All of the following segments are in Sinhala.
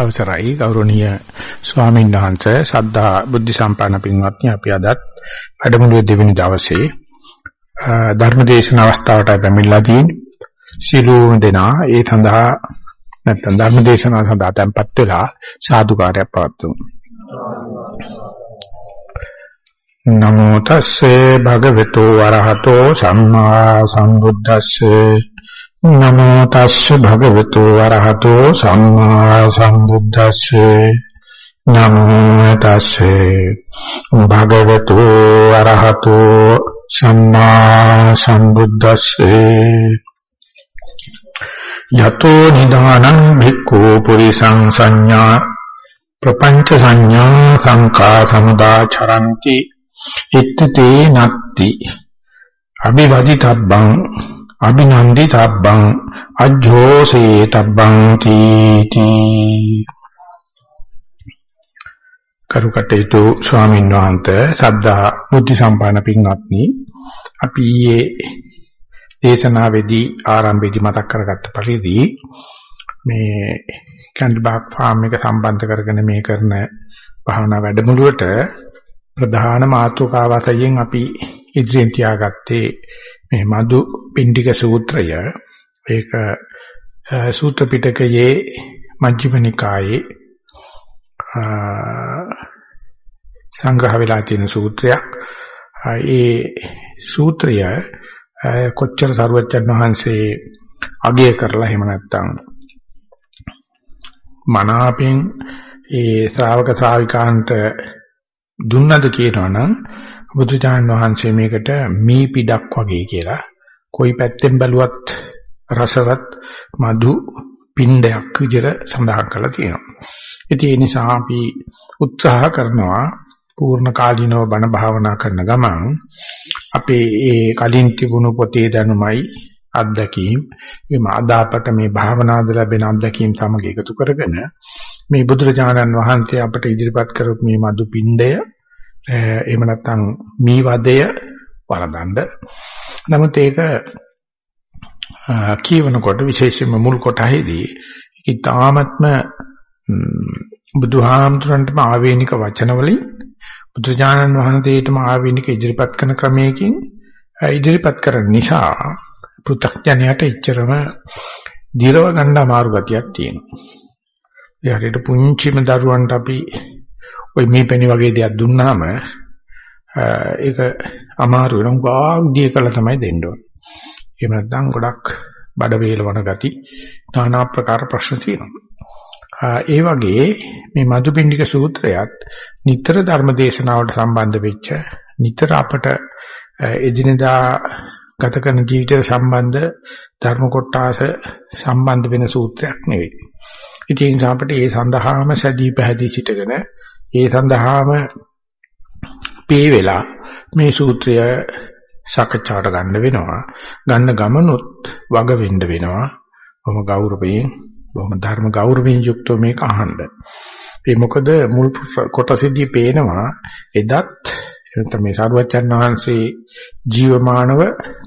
අවසරයි. ගෞරවනීය ස්වාමීන් වහන්සේ සද්ධා බුද්ධ සම්පන්න පින්වත්නි අපි අදත් වැඩමුළුවේ දෙවෙනි දවසේ ධර්ම දේශන අවස්ථාවට පැමිණලා තියෙන්නේ. සිළුම දෙනා ඒ සඳහා නැත්නම් ධර්ම දේශනාව සඳහා tempත් වෙලා සාදුකාරයක් පවත්වමු. නමෝ තස්සේ භගවතු වරහතෝ සම්මා සම්බුද්දස්සේ නමෝ තස්ස භගවතු වරහතෝ සම්මා සම්බුද්දස්සේ. නමෝ තස්සේ භගවතු වරහතෝ සම්මා සම්බුද්දස්සේ. යතෝ නිදානං භික්ඛු පුරිසං සංඥා ප්‍රපංච සංඥා සංකා සමුදාචරಂತಿ ඉත්තේ නත්ති. අභිවදිතබ්බං අභිනන්දි තබ්බං අජ්ජෝසේ තබ්බං තීති. කරුකටේතු ස්වාමීන් වහන්සේ සද්ධා බුද්ධ සම්පන්න පින්වත්නි අපි ඊයේ දේශනාවේදී ආරම්භයේදී මතක් කරගත්ත පරිදි මේ කැන්ඩ්බාක් ෆාම් එක සම්බන්ධ කරගෙන මේ කරන භාවනා වැඩමුළුවට ප්‍රධාන මාතෘකාව වශයෙන් අපි ඉදිරියෙන් තියාගත්තේ මේ මදු පිණ්ඩික සූත්‍රය ඒක සූත්‍ර පිටකයේ මජ්ක්‍ධිම නිකායේ සංග්‍රහ වෙලා තියෙන සූත්‍රයක්. ඒ සූත්‍රය කොච්චර සරුවච්චන් වහන්සේ අගය කරලා එහෙම නැත්නම් මනාපෙන් ඒ ශ්‍රාවක ශ්‍රාවිකාන්ට දුන්නද කියනවනම් බුදුචාන් වහන්සේ මේකට මී පිටක් වගේ කියලා කොයි පැත්තෙන් බැලුවත් රසවත් මధు පිණ්ඩයක් විදිහට සඳහන් කරලා තියෙනවා. ඉතින් ඒ නිසා අපි උත්සාහ කරනවා පූර්ණ කාලීනව බණ භාවනා කරන ගමන් අපේ ඒ කලින් තිබුණු පොතේ දැනුමයි අත්දැකීම් එම අදාපට මේ භාවනාද ලැබෙන අත්දැකීම් සමග එකතු කරගෙන මේ බුදුරජාණන් වහන්සේ අපට ඉදිරිපත් කරපු මේ මధు පිණ්ඩය Eh, එහෙම නැත්නම් මී වදය වරදඬ. නමුත් ඒක කියවනකොට විශේෂයෙන්ම මුල් කොටහේදී ඒක තාමත්ම බුදුහාමුදුරන්ටම ආවේනික වචනවලින් බුදුජානන් වහන්සේටම ආවේනික ඉදිරිපත් කරන ක්‍රමයකින් ඉදිරිපත් කරන නිසා පෘථග්ජනයට එච්චරම දිරව ගන්න අමාරු ගතියක් තියෙනවා. ඒ හරියට පුංචිම දරුවන්ට අපි ඔය මේ පෙනි වගේ දෙයක් දුන්නාම ඒක අමාරු වෙන උගාග්දිය කළා තමයි දෙන්න ඕනේ. එහෙම නැත්නම් ගොඩක් බඩ වේලවන ගති নানা ආකාර ප්‍රශ්න තියෙනවා. ඒ වගේ මේ මදුපිණ්ඩික සූත්‍රයත් නිතර ධර්ම දේශනාවට සම්බන්ධ වෙච්ච නිතර අපට එදිනදා ගත කරන ජීවිතයට සම්බන්ධ ධර්ම කොටස සම්බන්ධ වෙන සූත්‍රයක් නෙවෙයි. ඉතින් අපිට ඒ සඳහාම සැදී පැහැදී සිටගෙන ඒ සඳහාම පේ වෙලා මේ සූත්‍රය සාකච්ඡාට ගන්න වෙනවා. ගන්න ගමනොත් වග වෙන්න වෙනවා. බොහොම ගෞරවයෙන් බොහොම ධර්ම ගෞරවයෙන් යුක්තව මේක අහන්න. ඒ මොකද මුල් කොටසේදී පේනවා එදත් එතන මේ සාරවත්යන් වහන්සේ ජීවමානව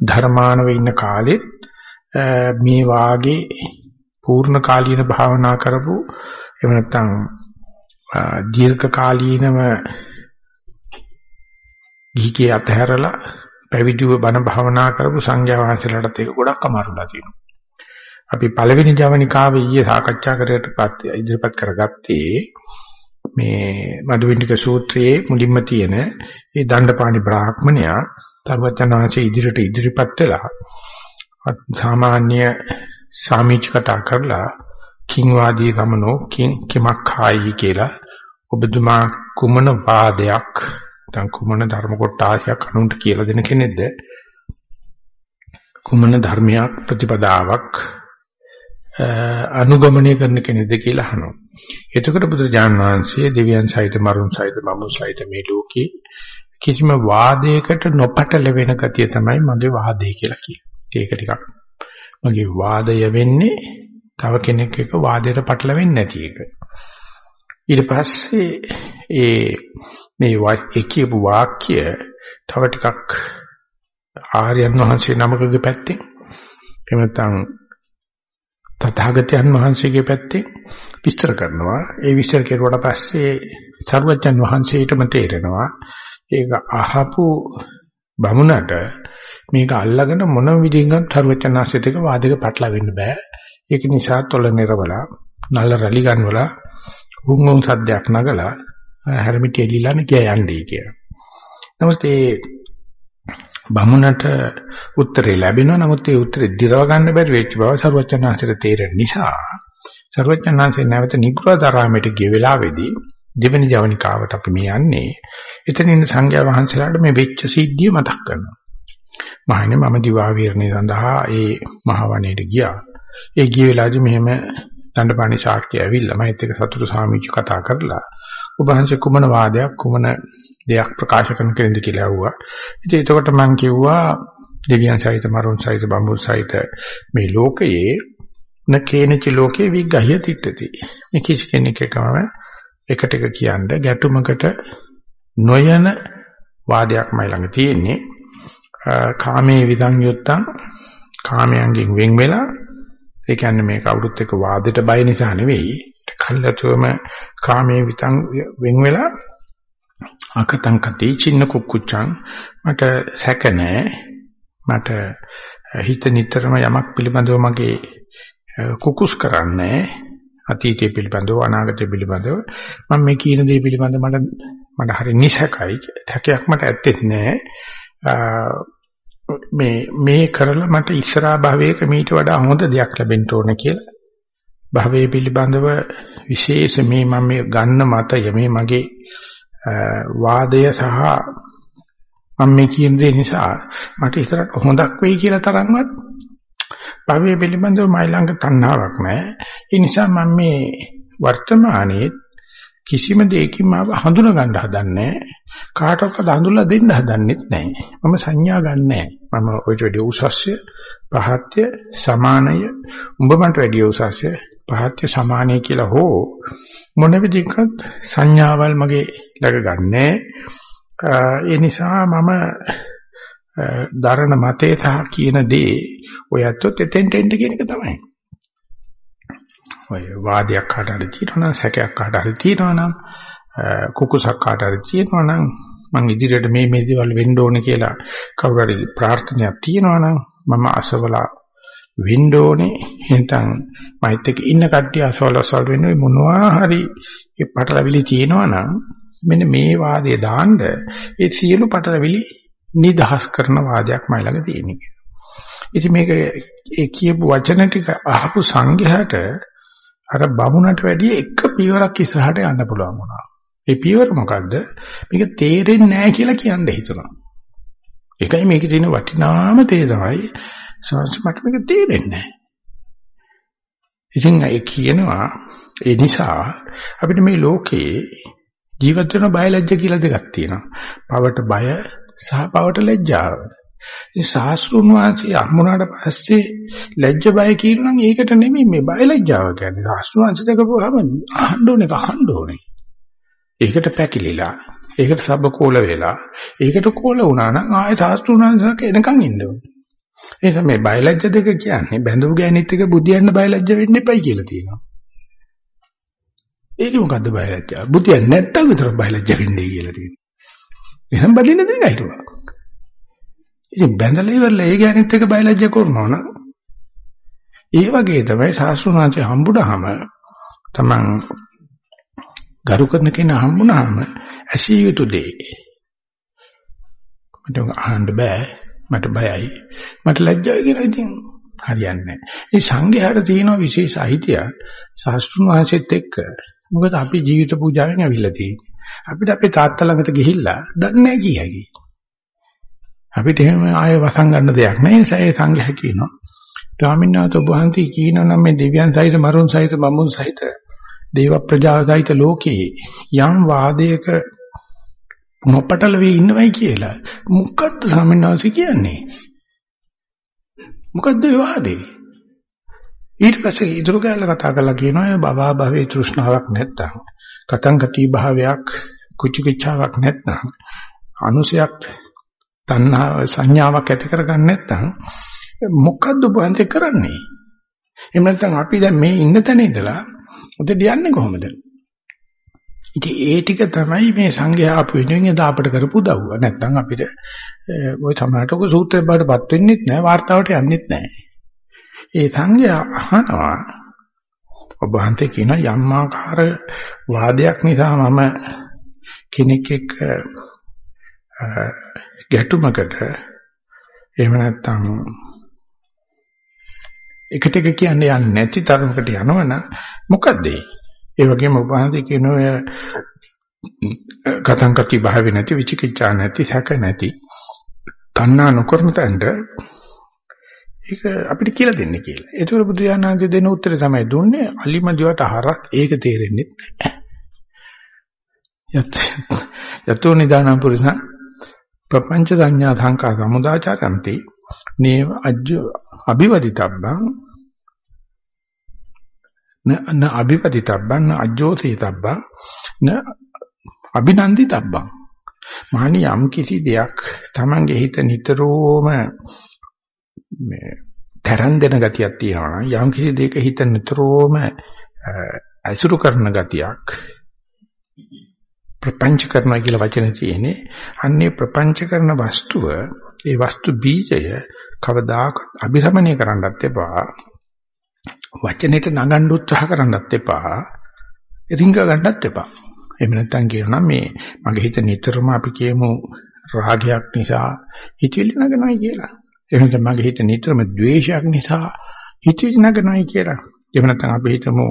ධර්මානව ඉන්න කාලෙත් මේ වාගේ පූර්ණ කාලීන භාවනා කරපු එහෙම නැත්නම් දීර්ඝ කාලීනව ගිහිගේ අතහැරලා පැවිදිව බණ භාවනා කරපු සංඝයා වහන්සේලාටත් ඒක ගොඩක් අමාරුලා තියෙනවා. අපි පළවෙනි ජවනිකාවේ ඊයේ සාකච්ඡා කරේටපත් ඉදිරිපත් කරගත්තේ මේ මදුවින්නික සූත්‍රයේ මුලින්ම තියෙන ඒ දණ්ඩපාණි බ්‍රාහ්මණයා තරුවචනාංශයේ ඉදිරියට ඉදිරිපත් වෙලා සාමාන්‍ය සාමිච් කතා කරලා කිං වාදී සමනෝ කිං කිමක් හායි කියලා ඔබතුමා කුමන වාදයක් නැත්නම් කුමන ධර්ම කොටාසියක් අනුන්ට කියලා දෙන කෙනෙක්ද කුමන ධර්මයක් ප්‍රතිපදාවක් අනුගමනය කරන කෙනෙක්ද කියලා අහනවා. එතකොට බුදුරජාණන් වහන්සේ දෙවියන් සහිත මරුන් සහිත මමු සහිත මේ ලෝකේ කිසිම වාදයකට නොපැටල වෙන ගතිය තමයි මගේ වාදය කියලා කියන්නේ. ඒක ටිකක් මගේ වාදය වෙන්නේ තව කෙනෙක් එක්ක වාදයට පටලවෙන්නේ නැති එක. ඊට පස්සේ ඒ මේ කියපු වාක්‍ය තව ටිකක් ආර්යයන් වහන්සේ නමකගේ පැත්තෙන් එහෙම නැත්නම් තථාගතයන් වහන්සේගේ පැත්තෙන් විස්තර කරනවා. ඒ විස්තර කෙරුවට පස්සේ සර්වජන් වහන්සේටම තේරෙනවා ඒක අහපු බමුණට මේක අල්ලගෙන මොන විදිහින්වත් සර්වජනාසිත එක වාදයක පටලවෙන්න බෑ. ඒක නිසා තොල නිරවලා නල්ල රැලි ගන්නවලා හුම් හුම් සද්දයක් නගලා හැරමිටි එලිලාන කිය යන්නේ කියලා. නමුත් ඒ බමුණට උත්තරේ ලැබෙනවා. නමුත් ඒ උත්තරේ දිරව ගන්න බැරි වෙච්ච බව සර්වචනාංශයට තේරෙන නිසා සර්වචනාංශේ නැවත නිග්‍රහතරාමයට ගිය වෙලාවේදී දෙවෙනි ජවනිකාවට අපි මේ යන්නේ. එතන ඉන්න සංඝයා වහන්සේලාට මේ වෙච්ච සිද්ධිය මතක් කරනවා. මහණෙනි මම දිවා විහරණය සඳහා ඒ මහවණේට ගියා. ඒ ගිය වෙලාවේදී මෙහෙම දණ්ඩපාණි ශාක්‍ය ඇවිල්ලා මම එක්ක සතුටු සාමිච්ච කතා කරලා ඔබ වහන්සේ කුමන වාදයක් කුමන දෙයක් ප්‍රකාශ කරන කෙනෙක්ද කියලා ඇහුවා. ඉතින් එතකොට මම කිව්වා දෙවියන් සහිත මරුන් සහිත බඹුන් සහිත මේ ලෝකයේ නකේනච ලෝකේ විග්ගහ්‍ය තිට්ඨති. මේ කිසි කෙනෙක් එකම එකට එක කියන්නේ ගැටුමකට නොයන වාදයක් මයි ළඟ තියෙන්නේ. කාමයේ විදං යුත්තං කාමයන්ගෙන් වෙන් වෙලා ඒ කියන්නේ මේ කවුරුත් එක්ක වාදයට බය නිසා නෙවෙයි. කල්ලාතුම කාමයේ විතං වෙන් වෙලා අකතං කති චින්න කුක්කුච්චං මට සැක නැහැ. මට හිත නිතරම යමක් පිළිබඳව මගේ කුකුස් කරන්නේ අතීතය පිළිබඳව අනාගතය පිළිබඳව. මම මේ කියන දේ පිළිබඳව මට මට හරි නිසකයි. තැකයක් මට ඇත්තෙත් නැහැ මේ මේ කරලා මට ඉස්සරහා භවයක මීට වඩා හොඳ දෙයක් ලැබෙන්න ඕන කියලා භවයේ පිළිබඳව විශේෂ මේ මම මේ ගන්න මතය මේ මගේ වාදය සහ මම මේ කියන දේ නිසා මට ඉස්සරහට හොඳක් වෙයි කියලා තරම්වත් භවයේ පිළිබඳව මයි ළඟ තණ්හාවක් නැහැ. ඒ නිසා මම මේ වර්තමානයේ කිසිම දෙයකින් මාව හඳුනා ගන්න හදන්නේ කාටවත් හඳුල්ලා දෙන්න හදන්නෙත් නැහැ. මම සංඥා ගන්නෑ. මම ඔයිට වැඩි උසස්ය, පහත්ය, සමානය, උඹ මට වැඩි උසස්ය, පහත්ය, සමානය කියලා හෝ මොන විදිහකට සංඥාවල් මගේ ළඟ ගන්නෑ. ඒ නිසා මම දරණ මතේ සහ කියන දේ ඔයත්ොත් එතෙන්ට එන්න කියන එක තමයි. ඔය වාදයක් කාට හරි තියෙනවා සැකයක් කාට හරි තියෙනවා කුකුසක් කාට හරි තියෙනවා නම් මං ඉදිරියට මේ මේ දේවල් වෙන්න ඕනේ කියලා කවුරු හරි ප්‍රාර්ථනාවක් තියෙනවා නම් මම අසවලා වෙන්න ඕනේ එහෙනම් මයිත් එක්ක ඉන්න කට්ටිය අසවල අසවල වෙන්නේ මොනවා හරි ඒ පටලවිලි තියෙනවා නම් මෙන්න මේ වාදයේ දාන්න ඒ සියලු පටලවිලි නිදහස් කරන වාදයක් මයි ළඟ තියෙනවා. ඉතින් මේක ඒ කියපු වචන ටික අහපු සංඝයාට අර බමුණට වැඩිය එක පියවරක් ඉස්සරහට යන්න පුළුවන් වුණා. ඒ පියවර මොකද්ද? මේක තේරෙන්නේ නැහැ කියලා කියන්න හිතුණා. ඒකයි මේකේ තියෙන වටිනාම තේ තමයි සංස් මට මේක තේරෙන්නේ නැහැ. ඉතින් ඒ කියනවා ඒ නිසා අපිට මේ ලෝකේ ජීවත් වෙන බයලජ්‍ය කියලා දෙකක් තියෙනවා. පවට බය සහ පවට ලැජ්ජාව. ඒ ශාස්ත්‍රුන් වහන්සේ අහමුණාට පස්සේ ලැජ්ජ බය කියනනම් ඒකට නෙමෙයි මේ බය ලැජ්ජාව කියන්නේ. ශාස්ත්‍රුන් වහන්සේ දකපුවාම අහන්න ඕනේ අහන්න ඕනේ. ඒකට පැකිලිලා ඒකට සබ්බකෝල වෙලා ඒකට කෝල වුණා නම් ආයේ ශාස්ත්‍රුන් වහන්සේක එනකන් ඉන්න ඕනේ. ඒ නිසා මේ බය ලැජ්ජ දෙක කියන්නේ බැඳපු ගෑනිත් එක බුදියන්න බය ලැජ්ජ වෙන්න එපයි කියලා තියෙනවා. ඒක මොකද්ද බය ලැජ්ජ? බුදියන් නැත්තම් විතර බය ලැජ්ජ වෙන්නේ කියලා තියෙනවා. එහෙනම් බදින්න දෙන්න හිටුවා. ඉතින් බැඳලා ඉවරලා ඒ ගෑනිත් එක බයලජ්‍ය කරනවා නම් ඒ වගේ තමයි සාස්ෘණාංශය හම්බුනහම තමන් ගරු කරන කෙනා හම්බුනහම ඇසිය යුතු දේ මට අහන්න බෑ මට බයයි මට ලැජ්ජායි කියලා ඉතින් හරියන්නේ නැහැ. මේ සංඝයාට තියෙන විශේෂ අයිතිය සාස්ෘණ වහන්සේත් එක්ක මොකද අපි ජීවිත පූජාවෙන් ඇවිල්ලා තියෙන්නේ. අපිට අපේ තාත්තා ළඟට ගිහිල්ලා දන්නේ නැහැ කීයකි. අපිට එහෙම ආයෙ වසන් ගන්න දෙයක් නැහැ. ඒ නිසා ඒ සංඝයා කියනවා. ස්වාමීන් වහන්සේ කියනවා නම් මේ දෙවියන් සහිත මරුන් සහිත බඹුන් සහිත දේව ප්‍රජාව සහිත ලෝකේ යම් වාදයක මොපටල වේ ඉන්නවයි කියලා. මොකද්ද ස්වාමීන් වහන්සේ කියන්නේ? මොකද්ද ඒ වාදේ? ඊට පස්සේ ඉදිරි ගාලා කතා කරලා කියනවා බබා භවයේ තෘෂ්ණාවක් නැත්තම් කතං ගති භාවයක් කුචිකිච්ඡාවක් නැත්නම් අනුසයක් තණ්හා සංඥාවක් ඇති කරගන්න නැත්නම් මොකද්ද උපන්තේ කරන්නේ? එහෙම නැත්නම් අපි දැන් මේ ඉන්න තැන ඉඳලා උදේට යන්නේ කොහොමද? ඉතින් ඒ ටික තමයි මේ සංඝයා ආපු වෙනුවෙන් එදා අපට කරපු උදව්ව. නැත්නම් අපිට ওই සමාජයට ඔක සූත්‍රයක් බාටපත් වෙන්නෙත් නැහැ, වார்த்தාවට යන්නෙත් නැහැ. ඒ සංඝයා අහනවා ඔබ හන්තේ කියන යම්මාකාර වාදයක් නිසා මම කෙනෙක් එක්ක ගැටුමකට එහෙම නැත්නම් එකට එක කියන්නේ යන්නේ නැති තරමකට යනවනම් මොකද්ද ඒ වගේම උපහාන්ති කියන ඔය කතං කති භාවි නැති විචිකිච්ඡා නැති සැක නැති තණ්හා නොකරන තැනට ඒක අපිට කියලා දෙන්න කියලා. ඒතකොට බුදු දානන්ද දෙන උත්තරේ තමයි දුන්නේ අලිමදිවට හරක් ඒක තේරෙන්නේ නැහැ. යත් යතෝ නිදානම් පුරිසං ප්‍රපංච සංඥා සංකා සමුදාචරಂತಿ නේව අජ්ජ අභිවදිතබ්බං. න අභිවදිතබ්බං අජ්ජෝසීතබ්බං න අභිනන්දිතබ්බං. මහණි යම් කිසි දෙයක් Tamange හිත නිතරම මේ තරන් දෙන ගතියක් තියෙනවා නම් යම් කිසි දෙයක හිත නිතරම අසුරු කරන ගතියක් ප්‍රපංච කරනවා කියලා වචන තියෙන්නේ. අන්නේ ප්‍රපංච කරන වස්තුව, ඒ වස්තු බීජය කවදාක අභිරමණය කරන්නත් එපා. වචනෙට නගන්න උත්සාහ කරන්නත් එපා. රිංග ගන්නත් එපා. එහෙම නැත්නම් කියනවා මේ මගේ හිත නිතරම අපි කියමු රාගයක් නිසා හිතවිලි නගනවායි කියලා. එහෙම නැත්නම් මගේ හිත නිතරම ද්වේෂයක් නිසා හිතවිලි නගනවායි කියලා. එහෙම නැත්නම් අපි හිතමු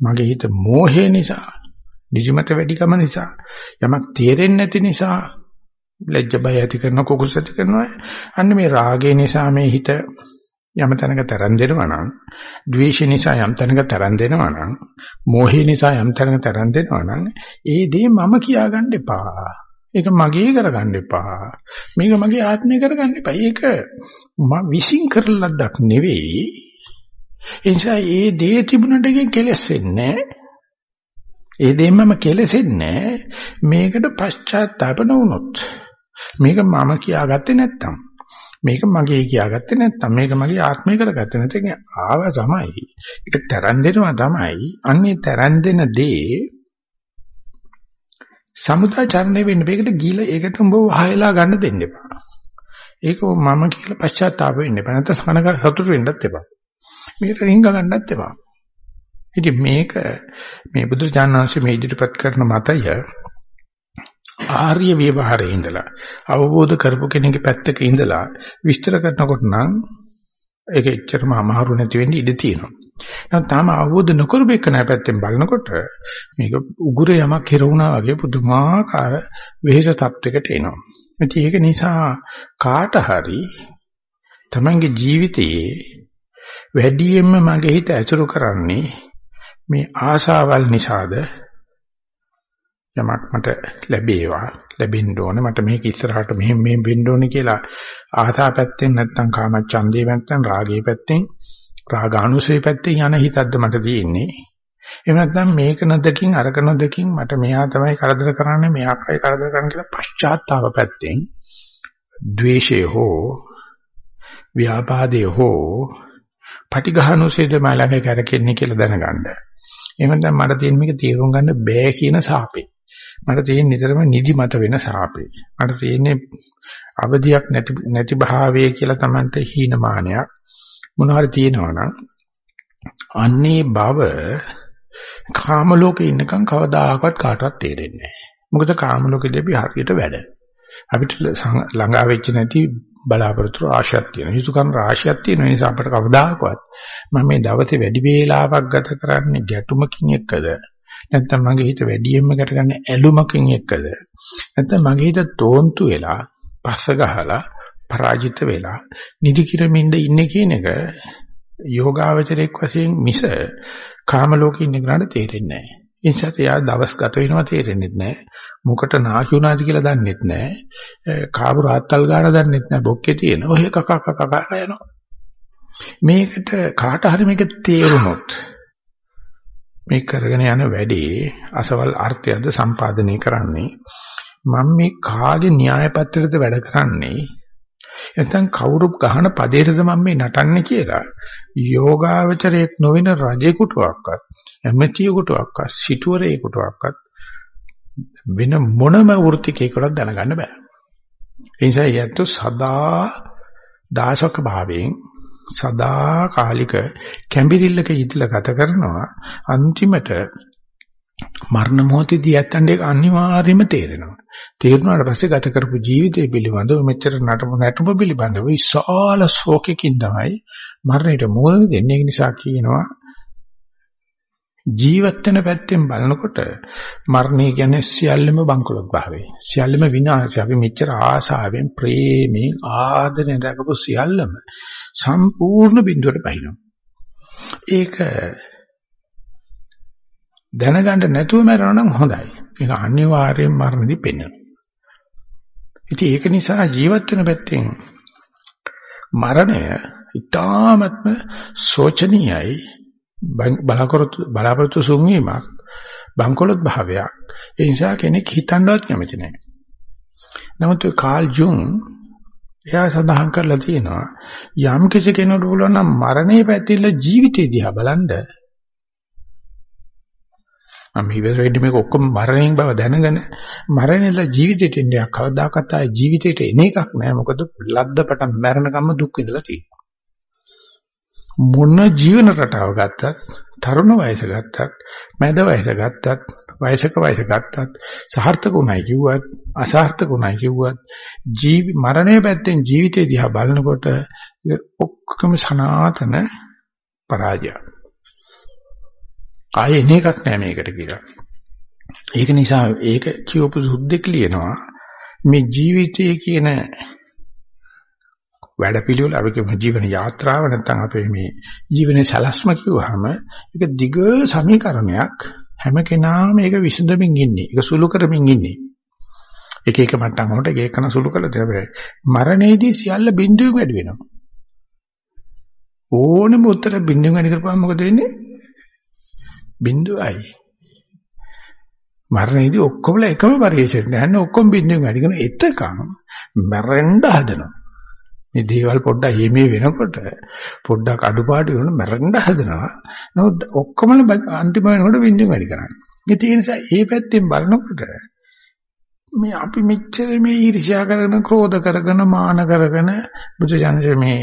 මගේ හිත මෝහය නිසා නිජමත වැඩිකම නිසා. යමක් තේරෙන්නේ නැති නිසා ලැජ්ජ බය ඇති කරන කුකුස් ඇති කරනවා. අන්න මේ රාගය නිසා මේ හිත යම් තැනක තරන් දෙනවා නම් ද්වේෂය නිසා යම් තැනක තරන් දෙනවා නම් මෝහය නිසා යම් තැනක තරන් දෙනවා නම් ඒ දේ මම කියාගන්න එපා. ඒක මගේ කරගන්න එපා. මේක මගේ ආත්මය කරගන්න එපා. ඒක මම විශ්ින් කරලද්දක් නෙවෙයි. ඒ නිසා ඒ දේ තිබුණට කෙලෙස් වෙන්නේ නැහැ. ඒ දෙන්නම කෙලෙසෙන්නේ මේකට පශ්චාත්තාප නොවුනොත්. මේක මම කියාගත්තේ නැත්තම්. මේක මගේ කියාගත්තේ නැත්තම්. මේක මගේ ආත්මය කරගත්තේ නැත්නම් ආව තමයි. ඒක තරන් දෙනවා තමයි. අන්නේ තරන් දෙන දේ සමුදාචරණය වෙන්න. මේකට ගිල ඒකට උඹ වහයලා ගන්න දෙන්න එපා. ඒක මම කියලා පශ්චාත්තාප වෙන්න එපා. නැත්නම් සමනක සතුට වෙන්නත් එපා. මේකට රිංග ගන්නත් එපා. ඉතින් මේක මේ බුදුරජාණන් වහන්සේ මේ ඉදිරිපත් කරන මතය ආර්ය විවහාරයේ ඉඳලා අවබෝධ කරපු කෙනෙක්ගේ පැත්තක ඉඳලා විස්තර කරනකොට නම් ඒක එච්චරම අමාරු නැති වෙන්න ඉඩ තියෙනවා. නමුත් තාම අවබෝධ නොකරපු එක නෑ පැත්තෙන් බලනකොට මේක උගුර යමක් හිරුණා වගේ පුදුමාකාර වෙහෙස තත්වයකට එනවා. ඉතින් ඒක නිසා කාට හරි තමන්ගේ ජීවිතයේ වැඩියෙන්ම මගේ හිත ඇසුරු කරන්නේ මේ ආශාවල් නිසාද යමක් මට ලැබේවා ලැබෙන්න ඕනේ මට මේක ඉස්සරහට මෙහෙම මෙහෙම වෙන්න ඕනේ කියලා ආසා පැත්තෙන් නැත්නම් කාමච්ඡන්දේ පැත්තෙන් රාගේ පැත්තෙන් රාගානුසය පැත්තෙන් යන හිතක්ද මට තියෙන්නේ එහෙම නැත්නම් මේක නොදකින් අරක නොදකින් මට මෙහා තමයි කරදර කරන්නේ මෙහායි කරදර කරන්නේ කියලා පශ්චාත්තාව පැත්තෙන් ද්වේෂය හෝ ව්‍යාපාදේ හෝ පටිඝානුසයද මලඟ කරකෙන්නේ කියලා දැනගන්න. එහෙම නැත්නම් මට තියෙන මේක තීරුම් ගන්න බෑ කියන සාපේ. මට තියෙන නිතරම නිදිමත වෙන සාපේ. මට තියෙන්නේ අවදියක් නැති නැති භාවය කියලා Tamante හීනමානයක් මොනවාරි තියෙනවනම් අන්නේ බව කාම ලෝකේ ඉන්නකම් කවදාකවත් කාටවත් තේරෙන්නේ නැහැ. මොකද කාම ලෝකෙදී අපි හරියට වැඩ. අපිට ළඟා වෙච්ච නැති බලාපොරොත්තු ආශයක් තියෙනවා. යුතුයකම් රාශියක් තියෙන නිසා අපිට කවදාකවත් මම මේ දවසේ වැඩි වේලාවක් ගත කරන්නේ ගැටුමකින් එක්කද නැත්නම් මගේ හිත වැඩියෙන්ම ගැටගන්නේ ඇලුමකින් එක්කද නැත්නම් මගේ හිත තෝන්තු වෙලා පස්ස ගහලා පරාජිත වෙලා නිදි කිරමින්ද ඉන්නේ කියන එක යෝගාවචරයක් වශයෙන් මිස කාම ලෝකේ ඉන්න කෙනාට තේරෙන්නේ නැහැ. ඒ නිසා එයා දවස් ගත වෙනවා තේරෙන්නේ නැහැ. මොකට නාකි වුණාද කියලා දන්නෙත් නැහැ. කාපු රාත්තල් ගාන දන්නෙත් නැහැ. බොක්කේ තියෙන. ඔය කක කක කක යනවා. මේකට කාට හරි මේක තේරුනොත් මේ කරගෙන යන වැඩේ අසවල් අර්ථයක්ද සම්පාදනය කරන්නේ මම මේ කාගේ න්‍යාය පත්‍රයද වැඩ කරන්නේ නැත්නම් කවුරු ගහන පදේටද මම මේ නටන්නේ කියලා යෝගාවචරයක් නොවන රජෙකුටවත් එමෙතියෙකුටවත් සිටුවරයෙකුටවත් වෙන මොනම වෘත්තිකයකටවත් දැනගන්න බෑ. ඒ නිසා යැත්තු සදා දාසක භාවයෙන් සදා කාලික කැම්බිරිල්ලක ඉඳලා ගත කරනවා අන්තිමට මරණ මොහොතේදී ඇත්තන්ට ඒක අනිවාර්යයෙන්ම තේරෙනවා. තේරුණාට පස්සේ ගත කරපු ජීවිතය පිළිබඳව මෙච්චර නටපු නටපු පිළිබඳව විශාල ශෝකකින් තමයි මරණයට මුහුණ දෙන්නේ. ඒ නිසා කියනවා ජීවත් වෙන පැත්තෙන් බලනකොට මරණය කියන්නේ සියල්ලම බංකොලොත් භාවය. සියල්ලම විනාශය. අපි මෙච්චර ආශාවෙන් ප්‍රේමයෙන් ආදරෙන් රැකපු සියල්ලම සම්පූර්ණ බිඳුවට බහිනවා. ඒක දැනගන්න නැතුව මරනවා නම් හොඳයි. ඒක අනිවාර්යෙන් මරණදී පෙන්වනවා. ඉතින් ඒක නිසා ජීවත් වෙන පැත්තෙන් මරණය ඊ타ත්ම සෝචනීයයි බලාපොරොත්තු බලාපොරොත්තු සුන්වීමක් බංකොලොත් භාවයක්. ඒ නිසා කෙනෙක් හිතන්නවත් කැමති නැහැ. නමුත් කාල් ජුන් එයා සඳහන් කරලා තියෙනවා යම් කිසි කෙනෙකුට පුළුවන් නම් මරණය පැතිරලා ජීවිතය දිහා බලන්න මම ඉවර වෙන්නේ මේක ඔක්කොම මරණයෙන් බව දැනගෙන මරණයලා ජීවිතේට එන්නේ කවදාකවත් ආයේ ජීවිතේට එන එකක් නෑ මොකද ලද්දපට මරණකම්ම දුක් විඳලා තියෙනවා. මොන ජීවන රටාව ගත්තත් තරුණ වයස ගත්තත් මැද වයස ගත්තත් වයසක වයස ගත්තත් සාර්ථකුණයි කිව්වත් අසාර්ථකුණයි කිව්වත් ජීවි මරණය පැත්තෙන් ජීවිතය දිහා බලනකොට ඔක්කොම සනාතන පරාජය. ආයේ එන එකක් නෑ මේකට කියලා. ඒක නිසා ඒක කියවපු සුද්දෙක් ලියනවා මේ ජීවිතයේ කියන වැඩපිළිවෙල අපි කියමු ජීවන යාත්‍රාව නැත්නම් අපේ මේ ජීවනයේ සලස්ම කිව්වහම ඒක දිග සමීකරණයක් හැම කෙනාම මේක විසඳමින් ඉන්නේ. ඒක සුළු කරමින් ඉන්නේ. එක එක මට්ටම් වලට එක එකන සුළු කළා තමයි. මරණයේදී සියල්ල බිඳුවෙන් වැඩි වෙනවා. ඕනෙම උත්තර බිඳුවෙන් වැඩි කරපුවම මොකද වෙන්නේ? බිඳුවයි. මරණයේදී ඔක්කොමලා එකම පරිශෙත් නැහැ. ඔක්කොම බිඳුවෙන් වැඩි කරන එතකම් මැරෙන්න හදනවා. මේ දේවල් පොඩ්ඩක් හිමේ වෙනකොට පොඩ්ඩක් අඩුපාඩු වෙන මැරෙන්න හදනවා. නමුත් ඔක්කොම අන්තිම වෙනකොට බිඳුවෙන් වැඩි කරන්නේ. ඒ නිසා මේ පැත්තෙන් බලනකොට මේ අපි මෙච්චර මේ ඊර්ෂ්‍යා කරගෙන ක්‍රෝධ කරගෙන මාන කරගෙන බුදුජානක මේ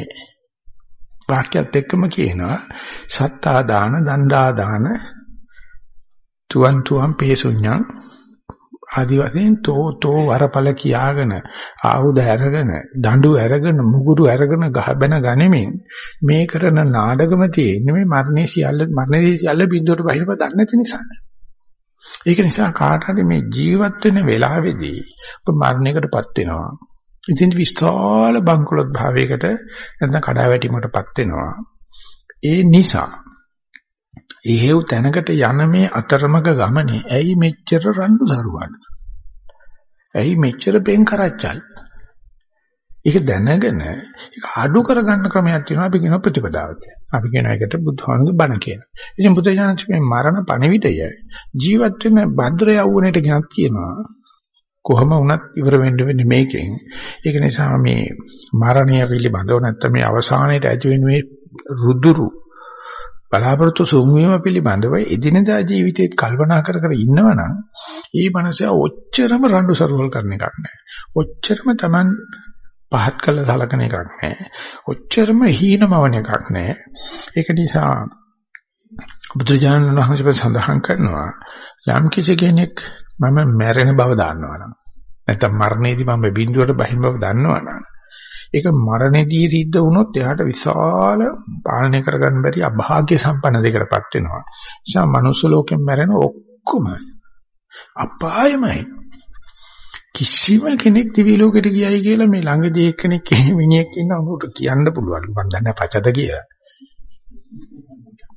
වාක්‍යත් එක්කම කියනවා සත්තා දාන දණ්ඩා දාන තුවන් තුවන් පේසුඤ්ඤං ආදි වශයෙන් තෝ තෝ වරපල කියාගෙන ආයුධ අරගෙන දඬු අරගෙන මුගුරු අරගෙන ගහබැන ගනිමින් මේ කරන නාඩගම තියෙන්නේ මේ මරණේ සියල්ල මරණේ සියල්ල බිඳුවට බහිනව දන්නේ නැති නිසා. ඒක නිසා කාට හරි මේ ජීවත් වෙන වෙලාවේදී ඔබ මරණයකටපත් වෙනවා. ඉතින් විස්තාල බංකොලොත් භාවයකට නැත්නම් කඩාවැටීමකටපත් වෙනවා. ඒ නිසා එහෙව් තැනකට යන මේ අතරමඟ ගමනේ ඇයි මෙච්චර රණ්ඩු දරුවද? ඇයි මෙච්චර පෙන් කරච්චල්? ඒක දැනගෙන ඒක අඩු කරගන්න ක්‍රමයක් තියෙනවා අපි කියන ප්‍රතිපදාවට. අපි කියන එකට බුදුහාමුදුරු බණ කියලා. ඉතින් බුදුජානක මේ මරණ පණිවිඩය ජීවත් වෙන භද්‍ර යවුණේට ගෙනත් කියනවා. කොහොම වුණත් ඉවර වෙන්න වෙන්නේ මේකෙන්. ඒක නිසා මේ මරණය පිළිබඳව නැත්නම් මේ අවසානයේට ඇති වෙන මේ රුදුරු බලාපොරොත්තු සුන්වීම පිළිබඳව එදිනදා ජීවිතේත් කල්පනා කර කර ඉන්නවනම් ඒ මනසයා ඔච්චරම රණ්ඩු සරුවල් කරන එකක් නෑ. ඔච්චරම Taman පහත් කළ සලකන එකක් නෑ. ඔච්චරම හීනමවන එකක් නෑ. ඒක නිසා බුදුරජාණන් වහන්සේ සඳහන් කරනවා යම් කිසි කෙනෙක් මම මැරෙන බව දන්නවනම් නැත්නම් මරණයේදී මම බිඳුවට බහින බව දන්නවනම් ඒක මරණයේදී සිද්ධ වුණොත් එයාට විශාල පාලනය කරගන්න බැරි අභාග්‍ය සම්පන්න දෙයකටපත් වෙනවා. ඒ නිසා මනුස්ස ලෝකෙන් මැරෙන ඔක්කොම අපායමයි. කිසිම කෙනෙක් දිවි ලෝකෙට ගියයි කියලා මේ ළඟදී එක්කෙනෙක් මිනිහෙක් ඉන්න උන්ට කියන්න පුළුවන්. මම දන්නේ පචද කියලා.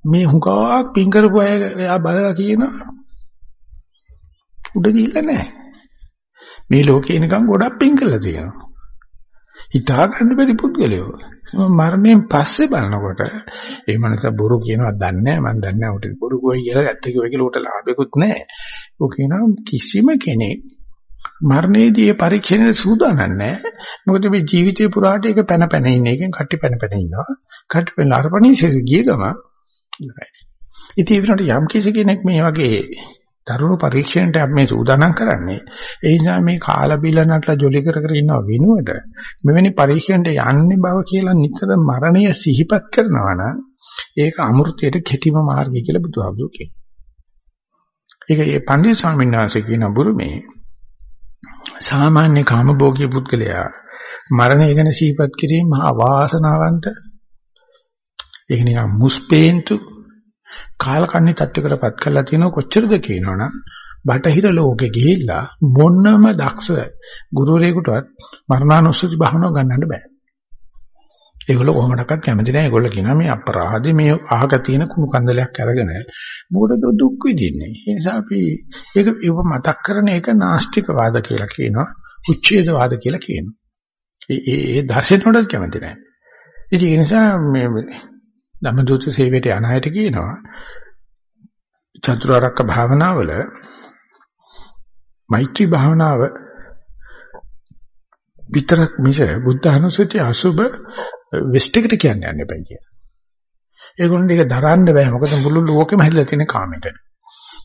මේ හුඟක් පින් කරපු අය එයා බලලා කියනවා උඩ ගිහිල්ලා නැහැ. මේ ලෝකේ නිකන් ගොඩක් පින් කරලා තියෙනවා. හිතා ගන්න බැරි පුද්ගලයෝ. මරණයෙන් පස්සේ බලනකොට ඒ මනස බොරු කියනවා දන්නේ නැහැ මම දන්නේ නැහැ උට බොරු කොයි කියලා ඇත්ත කිව්වා කියලා උට ලාභෙකුත් නැහැ. ඔක කියනවා කිසිම කෙනෙක් මරණයේදී ඒ පරීක්ෂණයට සූදානම් නැහැ. මොකද මේ ජීවිතේ පුරාට ඒක පැන පැන ඉන්න එකෙන් කට්ටි පැන පැන ඉන්නවා. කට්ටි පැන අරපණීසේ ගිය ගම ඉවරයි. ඉතින් ඒ වෙනකොට යම් කිසි කෙනෙක් මේ වගේ දරුණු පරීක්ෂණයට අපි මේ සූදානම් කරන්නේ ඒ නිසා මේ කාලා බිල නටලා ජොලි කර කර ඉන්නව වෙනුවට මෙවැනි පරීක්ෂණයට යන්නේ බව කියලා නිතර මරණය සිහිපත් කරනවා නම් ඒක අමෘතයට කෙටිම මාර්ගය කියලා බුදුහාමුදුරු කියනවා. ඒක ඒ පණ්ඩිත ස්වාමීන් වහන්සේ කියන බුරුමේ සාමාන්‍ය කාමභෝගී පුද්ගලයා මරණය ගැන සිහිපත් කිරීම මහා වාසනාවන්ත ඒක නිකන් මුස්පේන්තු කාලකන්ණි තත්ත්වයකටපත් කරලා තියෙන කොච්චරද කියනවනම් බටහිර ලෝකෙ ගිහිල්ලා මොන්නම දක්ෂ ගුරුවරයෙකුටවත් මරණානුස්සති භාවනාව ගන්නන්න බෑ. ඒගොල්ලෝ කොහොමඩක්වත් කැමති නැහැ. ඒගොල්ලෝ කියනවා මේ අපරාධේ මේ අහක තියෙන කුණු කන්දලයක් අරගෙන මොකටද දුක් විඳින්නේ. ඒ නිසා අපි ඒක ඒව මතක් කරන එක නාස්තිකවාද කියලා කියනවා. උච්ඡේදවාද කියලා කියනවා. ඒ ඒ දර්ශනවලට කැමති නැහැ. ඉතින් ඒ නිසා මේ ධම්මදූත සේවයට යන අයට කියනවා චතුරාර්යක භාවනාවල මෛත්‍රී භාවනාව විතරක් මිස බුද්ධ අනුසතිය අසුබ වෙස්ට් එකට කියන්න යන්න එපා කියලා. ඒගොල්ලෝ ඒක දරන්න බෑ මොකද මුළු ලෝකෙම හැදලා තියෙන කාමයට.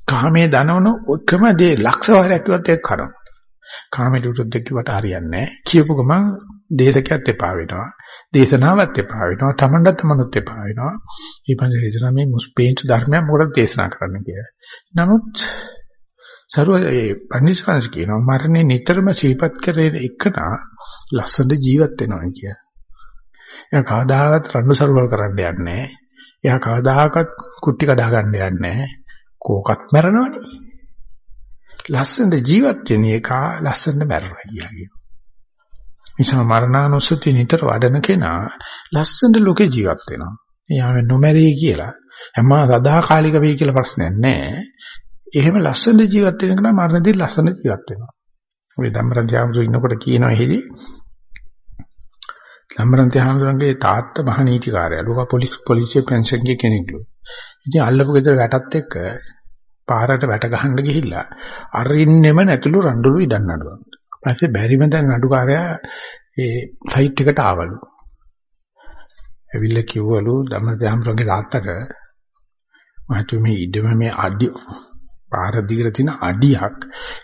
කාමයේ දනවන ඔක්කොම දේ ලක්ෂ වාරයක් කිව්වත් ඒක කරනවා. කාමයට උරුද්ද කිව්වට හරියන්නේ නැහැ. කියපු ගමන් දේශකයත් එපා වෙනවා. දේශනාවත් එපා වෙනවා. තමන්ටත් තමනුත් එපා වෙනවා. ඊපස්සේ හිතනවා මේ මුස්පේන්තු ධර්මයක් මොකටද දේශනා කරන්න කියලා. නමුත් සරුව ඒ පණිස්වාංශ කියනවා මරණය නිතරම සිහිපත් කරේ එකනා ලස්සන ජීවත් වෙනවා කිය. එයා කවදාවත් රණ්ඩු සරුවල් කරන්න යන්නේ නැහැ. එයා කවදාකවත් කුටි කඩා ගන්න යන්නේ නැහැ. කෝකත් මැරෙනවනේ. ලස්සන ජීවත් වෙන එක ලස්සන මැරෙනවා කියන්නේ. නිසා මරණානුස්සති නිතර වඩන කෙනා ලස්සන ලෝකේ ජීවත් වෙනවා. එයා නොමැරෙයි කියලා හැම සදාකාලික වෙයි කියලා ප්‍රශ්නයක් නැහැ. එහෙම ලස්සන ජීවත් වෙන කෙනා මරණදී ලස්සන ජීවත් වෙනවා. ඔය ධම්මරන්තියාමතු ඉන්නකොට කියනවා එහෙදි ධම්මරන්තියාමතුන්ගේ තාත්තා මහ නීතිකාරයා. ලෝක පොලිස් පොලිසිය පෙන්ෂන් ගිය කෙනෙක්ලු. ඉතින් අල්ලපු ගෙදර වැටත් එක්ක පාරට වැට ගහන්න ගිහිල්ලා අරින්නෙම නැතුළු රණ්ඩුළු ඉඩන් නඩුවක්. පස්සේ බැරිම දැන් නඩුකාරයා ඒ සයිට් එකට ආවලු. ඇවිල්ලා කිව්වලු ධම්මදහම්සන්ගේ තාත්තට මහතු මේ ඉඩම මේ අඩි පාර දිගට තියෙන අඩියක්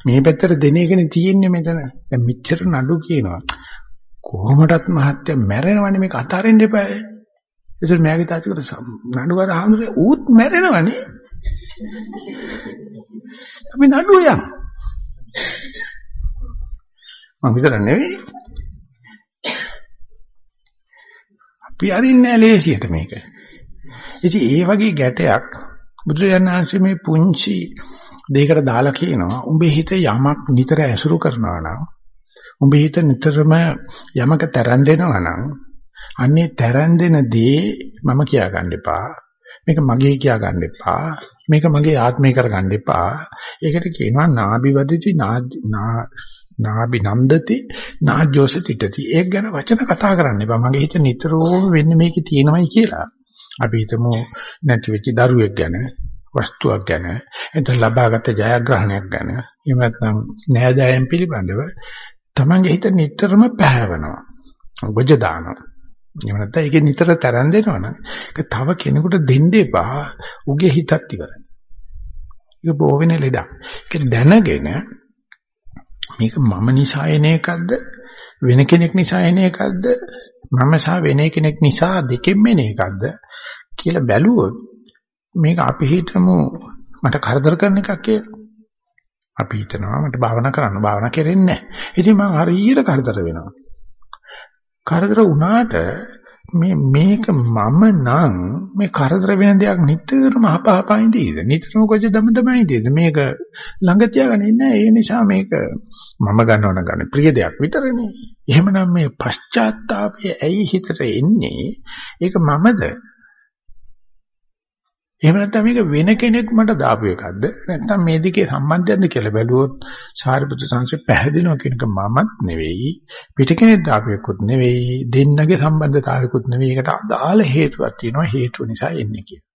මේ පැත්තට දෙන එකනේ තියෙන්නේ මෙතන. දැන් මෙච්චර නඩු කියනවා. කොහොමඩත් මහත්ය මැරෙනවනේ මේක අතාරින්න එපා. ඒසර මෑගේ තාත්තකට නඩුකාර ආහඳුනේ ඌත් මැරෙනවනේ. අපි නඩුව යන්න. මම විතර නෙවෙයි. අපි අරින්නේ ලේසියට මේක. ඉතින් ඒ වගේ ගැටයක් බුදුරජාණන් වහන්සේ මේ පුංචි දෙයකට දාලා කියනවා උඹේ හිත යමක් නිතර ඇසුරු කරනවා නම් උඹේ හිත නිතරම යමක තරන් දෙනවා නම් අන්නේ තරන් දෙන දේ මම කියා ගන්න එපා මේක මගේ කියා ගන්න එපා මේක මගේ ආත්මය කර ගන්න එපා ඒකට කියනවා නාභිවදිති නා නාබි නන්දති නාජ්ජෝස තිටති. ඒක ගැන වචන කතා කරන්න එපා. මගේ හිත නිතරම වෙන්නේ මේකේ තියෙනවයි කියලා. අපි හිතමු නැති වෙච්ච දරුවෙක් ගැන වස්තුවක් ගැන එතන ලබාගත් ජයග්‍රහණයක් ගැන. එහෙම නැත්නම් නෑදෑයන් පිළිබඳව තමන්ගේ හිත නිතරම පැහැවෙනවා. ගොජ දානවා. එහෙම නැත්නම් ඒකේ නිතර තරන් දෙනවනම් ඒක තව කෙනෙකුට දෙන්න එපා. උගේ හිතත් ඉවරයි. ඒක බෝ වෙන ලෙඩක්. ඒක දැනගෙන මේක මම නිසා එන එකක්ද වෙන කෙනෙක් නිසා එන එකක්ද මම සහ වෙන කෙනෙක් නිසා දෙකෙන්ම එන එකක්ද කියලා බැලුවොත් මේක අපි හිතමු මට කරදර කරන එකක් කියලා. අපි හිතනවා මට භාවනා කරන්න භාවනා කරෙන්නේ නැහැ. ඉතින් මම හරියට කරදර වෙනවා. කරදර වුණාට මේ මේක මම නම් මේ කරදර වෙන දෙයක් නිතරම අපහපා ඉඳීද? නිතරම කොච්චර දම තමයි ඉඳීද? මේක ළඟ තියාගෙන ඉන්නේ ඒ නිසා මේක මම ගන්නවන ගන්න ප්‍රිය දෙයක් විතරනේ. එහෙමනම් මේ පශ්චාත්තාපය ඇයි හිතට එන්නේ? ඒක මමද? එහෙම නැත්නම් මේක වෙන කෙනෙක් මට දාපු එකක්ද නැත්නම් මේ දෙකේ සම්බන්ධයක්ද කියලා බැලුවොත් සාරිපුත්‍ර සංසේ පැහැදිලිව කියනක මමත් නෙවෙයි පිට කෙනෙක් දාපු එකකුත් නෙවෙයි දෙන්නගේ සම්බන්ධතාවයකුත් නෙවෙයි ඒකට අදාළ හේතුවක් තියෙනවා හේතුව නිසා එන්නේ කියලා.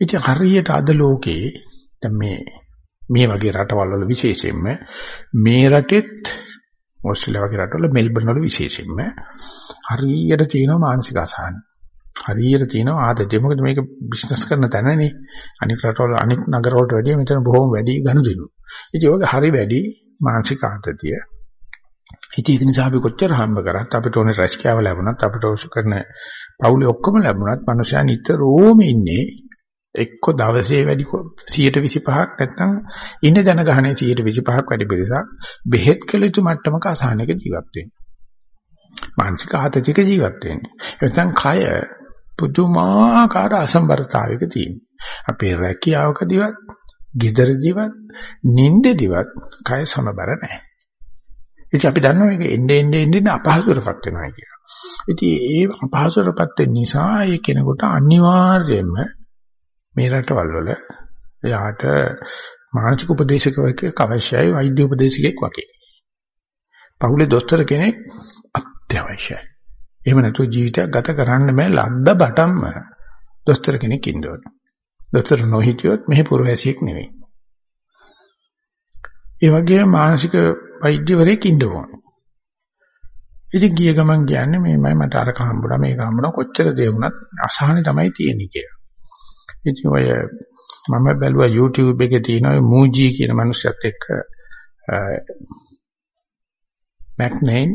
ඉතින් හරියට අද ලෝකේ දැන් මේ මේ වගේ රටවල් වල විශේෂයෙන්ම මේ රටෙත් ඕස්ට්‍රේලියාව වගේ රටවල මෙල්බර්න් වල විශේෂයෙන්ම හරියට තියෙනවා මානසික අසහන. හරියට තියෙනවා ආදතිය. මොකද මේක බිස්නස් කරන තැනනේ. අනික රටවල අනික නගර වලට වැඩිය මෙතන බොහොම වැඩි ගනුදෙනු. ඉතින් ඔයග හරි වැඩි මානසික ආතතිය. ඉතින් ඒක නිසා අපි කොච්චර හම්බ කරත් අපිට ඕනේ රැස්කියාව ලැබුණත් අපිට ඕසු කරන පවුලේ ඔක්කොම ලැබුණත් මනුස්සයා නිතරම ඉන්නේ එක්ක දවසේ වැඩි 125ක් නැත්නම් ඉන්න දැන ගහනේ 125ක් වැඩි පිරිසක් බෙහෙත් කළ යුතු මට්ටමක අසහනයක ජීවත් වෙන්නේ. මානසික ආතතියක ජීවත් වෙන්නේ. නැත්නම් කය පුදුමාකාර අසම්බරතාවයක තියෙනවා. අපේ රැකියාවකදීවත්, ගෙදරදීවත්, නිින්දදීවත් කය සමබර නැහැ. ඉතින් අපි දන්නවා මේක එන්නේ එන්නේ එන්නේ අපහසුරපත් වෙනවා කියලා. ඉතින් ඒ අපහසුරපත් වෙන නිසා ඒ කෙනෙකුට අනිවාර්යයෙන්ම මේ රටවල් වල එයාට මානසික උපදේශකයෙක් අවශ්‍යයි වෛද්‍ය උපදේශකයෙක් වගේ. පවුලේ දොස්තර කෙනෙක් අත්‍යවශ්‍යයි. එහෙම නැතුව ජීවිතයක් ගත කරන්න බෑ ලද්ද බටම්ම දොස්තර කෙනෙක් ඉන්න ඕන. දොස්තර නොහිටියොත් මෙහි පුරවැසියෙක් නෙවෙයි. ඒ වගේම මානසික වෛද්‍යවරයෙක් ඉන්න ඕන. ඉතින් ගිය ගමන් කියන්නේ මේමයි මට අර හම්බුණා මේක හම්බුණා කොච්චර දේ වුණත් අසහනෙ තමයි තියෙන්නේ කියලා. ඉතින් ඔය මම බැලුවා YouTube එකේ තියෙන ඔය මූජී කියන මිනිස්සුත් එක්ක මැක්නේන්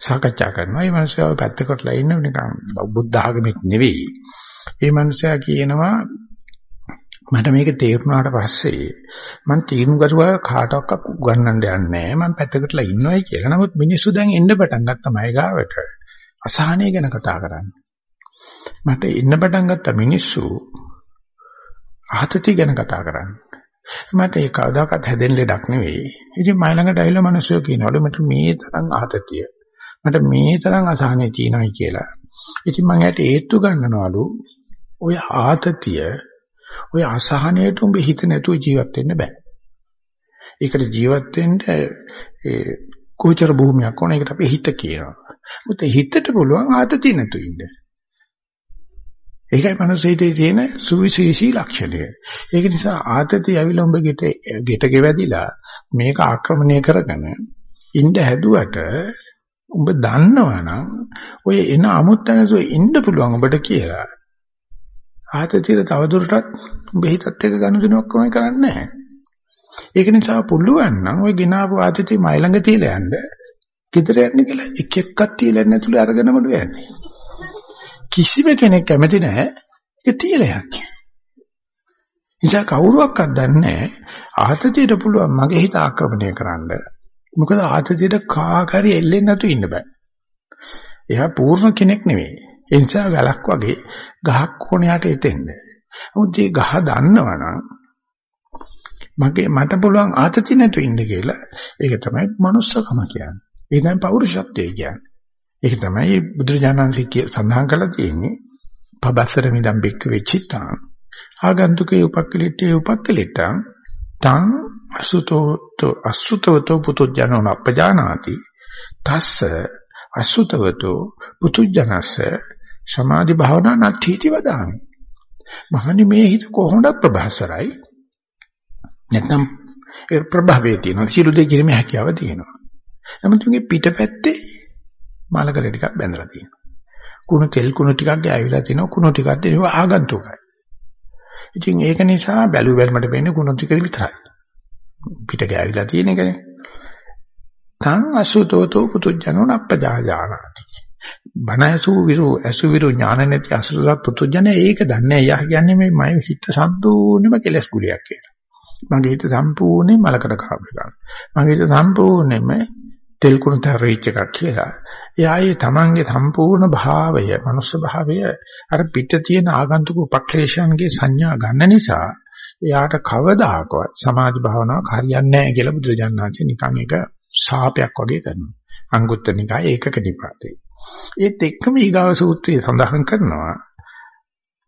සාකච්ඡා කරනවා. මේ මිනිස්සයා ඔය පැත්තකටලා ඉන්න නිකන් බුද්ධ ආගමෙක් නෙවෙයි. මේ මිනිස්සයා කියනවා මට මේක තේරුණාට පස්සේ මම තීරුම් කරුවා කාටවත් උගන්නන්න යන්නේ නැහැ. මම පැත්තකටලා ඉන්නවයි කියලා. නමුත් මිනිස්සු දැන් එන්න පටන් ගත්තා මයි ගාවට. අසහනය ගැන කතා කරන්නේ. මට ඉන්න පටන් ගත්ත මිනිස්සු ආතති ගැන කතා කරන්නේ. මට ඒ කවදාකවත් හැදෙන්න ලඩක් නෙවෙයි. ඉතින් මයි ළඟට ඇවිල්ලා මිනිස්සු කියනවලු මට මේ තරම් ආතතිය. මට මේ තරම් අසහනෙ තියෙනයි කියලා. ඉතින් මම ඇට ඒත්තු ගන්නවලු ඔය ආතතිය ඔය අසහනයට උඹ හිත නැතුව ජීවත් වෙන්න බෑ. ඒකට ජීවත් වෙන්න ඒ කෝචර භූමියක් ඕන. ඒකට අපි හිත කියනවා. මොකද හිතට පුළුවන් ආතතිය නැතුව ඉන්න. ඒකයි මනසෙහිදී තියෙන සුවිශේෂී ලක්ෂණය. ඒක නිසා ආතතිය ඇවිල්ලා උඹ ගෙට ගෙට ගෙවැදිලා මේක ආක්‍රමණය කරගෙන ඉන්න හැදුවට උඹ දන්නවනම් ඔය එන අමුත්තනසෝ ඉන්න පුළුවන් ඔබට කියලා. ආතතියට තවදුරටත් උඹ හිතත් එක්ක ගනුදෙනුවක් කොහොමද කරන්නේ නැහැ. ඒක නිසා පුළුවන් නම් ඔය ගෙනාවු ආතතිය මයි ළඟ තියලා යන්න. ගෙදර යන්න කියලා එක එකක් තියලා නැතුළු අරගෙනමලු යන්නේ. කිසිම කෙනෙක් කැමති නැහැ ඒක තියලා යන්න. නිසා කවුරුවක්වත් දන්නේ නැහැ ආතතියට පුළුවන් මගේ හිත ආක්‍රමණය කරන්න. මොකද ආතතියට කාකාරී එල්ලෙන්නේ නැතු ඉන්න බෑ. එයා පූර්ණ කෙනෙක් නෙවෙයි. ඒ නිසා වැලක් වගේ ගහක් කොණයට එතෙන්න. නමුත් මේ ගහ දන්නවනම් මගේ මට පුළුවන් ආතති නැතු ඉන්න කියලා ඒක තමයි manussකම කියන්නේ. ඒ තමයි පෞරුෂත්වය කියන්නේ. ඒක තමයි බුදුරජාණන්සේ සඳහන් කරලා තියෙන්නේ. පබස්සර මිදම් බික්ක වෙච්චිතා. ආගන්තුකේ උපක්කලිටේ උපක්කලිටං තං අසුතෝ අසුතවතෝ පුතුජනෝ අපජානාති. තස්ස අසුතවතෝ පුතුජනස්ස සමාධි භාවනා නැතිති වදාමි. මහනි මේ හිත කොහොමද ප්‍රභාසරයි? නැත්නම් ඒ ප්‍රභාවයේ තියෙනවා. සියලු දේ කිරීමේ හැකියාව තියෙනවා. නමුත් තුන්ගේ පිටපැත්තේ මාලකල ටිකක් බැඳලා තියෙනවා. කුණු තෙල් කුණු ටිකක් ගෑවිලා තිනවා. කුණු ටිකක් දෙනවා ආගන්තුකයි. ඉතින් ඒක නිසා බැලු බැලමට වෙන්නේ කුණු ටික විතරයි. පිට ගෑවිලා තියෙන එකනේ. තං අසුතෝතෝ පුතුජනෝ නප්පජාජානාති. බණ ඇසු විරු ඇසු විරු ඥාන නැති අසුරලා පුතුජන ඒක දන්නේ යා කියන්නේ මේ මම හිත සම්පූර්ණයෙන්ම කෙලස් ගුලියක් කියලා. මගේ හිත සම්පූර්ණයෙන් මලකට කාපු එකක්. මගේ හිත සම්පූර්ණයෙන්ම තෙල් කුණු තරෙච්ච එකක් කියලා. එයායේ තමන්ගේ සම්පූර්ණ භාවය, මනුස්ස භාවය අර පිට තියෙන ආගන්තුක උපක්ලේශයන්ගේ සංඥා ගන්න නිසා එයාට කවදාකවත් සමාධි භාවනාවක් හරියන්නේ නැහැ කියලා බුදුරජාණන් වහන්සේ නිකන් එක ශාපයක් වගේ කරනවා. අංගුත්තර නිකායේ ඒකක නිපාතේ. ඒත් එක්කම ඊගාව සූත්‍රයේ සඳහන් කරනවා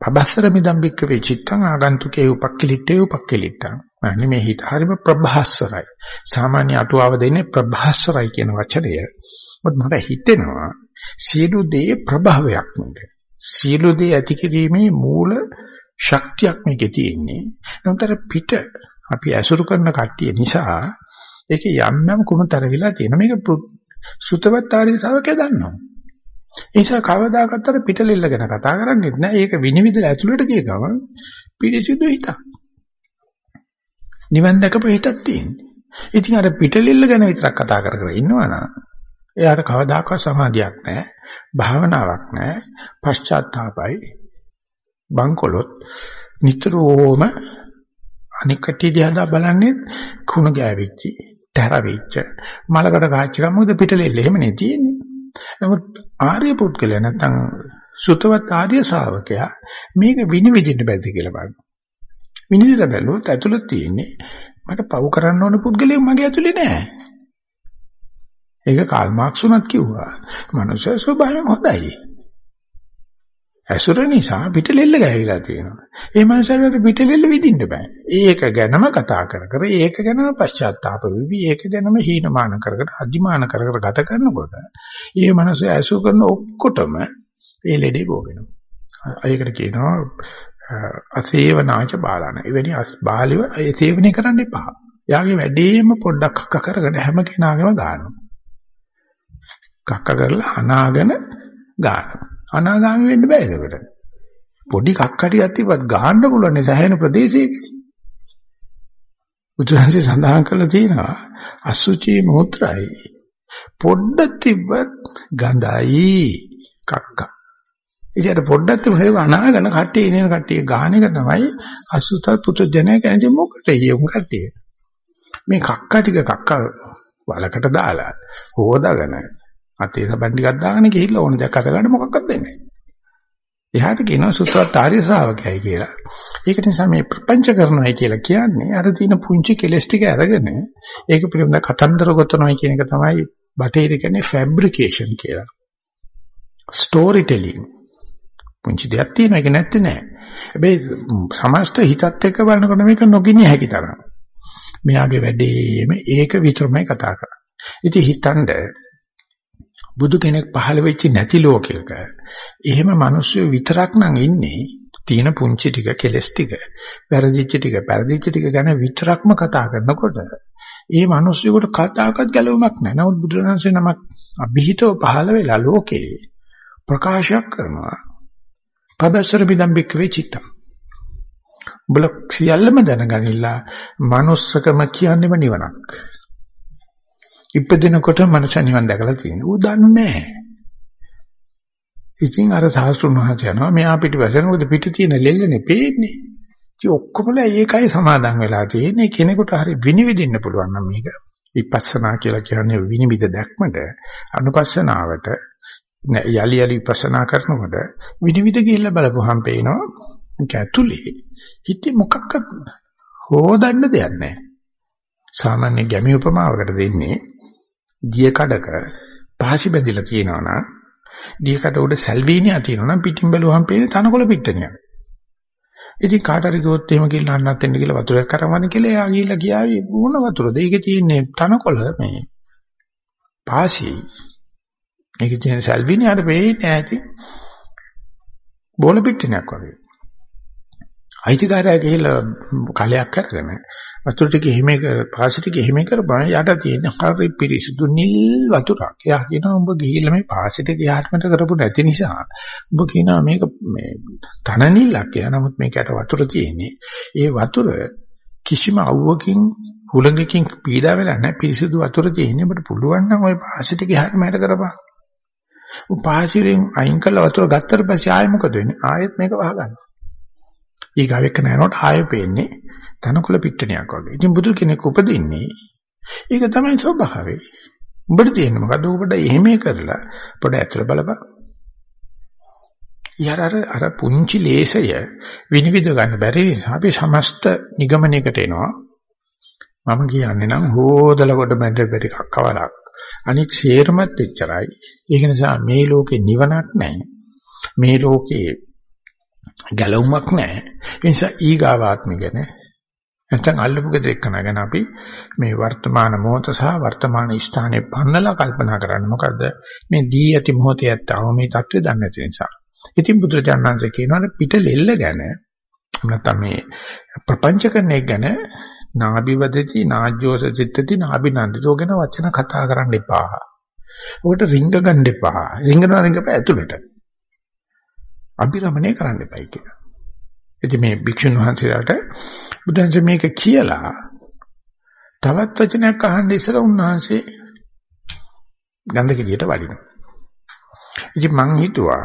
පබස්සර මිදම් බික්ක වේ චිත්තං ආගන්තුකේ උපක්ඛලිටේ උපක්ඛලිටං. අනේ මේ හිත හරිම ප්‍රභාස්වරයි. සාමාන්‍ය අටුවාව දෙන්නේ ප්‍රභාස්වරයි කියන වචනය. මොකද මට හිතෙනවා සියලු දේ ප්‍රභාවයක් නෙද. සියලු දේ ඇති කිරීමේ මූල ශක්තියක් මේකේ තියෙන්නේ. නතර පිට අපි ඇසුරු කරන කට්ටිය නිසා ඒකේ යම් යම් කුමතර වෙලා තියෙන මේක සුතවත් ආර්ය ශ්‍රාවකයා දන්නවා. ඒ නිසා කවදාකවත් අර පිටලෙල්ල ගැන කතා කරන්නේත් නෑ. ඒක විනිවිදලා ඇතුළට ගිය ගමන් පිරිසිදු හිතක්. නිවන් දැකපු හිතක් තියෙන්නේ. ඉතින් අර පිටලෙල්ල ගැන විතරක් කතා කර කර ඉන්නවනම් එයාට කවදාකවත් සමාධියක් නැහැ. භාවනාවක් නැහැ. පශ්චාත්තාපයි. බංකොලොත් නිතරම අනික් කට්ටිය දිහා බලන්නේ කුණ ගෑවිච්චි, තරවිච්ච, මලකට ගාච්ච එක මොකද පිටලෙල්ල එහෙමනේ තියෙන්නේ. නමුත් ආර්ය පුද්ගලයා නැත්නම් සුතවත් ආර්ය ශ්‍රාවකයා මේක විනිවිදින්න බැරිද කියලා බලන්න. විනිවිදලා බැලුවොත් ඇතුළත තියෙන්නේ මට පව් කරන්න ඕන පුද්ගලයෙක් මගේ ඇතුලේ නෑ. ඒක කාල් මාක්ස් උනත් කිව්වා. මනුෂ්‍ය ස්වභාවයෙන් හොඳයි. ඇසුර නිසා පිටලෙල්ල ගෑවිලා තියෙනවා. ඒ මනුස්සයාට පිටලෙල්ල විදින්න බෑ. ඒක ගැනම කතා කර කර ඒක ගැනම පශ්චාත්තාප වෙවි ඒක ගැනම හීනමාන කර කර අදිමාන කර කර ගත කරනකොට මේ මනුස්සයා ඇසුර කරන ඔක්කොටම ඒ ලෙඩේ බෝ වෙනවා. ඒකට කියනවා අසේවනාච බාලන. එවැනි බාලිව ඒ සේවනය කරන්න එපා. යාගේ වැඩේම පොඩ්ඩක් අක්ක කරගෙන හැම කෙනාගේම ගන්නවා. කක්ක කරලා අනාගෙන ගන්නවා. අනාගාමී වෙන්න බෑ ඒකට. පොඩි කක්කටියක් තිබ්බත් ගහන්න පුළුවන් සෑහෙන ප්‍රදේශයක. උතුරන්සේ සඳහන් කරලා තියෙනවා අසුචි මෝත්‍රායි පොඩ්ඩක් තිබ්බත් ගඳයි කක්ක. ඉතින් පොඩ්ඩක් තිබ්බේ අනාගන කට්ටිය ඉන්නේ කට්ටිය ගහන එක තමයි අසුත පුතුජනය කියන්නේ මොකටද යම් කට්ටිය. මේ කක්ක ටික කක්ක වලකට දාලා හොදාගෙන අතේ සබන් ටිකක් දාගෙන ගිහිල්ලා ඕන දෙයක් අත ගන්න මොකක්වත් දෙන්නේ නැහැ. එහාට කියනවා සුත්‍රවත් ආර්ය ශ්‍රාවකයයි කියලා. ඒක නිසා මේ ප්‍රපංච කරනවායි කියලා කියන්නේ අර තියෙන පුංචි කෙලස් ටික අරගෙන ඒක පිළිබඳ කතන්දර ගොතනවායි කියන එක තමයි බටහිර කියන්නේ ෆැබ්‍රිකේෂන් කියලා. Story telling. පුංචි දෙයක් තියෙනවා ඒක නැත්තේ නෑ. හැබැයි සමස්ත හිතත් එක්ක බලනකොට මේක නොගිනිය හැකි තරම්. මෙයාගේ වැඩේම ඒක විතරමයි කතා කරන්නේ. ඉතින් හිතන්නේ බුදු කෙනෙක් පහළ වෙච්ච නැති ලෝකයක එහෙම මිනිස්සු විතරක් නම් ඉන්නේ තියෙන පුංචි ටික කෙලස් ටික වැරදිච්ච ටික පෙරදිච්ච ටික ගැන විතරක්ම කතා කරනකොට ඒ මිනිස්සුන්ට කතාවකත් ගැලවුමක් නැහැ. නමුත් බුදුරජාණන්සේ නමක් અભිහිතව පහළ වෙලා ලෝකේ ප්‍රකාශයක් කරනවා. පබසර බිදම්බික් වෙචිතම්. බල සියල්ලම දැනගනිලා manussකම කියන්නේම නිවනක්. ඉපදිනකොට මනුෂ්‍ය නිවන් දැකලා තියෙනවා. ඌ දන්නේ නැහැ. ඉතින් අර සාස්ත්‍රුන් වහන්සේ යනවා මෙහා පිටිපස්සෙන් මොකද පිට තියෙන ලෙල්ලනේ පේන්නේ. ඉතින් ඔක්කොමල ඒකයි සමාදන් වෙලා තියෙන්නේ කෙනෙකුට හරි විනිවිදින්න පුළුවන් නම් මේක. විපස්සනා කියලා කියන්නේ විනිවිද දැක්මට අනුපස්සනාවට යලි යලි විපස්සනා කරනකොට විනිවිද ගිහිල්ලා බලපුවහම පේනවා මේක ඇතුලේ හිතේ මොකක්වත් හොදන්න දෙයක් නැහැ. සාමාන්‍ය ගැමි උපමාවකට දෙන්නේ දිය කඩක පහසි බැඳිලා තියෙනවා නම් දිය කඩ උඩ සල්වීනියා තියෙනවා නම් පිටින් බැලුවහම පේන්නේ තනකොළ පිට්ටනියක්. ඉතින් කාට හරි ගියොත් එහෙම කියලා අන්නත් එන්න කියලා වතුරක් කරවන්න කියලා එයා ගිහිල්ලා ගියාවි මොන වතුරද? ඒකේ තියෙන්නේ තනකොළ මේ පාසි. ඒකේ තියෙන සල්වීනියාට වෙන්නේ නැති බෝල පිට්ටනියක් වගේ. අයිතිකාරයා ගිහිල්ලා කලයක් කරගෙන වතුර ටික එහෙම කර පාසි ටික එහෙම කරපන් යට තියෙන හරි පිරිසිදු නිල් වතුරක්. එයා කියනවා උඹ ගිහිල්ලා මේ පාසි ටික යහටමට කරපු නැති නිසා උඹ කියනවා මේක මේ තන නිල්ලක් කියලා. නමුත් මේකට වතුර තියෙන්නේ. ඒ වතුර කිසිම අවුවකින් හුලඟකින් පීඩා වෙලා නැහැ. පිරිසිදු වතුර තියෙන්නේ. ඔබට පුළුවන් නම් ওই පාසි ටික යහටමට කරපන්. උ පාසියෙන් අයින් කළා වතුර ගත්තට පස්සේ ආයෙ මොකද වෙන්නේ? ආයෙත් මේක වහගන්න. ඊගාව එක්ක නෑනොට ආයෙ පේන්නේ තනකොළ පිට්ටනියක් වගේ. ඉතින් බුදු කෙනෙක් උපදින්නේ ඒක තමයි ස්වභාවය. උඹට තියෙන්නේ මොකද? උඹට එහෙම කරලා පොඩ ඇතුළ බලපන්. යාර අර අර පුංචි ලේසය විනිවිද ගන්න බැරි නිසා අපි සමස්ත නිගමනයකට එනවා. මම කියන්නේ නම් හොදලා කොට බැඳ බැරි කක්කවලක්. අනිත් ෂේරමත් එච්චරයි. ඒක නිසා මේ ලෝකේ නිවනක් නැහැ. මේ ලෝකේ ගැලවුමක් නැහැ. ඒ නිසා ඊගාවාත්ම ගැන නැත්නම් අල්ලපු ගෙදර එක්කන ගැන අපි මේ වර්තමාන මොහොත සහ වර්තමාන ස්ථානයේ පන්නලා කල්පනා කරන්න. මොකද මේ දී ඇති මොහොතේ ඇත්තව මේ தත්ත්වය දන්නේ නැති නිසා. ඉතින් බුදුරජාණන්සේ කියනවා පිට ලෙල්ල ගැන නැත්නම් මේ ප්‍රපංච කරන එක ගැන නාභිවදති නාජ්ජෝස චිත්තති නාභිනන්දිතෝ ගැන වචන කතා කරන්න එපා. ඔකට රිංග ගන්න එපා. රිංගනවා රිංගපෑ ඇතුළට. අභිරමණය කරන්න එපයි කියලා. ඉතින් මේ භික්ෂුන් වහන්සේලාට බුදුන්සේ මේක කියලා තවත් වචනයක් අහන්න ඉස්සලා උන්වහන්සේ ගන්ධ කෙලියට වඩිනවා. ඉතින් මං හිතුවා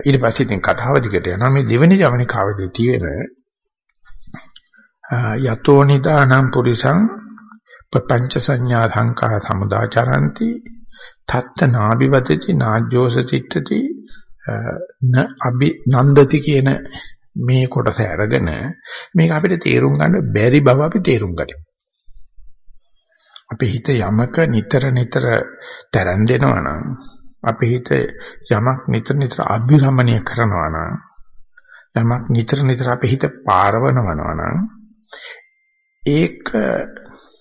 ඊට පස්සේ ඉතින් කතාව දිගට යනවා මේ දෙවෙනි ජවනිකාවේදී තියෙන යතෝ නිදානම් පුරිසං පංච සංඥා සංකා සමුදාචරಂತಿ තත්ත නාභිවදති නාජ්ජෝස චිත්තති න අභි නන්දති කියන මේ කොටස අරගෙන මේක අපිට තේරුම් ගන්න බැරි බව අපි තේරුම් ගනිමු. අපේ හිත යමක නිතර නිතර තරන් දෙනවා නම් අපේ හිත යමක් නිතර නිතර අභිරමණය කරනවා නම් යමක් නිතර නිතර අපේ හිත පාරවනවා නම් ඒක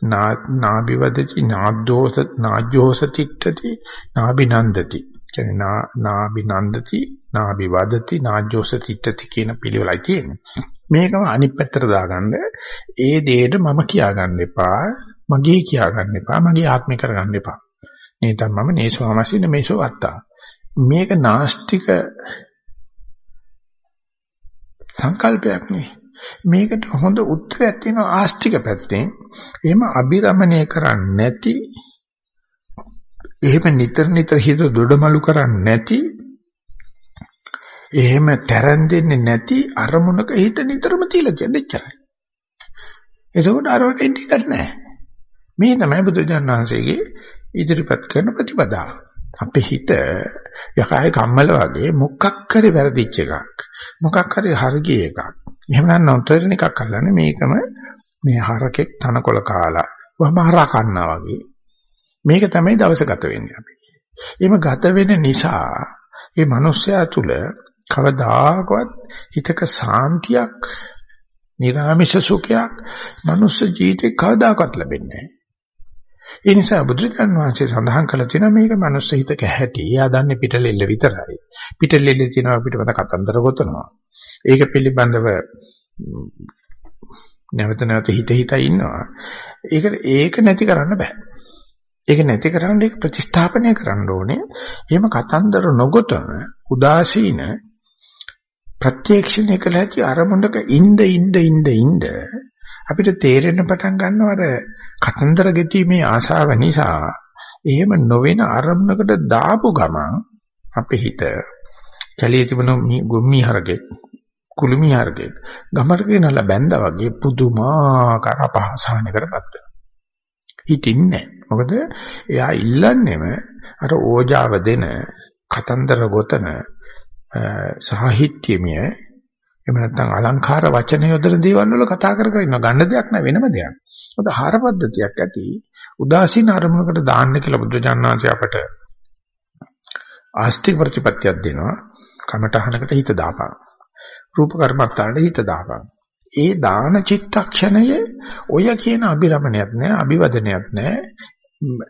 නාභිවදති නාද්දෝස නාජ්ජෝස තිට්ඨති නාභිනන්දති. කියන්නේ නාභිනන්දති නාභිවදති නාජ්ජෝස තිට්ඨති කියන පිළිවෙලයි තියෙන්නේ. මේකම අනිත් පැත්තට දාගන්න. ඒ දෙයට මම කියාගන්න එපා මගේ කියාගන්න එපා මගේ ආත්මේ කරගන්න එපා. නේතම් මම නේසෝමසින මේසෝ අත්තා මේක නාස්තික සංකල්පයක් නේ මේකට හොඳ උත්තරයක් තියෙනවා ආස්තික පැත්තෙන්. එහෙම අබිරමණය කරන්නේ නැති එහෙම නිතර නිතර හිත දොඩමලු කරන්නේ නැති එහෙම තරන් දෙන්නේ නැති අරමුණක හිත නිතරම තියලා කියන්නේ එච්චරයි. ඒකෝට අරකට ඉඳික් නැහැ. මේ තමයි බුදුජානනාංශයේ ඉදිරිපත් කරන ප්‍රතිපදාව. අපේ හිත යකයි කම්මල වගේ මොකක් හරි වැරදිච්ච එකක්. මොකක් හරි හරගිය එකක්. එහෙම නැත්නම් නොතරින එකක් අල්ලන්නේ මේකම මේ හරකෙක් තනකොළ කාලා වම හරා කන්නා වගේ. මේක තමයි දවස ගත වෙන්නේ අපි. එහෙම ගත වෙන නිසා මේ මිනිස්යා තුල කවදාකවත් හිතක සාන්තියක්, නිර්ආමිෂ සුඛයක් මනුස්ස ජීවිතේ කවදාකවත් ලැබෙන්නේ නැහැ. ඒ නිසා බුදුරජාණන් වහන්සේ සඳහන් කළ තියෙනවා මේක මනුස්ස හිතක හැටි. එයා දන්නේ පිටලෙල්ල විතරයි. පිටලෙල්ල තියෙනවා අපිට මත කතන්දර ගොතනවා. ඒක පිළිබඳව නැවත නැවත හිත හිත ඉන්නවා. ඒක ඒක නැති කරන්න බෑ. ඒක නැති කරන්න ඒක ප්‍රතිස්ථාපනය කරන්න ඕනේ. එහෙම කතන්දර නොගොතන උදාසීන ප්‍රත්‍යක්ෂණය කළ හැකි අරමුණක ඉඳ ඉඳ ඉඳ ඉඳ අපිට තේරෙන්න පටන් ගන්නවා අර කතන්දර ගෙතීමේ ආශාව නිසා එහෙම නොවන අරමුණකට දාපු ගමන් අපේ හිත කැලිය තිබුණු ගොම්මි හරකෙක් කුළුමි හරකෙක් ගමට ගෙනලා බැඳා වගේ පුදුමාකාර අපහසානකටපත් වෙනවා. හිතින්නේ මොකද එයා ඉල්ලන්නේම අර ඕජාව දෙන කතන්දර ගොතන සාහිත්‍යමය එහෙම නැත්නම් අලංකාර වචන යොදන දේවල් වල කතා කර කර ඉන්න ගන්න දෙයක් නෑ වෙනම දෙයක්. මොකද ආහාර පද්ධතියක් ඇති උදාසීන අරමුණකට දාන්න කියලා බුදුජානනාංශය අපට ආස්තික ප්‍රතිපත්තියක් දෙනවා. කමටහනකට හිත දාපන්. රූප කර්මත්තාට හිත දාපන්. ඒ දාන චිත්තක්ෂණය ඔය කියන අභිරමණයක් නෑ, අභිවදනයක් නෑ.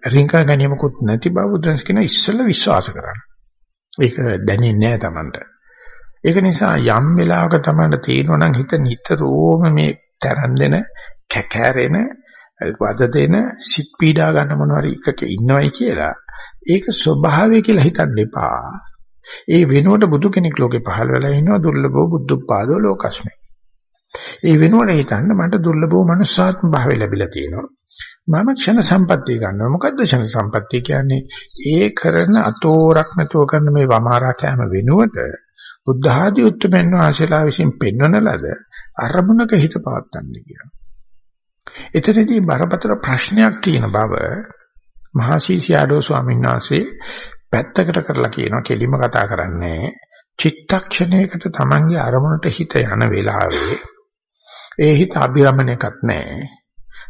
රින්කා ගැනීමකුත් නැති බව බුදුන්ස් කියන ඉස්සෙල්ලා විශ්වාස කරන්න. ඒක දැනෙන්නේ නෑ Tamanට. ඒක නිසා යම් වෙලාවක තමයි තේරෙනවා නම් හිත නිතරම මේ තරන් දෙන කැකෑරෙන වද දෙන සිත් පීඩා ගන්න මොනවාරි එකක ඉන්නවයි කියලා ඒක ස්වභාවය කියලා හිතන්න එපා. ඒ වෙනුවට බුදු කෙනෙක් ලෝකේ පහළ වෙලා ඉන්නවා දුර්ලභව බුද්ධපාදෝ ලෝකස්මේ. ඒ වෙනුවට හිතන්න මට දුර්ලභව මනුස්සාත්ම භාවය ලැබිලා තියෙනවා. මම ක්ෂණ සම්පත්තිය ගන්නවා. මොකද්ද ක්ෂණ සම්පත්තිය කියන්නේ? ඒ කරන අතෝරක් නැතුව කරන මේ වමාරා කෑම වෙනුවට බුද්ධ ආදී උත්තරමන් වහන්සේලා විසින් පෙන්වන ලද අරමුණක හිත පවත්තන්නේ කියලා. එතනදී බරපතල ප්‍රශ්නයක් තියෙන බව මහසීසියාඩෝ ස්වාමීන් වහන්සේ පැත්තකට කරලා කියනවා කෙලිම කතා කරන්නේ චිත්තක්ෂණයකට Tamange අරමුණට හිත යන වෙලාවේ ඒ හිත අභිරමණයක්වත් නැහැ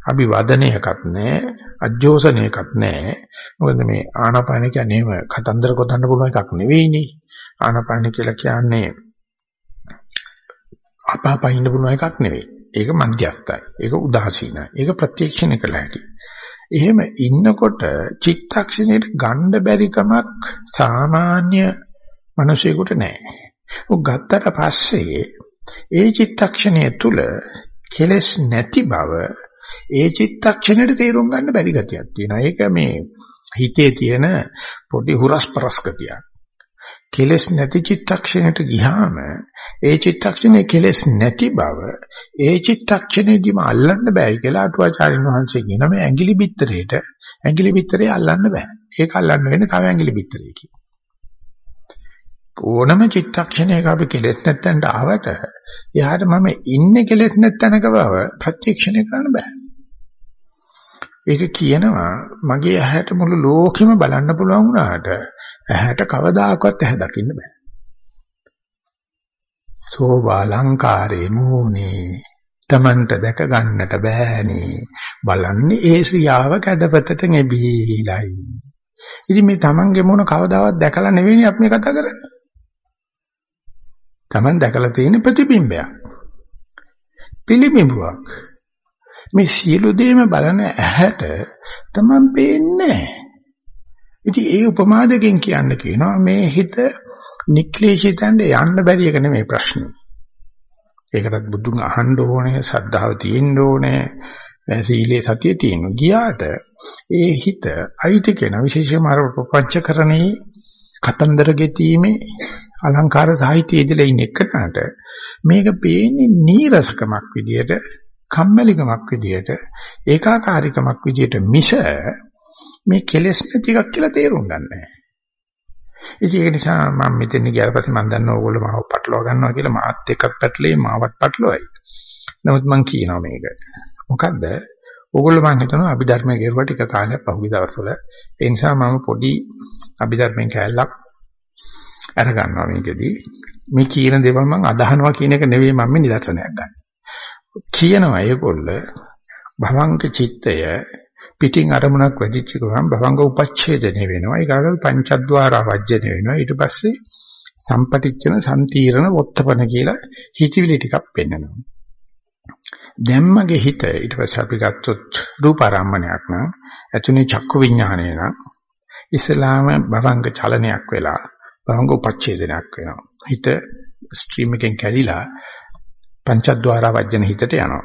අභිවදනයක්වත් නැහැ අජෝසනයක්වත් නැහැ මොකද මේ ආනාපාන කියන්නේ කතන්දර ගොතන්න පුළුවන් එකක් නෙවෙයිනේ ආනාපාන කියලා කියන්නේ අපාපයින්න පුළුවන් එකක් නෙවෙයි. ඒක මධ්‍යස්ථයි. ඒක උදාසීනයි. ඒක ප්‍රත්‍යක්ෂණය කළ හැකි. එහෙම ඉන්නකොට චිත්තක්ෂණයට ගන්න බැරි කමක් සාමාන්‍ය මිනිසෙකුට නැහැ. ඔක් ගත්තට පස්සේ ඒ චිත්තක්ෂණය තුල කෙලස් නැති බව ඒ චිත්තක්ෂණයට තේරුම් ගන්න බැරි ගතියක් තියෙනවා. ඒක මේ හිතේ තියෙන පොඩි හුරස්පරස් ගතියක්. කෙලස් නැති චිත්තක්ෂණයට ගියාම ඒ චිත්තක්ෂණේ කෙලස් නැති බව ඒ චිත්තක්ෂණේදීම අල්ලන්න බෑ කියලා අටුවාචාරින් වහන්සේ කියන මේ ඇඟිලි බිත්තරේට ඇඟිලි බිත්තරේ අල්ලන්න බෑ. ඒක අල්ලන්න වෙන්නේ තව ඇඟිලි බිත්තරේකින්. ඕනම චිත්තක්ෂණයක අපි කෙලස් නැත්තන්ට ආවට එයාට මම ඉන්නේ කෙලස් නැත්තනක බව ප්‍රත්‍යක්ෂණය කරන්න බෑ. ඒක කියනවා මගේ ඇහැට මුළු ලෝකෙම බලන්න පුළුවන් වුණාට ඇහැට කවදාකවත් ඇහැ දකින්න බෑ. සෝබාලංකාරේ මූනේ තමන්ට දැක ගන්නට බෑනේ බලන්නේ ඒ ශ්‍රියාව කැඩපතට නෙබීලයි. ඉතින් මේ තමන්ගේ මොන කවදාවත් දැකලා නෙවෙයි අපි මේ කතා කරන්නේ. තමන් දැකලා තියෙන ප්‍රතිබිම්බයක්. පිළිබිඹුවක්. මේ සියලු දේම බලන ඇහැට තමන් පේන්නේ ඉතින් ඒ උපමාදකින් කියන්න කියනවා මේ හිත නික්ලේශිතෙන්ද යන්න බැරි එක නෙමෙයි ප්‍රශ්නේ. ඒකටත් බුදුන් අහන්න ඕනේ, සද්ධාව තියෙන්න ඕනේ, සීලේ සතිය තියෙන්න. ගියාට ඒ හිත අයිති කෙන විශේෂයෙන්ම අර ප්‍රපංචකරණේ කතන්දර ගෙතීමේ අලංකාර සාහිත්‍යයේ ඉඳලා ඉන්න එකනට මේක පේන්නේ නීරසකමක් විදියට කම්මැලිකමක් විදියට ඒකාකාරීකමක් විදියට මිස මේ කෙලෙස් නැති එකක් කියලා තේරුම් ගන්න නැහැ. ඒක නිසා මම මෙතන ගියාට පස්සේ මම දන්නවා ඕගොල්ලෝ මාව පටලවා ගන්නවා කියලා මාත් එක්කත් පැටලෙයි මාවත් පටලවයි. නමුත් මම කියනවා මේක. මොකද්ද? ඕගොල්ලෝ මම හිතනවා අභිධර්මයේ ගෙරුවා ටික කාලයක් පහුගිය දවස්වල. ඒ නිසා මම පොඩි අභිධර්මයෙන් කැලලක් අර ගන්නවා මේකෙදී. මේ කියන දේවල් මම අදහනවා කියන එක නෙවෙයි මම මේ නිදර්ශනයක් ගන්න. කියනවා ඒගොල්ල භවංක චිත්තය පිටින් අරමුණක් වැඩිච්ච ගමන් භවංග උපච්ඡේදනය වෙනවා. ඒකට පංචද්වාර වජ්ජන වෙනවා. ඊට පස්සේ සම්පටිච්චන සම්තීරණ වොත්තපන කියලා හිතවිලි ටිකක් පෙන්වනවා. දැම්මගේ හිත ඊට පස්සේ අපි ගත්තොත් රූපාරම්මණයක් නම් ඇතුනේ චක්කු විඥානය නම් ඉස්ලාම භවංග චලනයක් වෙලා භවංග උපච්ඡේදනයක් වෙනවා. හිත ස්ට්‍රීම් එකෙන් කැඩිලා පංචද්වාර වජ්ජන හිතට යනවා.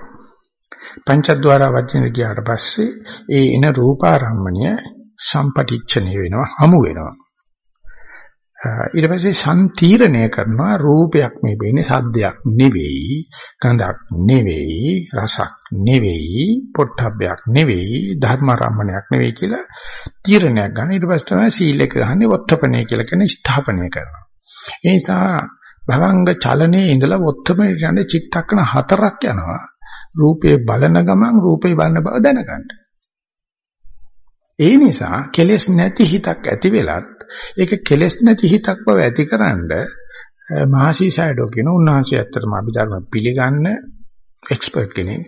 පංචද්වාර වජ්ජන ගියාට පස්සේ ඒ එන රූපාරම්මණය සම්පටිච්ඡනේ වෙනවා හමු වෙනවා. ඊට පස්සේ සම්තිරණය කරනවා රූපයක් මේ වෙන්නේ සද්දයක් නෙවෙයි ගඳක් නෙවෙයි රසක් නෙවෙයි පොට්ටබ්බයක් නෙවෙයි ධර්මාරම්මණයක් නෙවෙයි කියලා තීරණයක් ගන්න ඊට පස්සේ තමයි සීල එක ගහන්නේ වොත්තපනේ කියලා කියන ස්ථාපනය කරනවා ඒ නිසා භවංග චලනයේ ඉඳලා වොත්තපනේ යන චිත්තක්කන හතරක් යනවා රූපේ බලන ගමන් රූපේ බලන බව දැනගන්න. ඒ නිසා කෙලෙස් නැති හිතක් ඇති වෙලත් ඒක කෙලෙස් නැති හිතක් බව ඇතිකරනද මහසි ෂයිඩෝ කියන උන්වහන්සේ ඇත්තටම අභිධර්ම පිළිගන්න එක්ස්පර්ට් කෙනෙක්.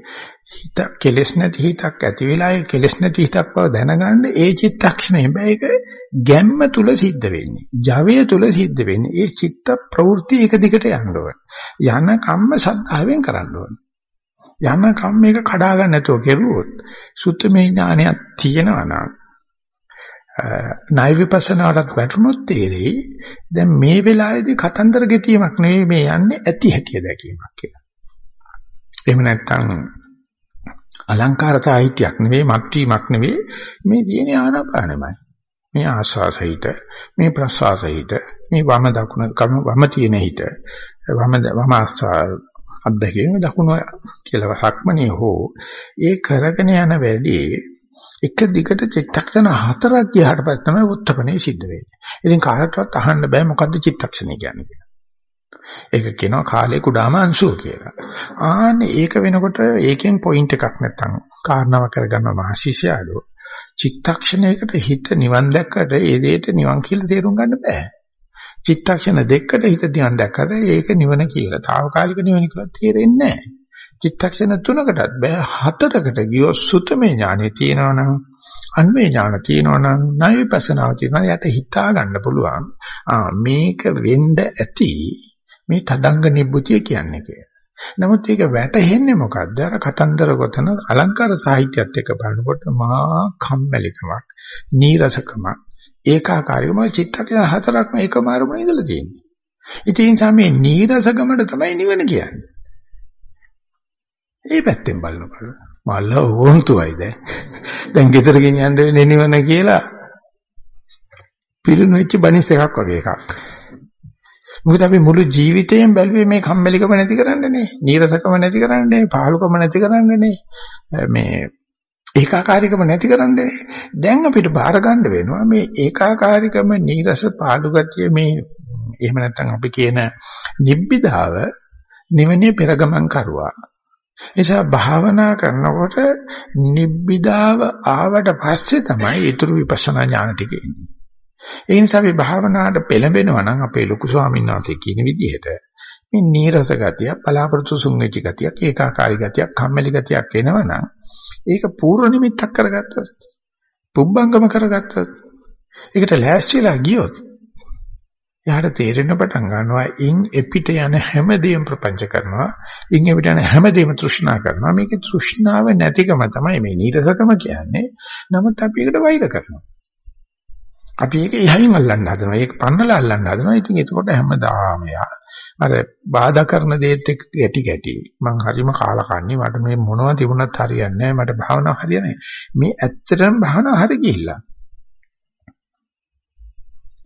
හිත කෙලෙස් නැති හිතක් ඇති වෙලා ඒ කෙලෙස් නැති හිතක් බව දැනගන්න ඒ චිත්තක්ෂණය හැබැයි ඒක ගැම්ම තුල සිද්ධ වෙන්නේ. ජවය තුල සිද්ධ වෙන්නේ. ඒ චිත්ත ප්‍රවෘත්ති එක දිගට යන්න ඕන. යන කම්ම සද්ධාවෙන් කරන්න ඕන. යන කම් මේක කඩා ගන්න නැතුව කෙරුවොත් සුත්තමේ ඥානයක් තියෙනවා නම් ණය විපස්සනාවට වැටුනොත් තේරෙයි දැන් මේ වෙලාවේදී කතන්දර ගෙතීමක් නෙවෙයි මේ යන්නේ ඇති හැටිය දැකීමක් කියලා. එහෙම නැත්නම් අලංකාර සාහිත්‍යයක් නෙවෙයි මත්වීමක් නෙවෙයි මේ තියෙන ආනාපානෙමයි. මේ ආස්වාසහිත මේ ප්‍රසවාසහිත මේ වම දකුණ වම තියෙන හිත වම වම අත්දැකීම දකුණ කියලා සක්මනේ හෝ ඒ කරගෙන යන වැඩි එක දිගට චිත්තක්ෂණ හතරක් ගියාට පස්සේ තමයි උත්තරපණේ සිද්ධ වෙන්නේ. ඉතින් කාටවත් අහන්න බෑ මොකද්ද චිත්තක්ෂණය කියන්නේ කියලා. ඒක කියනවා කාලේ කුඩාම අංශුව කියලා. ආන්නේ ඒක වෙනකොට ඒකෙන් පොයින්ට් එකක් නැත්තම් කාරණාව කරගන්න මහශිෂ්‍යයලෝ චිත්තක්ෂණයකට හිත නිවන් දැක්කට ඒ දෙයට නිවන් කියලා තේරුම් ගන්න බෑ. චිත්තක්ෂණ දෙකකට හිත නිවන් දැක්කට ඒක නිවන කියලා. తాවකාලික නිවන කියලා තේරෙන්නේ නැහැ. චිත්තක්ෂණ තුනකටත් බෑ හතරකට ගියොත් සුතමේ ඥානෙ තියෙනවනම් අන්වේ ඥාන තියෙනවනම් ණය විපස්සනාව තියෙනවා යට හිතා ගන්න පුළුවන්. ආ මේක වෙන්න ඇති මේ තදංග නිබ්බුතිය කියන්නේ කියලා. නමුත් ඒක වැටහෙන්නේ මොකද්ද? අර කතන්දර ගොතන අලංකාර සාහිත්‍යයත් එක්ක බලනකොට මහා කම්මැලිකමක්, නීරසකමක්, ඒකාකාරීකම චිත්තක්ෂණ හතරක්ම එකම අරමුණේ ඉඳලා තියෙන්නේ. ඉතින් මේ නීරසකමට තමයි නිවන කියන්නේ. ඒ පැත්තෙන් බලනකොට මල්ල ඕන්තුවයි දැන්. දැන් ගෙදර ගෙනියන්න වෙන්නේ නිවන කියලා පිළිණු වෙච්ච බනිස් එකක් වගේ එකක්. මොකද අපි මුළු ජීවිතේම බැලුවේ මේ කම්මැලිකම නැති කරන්නනේ, නීරසකම නැති කරන්නනේ, පහලුකම නැති කරන්නනේ. මේ ඒකාකාරීකම නැති කරන්නනේ. දැන් අපිට බාර ගන්න වෙනවා මේ ඒකාකාරීකම, නීරස, පාළු ගතිය මේ එහෙම නැත්නම් අපි කියන නිබ්බිදාව නිවනේ පෙරගමන් කරුවා. එසා භාවනා කරනකොට නිබ්බිදාව ආවට පස්සේ තමයි ඊතුරු විපස්සනා ඥාන ටික එන්නේ. ඒ නිසා අපි භාවනාවට පෙළඹෙනවා නම් අපේ ලොකු ස්වාමීන් වහන්සේ කියන විදිහට මේ නීරස ගතිය, බලාපොරොත්තු සුන්වෙච්ච ගතියක්, ඒකාකාරී ගතියක්, කම්මැලි ගතියක් එනවනම් ඒක පූර්ව නිමිත්තක් කරගත්තොත්, පුබ්බංගම කරගත්තොත්, ඒකට ලෑස්තිලා ගියොත් එයාට තේරෙන්න පටන් ගන්නවා ඉන් එපිට යන හැමදේම ප්‍රපංච කරනවා ඉන් එපිට යන හැමදේම තෘෂ්ණා කරනවා. මේකේ තෘෂ්ණාව නැතිකම තමයි මේ නීරසකම කියන්නේ. නමුත් අපි ඒකට වෛර කරනවා. අපි ඒක එහයින් අල්ලන්න හදනවා. ඒක පන්නලා අල්ලන්න හදනවා. ඉතින් එතකොට හැමදාම යා. අර බාධා කරන දේත් එක්ක ගැටි ගැටි. මං හරිම කාලකන්ණි. මට මේ මොනවද තිබුණත් හරියන්නේ නැහැ. මට භාවනාව හරියන්නේ මේ ඇත්තටම භාවනාව හරි ගිහිල්ලා.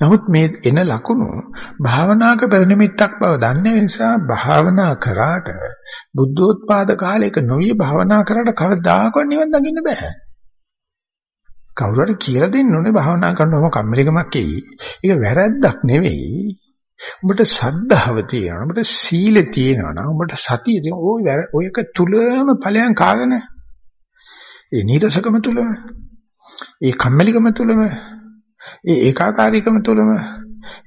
නමුත් මේ එන ලකුණු භාවනාක පරිණිමිත්තක් බව දන්නේ නිසා භාවනා කරාට බුද්ධෝත්පාද කාලයක නොවිය භාවනා කරාට කවදාකවත් නිවන් දකින්න බෑ. කවුරු හරි කියලා දෙන්න ඕනේ භාවනා කරනවම කම්මැලිකමක් එයි. ඒක වැරැද්දක් නෙවෙයි. උඹට සද්ධාව තියෙනවා. උඹට සීලෙ තියෙනවා නම් උඹට සතිය තියෙනවා. ওই ඔයක තුලම ඵලයන් කාගෙන. ඒ නීරසකම තුලම. ඒ කම්මැලිකම තුලම ඒ ඒකාකාරීකම තුළම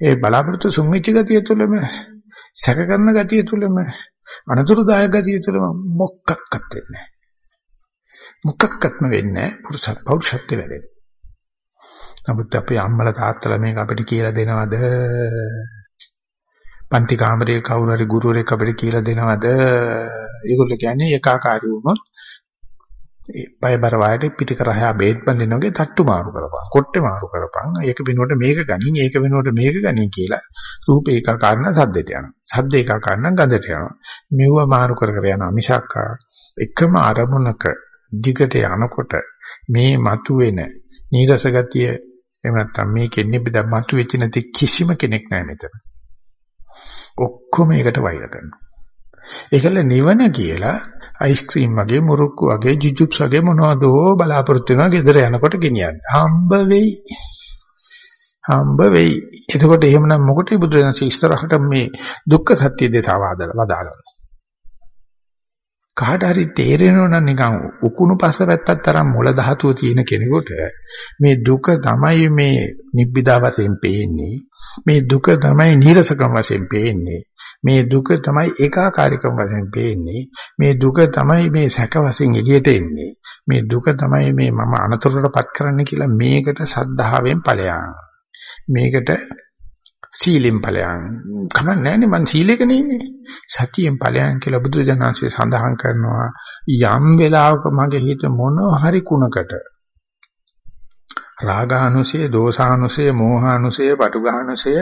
ඒ බලාපොරොත්තු සුන්විච්ච ගතිය තුළම සැක කරන ගතිය තුළම අනතුරුදායක ගතිය තුළම මොකක්වත් වෙන්නේ නැහැ. මොකක්වත්ම වෙන්නේ නැහැ පුරුෂ පෞරුෂත්ව වැඩේ. නමුත් අපේ අම්මලා තාත්තලා මේක අපිට කියලා දෙනවද? පන්ති කාමරයේ කවුරු හරි ගුරුවරයෙක් අපිට කියලා දෙනවද? ඒගොල්ලෝ කියන්නේ ඒකාකාරී වුණොත් ඒ පයබර වයරේ පිටිකරහා බේත් බඳිනෝගේ තට්ටු මාරු කරපන් කොට්ටේ මාරු කරපන් ඒක වෙනුවට මේක ගනින් ඒක වෙනුවට මේක ගනින් කියලා රූප ඒක කාරණා සද්දයට යනවා සද්ද ඒක කාරණා ගඳට යනවා මෙව මාරු කර කර යනවා මිසක් එකම අරමුණක දිගට යනකොට මේ මතුවෙන නීරස ගතිය එහෙම නැත්නම් මේ කෙන්නේ බද මතුවෙච්ච නැති කිසිම කෙනෙක් නැහැ මෙතන ඔක්කොම ඒකට වෛර කරනවා ඒකල නිවන කියලා අයිස්ක්‍රීම් වගේ මුරුක්කු වගේ ජුජුප්ස් වගේ මොනවදෝ බලාපොරොත්තු වෙනවා ගෙදර යනකොට ගෙනියන්න. හම්බ වෙයි. හම්බ වෙයි. එතකොට එහෙමනම් මොකටද බුදුරජාණන් ඉස්සරහට මේ දුක්ඛ සත්‍ය දේතාව වදාළා. කාට හරි තේරෙනව නම් නිකන් උකුණු පස්ස පැත්තක් තරම් මොළ ධාතුව තියෙන කෙනෙකුට මේ දුක තමයි මේ නිබ්බිදා වශයෙන් පේන්නේ. මේ දුක තමයි නීරසකම වශයෙන් පේන්නේ. මේ දුක තමයි ඒකාකාරීකම වශයෙන් පේන්නේ. මේ දුක තමයි මේ සැක වශයෙන් එළියට එන්නේ. මේ දුක තමයි මේ මම අනතුරටපත් කරන්න කියලා මේකට සද්ධාවෙන් ඵලයන්. මේකට සීලෙන් ඵලයන්. කමක් නැහැනේ මං සීලෙකනේ ඉන්නේ. සතියෙන් ඵලයන් කියලා බුදුජානන්සේ සඳහන් කරනවා. යම් වෙලාවක මගේ හිත මොන හරි කුණකට රාගානුසය, දෝසානුසය, මෝහානුසය, පටුගානුසය,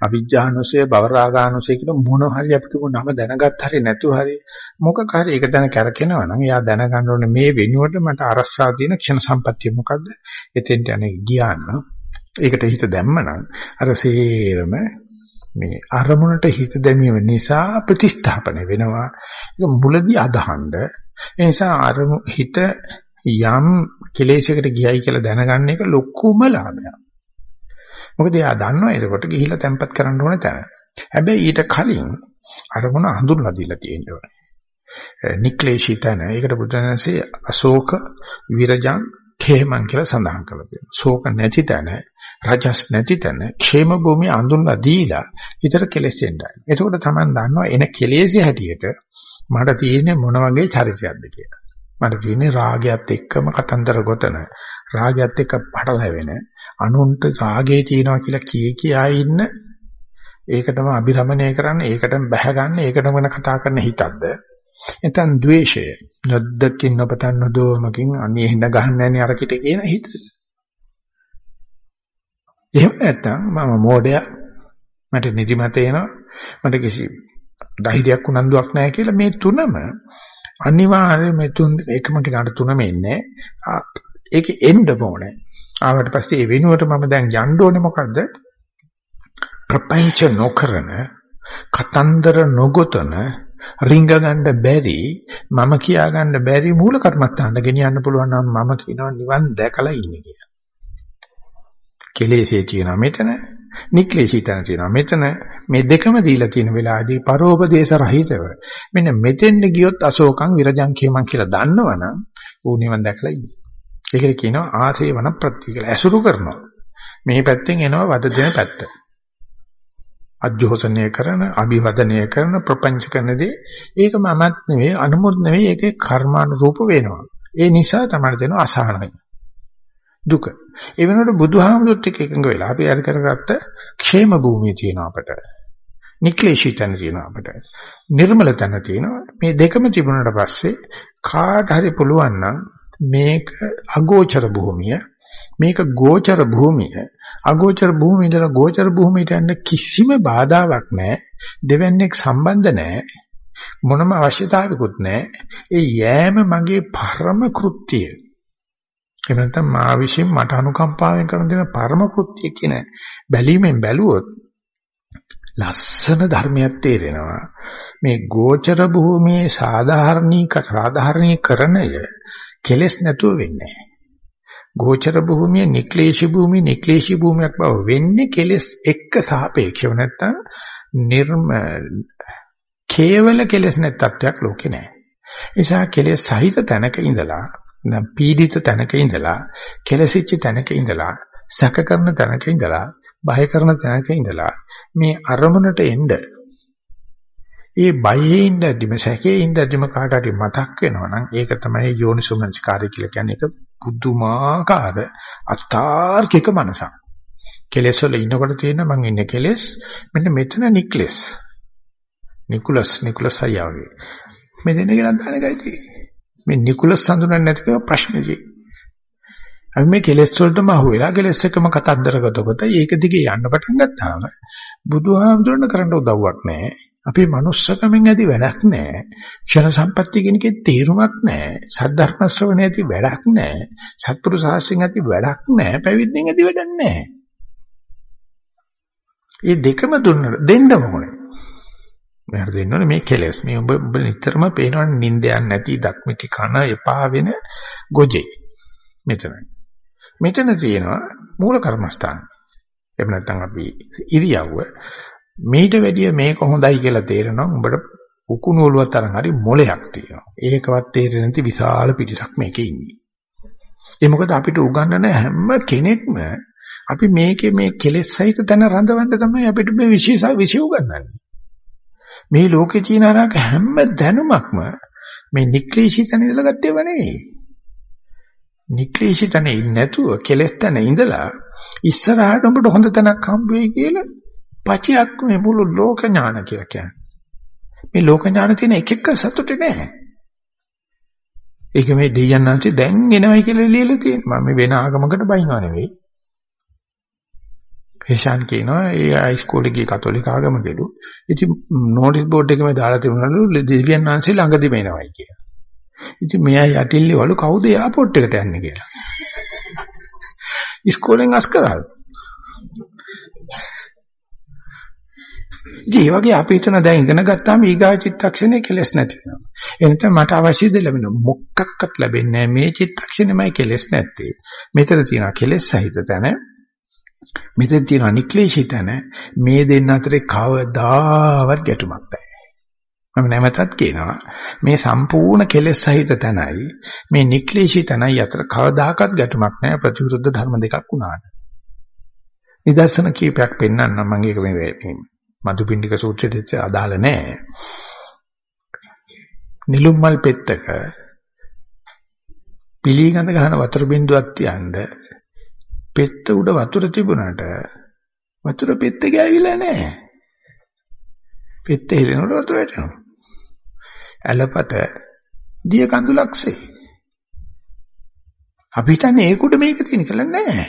අවිජ්ජානුසය, භවරාගානුසය කියලා මොන හරි අපි කිව්ව නම දැනගත් හරි නැතුව හරි මොකක් හරි ඒක දැන කරකිනවා නම් එයා දැනගන්න ඕනේ මේ වෙනුවට මට අරස්සා තියෙන ක්ෂණ සම්පත්තිය මොකද්ද? එතෙන්ට යන්නේ ගියාන ඒකට හිත දැම්මනම් අර සේරම මේ අරමුණට හිත දැමීම නිසා ප්‍රතිස්ථාපන වෙනවා. ඒක මුලදී අදහඬ. ඒ නිසා අරමු හිත යම් කෙලෙසයකට ගියයි කියලා දැනගන්න එක ලොකුම ලාභයක්. මොකද එයා දන්නවා එතකොට ගිහිල්ලා තැම්පත් කරන්න ඕන තැන. හැබැයි ඊට කලින් අරමුණ හඳුන්ලා දීලා තියෙනවා. නික්ලේශී තැන. ඒකට බුදුරජාණන්සේ අශෝක විරජං ඛේමං කියලා සඳහන් කරලා තියෙනවා. ශෝක නැති තැන, රජස් නැති තැන, ඛේම භූමිය අඳුන්ලා දීලා විතර කෙලෙස් එන්නයි. එතකොට තමයි දන්නවා එන කෙලෙස් හැටියට මට තියෙන්නේ මොන වගේ චරිතයක්ද කියලා. මට තියෙන්නේ රාගයත් එක්කම කතන්දර ගොතන රාගයත් එක්ක පටලැවෙන අනුන්ට රාගේ තියෙනවා කියලා කී කියා ඉන්න ඒකටම අභිරමණය කරන්න ඒකටම බැහැ ගන්න ඒකටම වෙන කතා කරන හිතක්ද එතන ද්වේෂය නොදකින් නොපතන් නොදෝමකින් අනේ හිඳ ගහන්න නැන්නේ අර කිට කියන හිත එහෙම නැත්තම් මම මෝඩයා මට නිදිමත එනවා මට කිසි ධෛර්යයක් උනන්දුවක් නැහැ කියලා මේ තුනම අනිවාර්යයෙන් මේ තුන් එකම කෙනාට තුනම එන්නේ. ඒක එන්න ඕනේ. ආවට පස්සේ ඒ වෙනුවට මම දැන් යන්න ඕනේ මොකද්ද? ප්‍රපංච නොකරන කතන්දර නොගොතන රිංග ගන්න බැරි මම කියා ගන්න බැරි මූල කර්මස්ථානට ගෙනියන්න පුළුවන් නම් මම කියනවා නිවන් දැකලා ඉන්නේ කියලා. කෙලෙසේ තියෙනවා මෙතන, නික්ලේශී තන තියෙනවා මෙතන. මේ දෙකම දීලා තියෙන වෙලාවේදී පරෝපදේශ රහිතව මෙන්න මෙතෙන්ද ගියොත් අශෝකං විරජං කියමන් කියලා දන්නවනම් ඌ නිවන් දැකලා ඉන්නේ. ඒකේ කියනවා ආසේවන ප්‍රත්‍ය කියලා. ඇසුරු කරනවා. මේ පැත්තෙන් එනවා වද දෙන පැත්ත. අධ්‍යෝසනය කරන, අභිවදනය කරන, ප්‍රපංච කරනදී ඒක මමත් නෙවෙයි, අනුමුත් නෙවෙයි, ඒකේ කර්මානුරූප වෙනවා. ඒ නිසා තමයි දෙන අසහනයි. දුක. ඒ වෙනකොට බුදුහාමුදුරුත් එක්ක එකඟ වෙලා අපි අර කරගත්ත ക്ഷേම භූමිය තියෙනවා අපට. නික්ලේශී තැන තියෙනවා අපට. නිර්මල තැන තියෙනවා. මේ දෙකම තිබුණාට පස්සේ කාට හරි පුළුවන් නම් මේක අගෝචර භූමිය මේක ගෝචර භූමිය අගෝචර භූමිය ඉඳලා ගෝචර භූමියට යන්න කිසිම බාධාවක් නැහැ දෙවන්නේක් සම්බන්ධ නැහැ මොනම අවශ්‍යතාවයකුත් නැහැ ඒ යෑම මගේ පරම කෘත්‍යය එහෙම නැත්නම් මා විශ්ින් මට අනුකම්පාවෙන් කරන දෙන පරම කෘත්‍ය කියන බැලීමෙන් බැලුවොත් ලස්සන ධර්මයක් තේරෙනවා මේ ගෝචර භූමියේ සාධාරණීක සාධාරණීකරණය කෙලස් නැතුව වෙන්නේ නැහැ. ගෝචර භූමිය නික්ලේශී භූමිය නික්ලේශී භූමියක් බව වෙන්නේ කෙලස් එක්ක සාපේක්ෂව නැත්තම් නිර්ම කේවල කෙලස් නැත්තත්වයක් ලෝකේ නැහැ. නිසා කෙලස් සහිත තැනක ඉඳලා නම් පීඩිත තැනක ඉඳලා කෙලසිච්ච තැනක ඉඳලා සැක කරන තැනක ඉඳලා බය කරන තැනක ඉඳලා මේ අරමුණට එන්න ඒ බයේ ඉඳද්දිම සැකේ ඉඳද්දිම කාට හරි මතක් වෙනවා නම් ඒක තමයි යෝනිසෝමනසිකාරය කියලා කියන්නේ ඒක පුදුමාකාර අතාර්කික මනසක්. කෙලෙස් වල ඉන්නකොට තියෙන මං ඉන්නේ කෙලෙස් මෙන්න මෙතන නික්ලෙස්. නිකුලස් නිකුලස් අයියාගේ. මේ දෙන්න කියලා දාන එකයි තියෙන්නේ. මේ නිකුලස් හඳුනන්නේ නැතිකම ප්‍රශ්නේදී. අපි මේ කෙලෙස් වලටම අහුවෙලා කෙලෙස් එකම කතන්දර ගතකොට ඒක දිගේ යන්න පටන් ගත්තාම බුදුහාමුදුරණ කරන්න උදව්වක් නැහැ. අපේ manussකමෙන් ඇති වැඩක් නැහැ. ක්ෂණ සම්පත්‍ය කියන එකේ තේරුමක් නැහැ. සද්ධර්ම ශ්‍රවණේ ඇති වැඩක් නැහැ. සත්පුරුෂ ශාස්ත්‍රයෙන් ඇති වැඩක් නැහැ. පැවිද්දෙන් ඇති වැඩක් නැහැ. මේ දෙකම දුන්න දෙන්න ඕනේ. මෙහෙර දෙන්න ඕනේ මේ කෙලස්. මේ ඔබ ඔබ නිතරම පේනවනේ නිින්දයන් නැති දක්මිටි කන එපා වෙන ගොජේ. මෙතන. මෙතන තියෙනවා මූල කර්මස්ථාන. එහෙම නැත්නම් අපි ඉරියව්ව මීට වැඩිය මේක හොඳයි කියලා තේරෙනවා උඹට උකුණු ඔලුවක් තරම් හරි මොලයක් තියෙනවා. ඒකවත් තේරෙන්නේ නැති විශාල පිටසක් මේකේ ඉන්නේ. ඒ මොකද අපිට උගන්වන හැම කෙනෙක්ම අපි මේකේ මේ කෙලෙස් සහිත තැන රඳවන්න තමයි අපිට මේ විශේෂ විෂය උගන්වන්නේ. මේ ලෝකේ තියෙන අරක හැම දැනුමක්ම මේ නික්ලේශී තැන ඉඳලා ගත්තේව නෙවෙයි. නික්ලේශී තැන ඉන්නේ නැතුව කෙලෙස් තැන ඉඳලා ඉස්සරහට උඹට හොඳ තැනක් හම්බ වෙයි කියලා පචයක් මේ මුළු ලෝක ඥාන කියලා කියන්නේ. මේ ලෝක ඥාන තියෙන එක එක සතුටේ නැහැ. ඒක මේ දෙයයන්ාන්ති දැන් එනවයි කියලා ලියලා තියෙනවා. මම වෙන ආගමකට බයින්ව නෙවෙයි. පේෂන් කියනවා ඒ හයිස්කෝලේ ගිය කතෝලික ආගමකලු. ඉතින් නෝටිස් බෝඩ් එකේම දාලා තිබුණලු දෙවියන්ාන්සි ළඟදිම එනවයි කියලා. ඉතින් මෙයා යටිල්ලවලු කවුද එයාපෝට් එකට යන්නේ කියලා. ඉස්කෝලෙන් අස් කරාලු. ඉතින් ඒ වගේ අපි හිතන දැන් ඉගෙන ගත්තාම ඊගා චිත්තක්ෂණේ කෙලස් නැති වෙනවා. එනතන මට අවශ්‍ය දේ ලැබෙනවා. මොකක්වත් ලැබෙන්නේ නැහැ. මේ චිත්තක්ෂණෙමයි කෙලස් නැත්තේ. මෙතන තියෙනවා කෙලස් සහිත තැන. මෙතන තියෙනවා නික්ලේශී තැන. මේ දෙන්න අතරේ කවදාවත් ගැටුමක් නැහැ. මම නැවතත් කියනවා මේ සම්පූර්ණ කෙලෙස් සහිත තැනයි මේ නික්ලේශී තැනයි අතර කවදාකවත් ගැටුමක් නැහැ ප්‍රතිවිරුද්ධ ධර්ම දෙකක් වුණාට. නිදර්ශන කීපයක් පෙන්වන්නම් මම ඒක මේ මදුපිණ්ඩික සූත්‍රයට අදාළ නැහැ. නිලුම් මල් පෙත්තක පිළිගඳ ගන්න වතුර බින්දුවක් තියන්න පෙත්ත උඩ වතුර තිබුණාට වතුර පෙත්ත ගෑවිලා නැහැ. පෙත්ත හෙලනකොට වතුර වැටෙනවා. ඇලපත දිය කඳුලක්සේ. අපි හිතන්නේ ඒකට මේක තියෙන කියලා නෑ.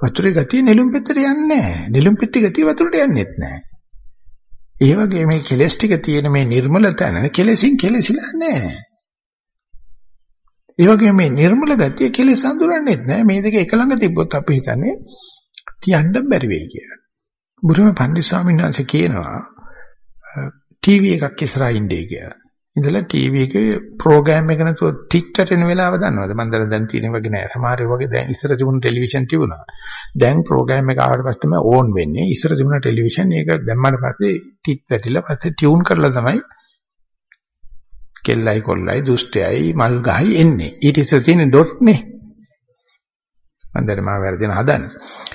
වතුරේ ගතිය නෙළුම් පෙත්තට යන්නේ නැහැ. නෙළුම් පෙත්තේ ගතිය වතුරට යන්නේත් නැහැ. ඒ වගේ මේ කෙලස් ටික තියෙන මේ නිර්මල තැන කෙලසින් කෙලසිලා නැහැ. ඒ වගේ මේ නිර්මල ගතිය කෙලස් අඳුරන්නේ නැහැ. මේ දෙක එක ළඟ තිබ්බොත් අපි හිතන්නේ තියන්න බැරි වෙයි කියලා. බුදුම පණ්ඩිත ස්වාමීන් වහන්සේ කියනවා ටීවී එකක් ඉස්සරහා ඉන්නේ කියලා. ඉඳලා ටීවී එකේ ප්‍රෝග්‍රෑම් එක නැතුව ටික්ටර් එන වෙලාව දන්නවද? මම දැන් දැන් තියෙන වගේ නෑ. සමහර ඒ වගේ දැන් ඉස්සර තිබුණු ටෙලිවිෂන් තිබුණා. දැන් ප්‍රෝග්‍රෑම් එක ආවට පස්සේ තමයි ඕන් වෙන්නේ. ඉස්සර තිබුණ ටෙලිවිෂන් ඒක දැම්මම පස්සේ ටික් වැටිලා පස්සේ ටියුන් කරලා තමයි කෙල්ලයි කොල්ලයි දුෂ්ටයයි මල් ගහයි එන්නේ. ඊට ඉස්සර තියෙන ඩොට් නේ. මම දැන් මම වැරදින හදන්නේ.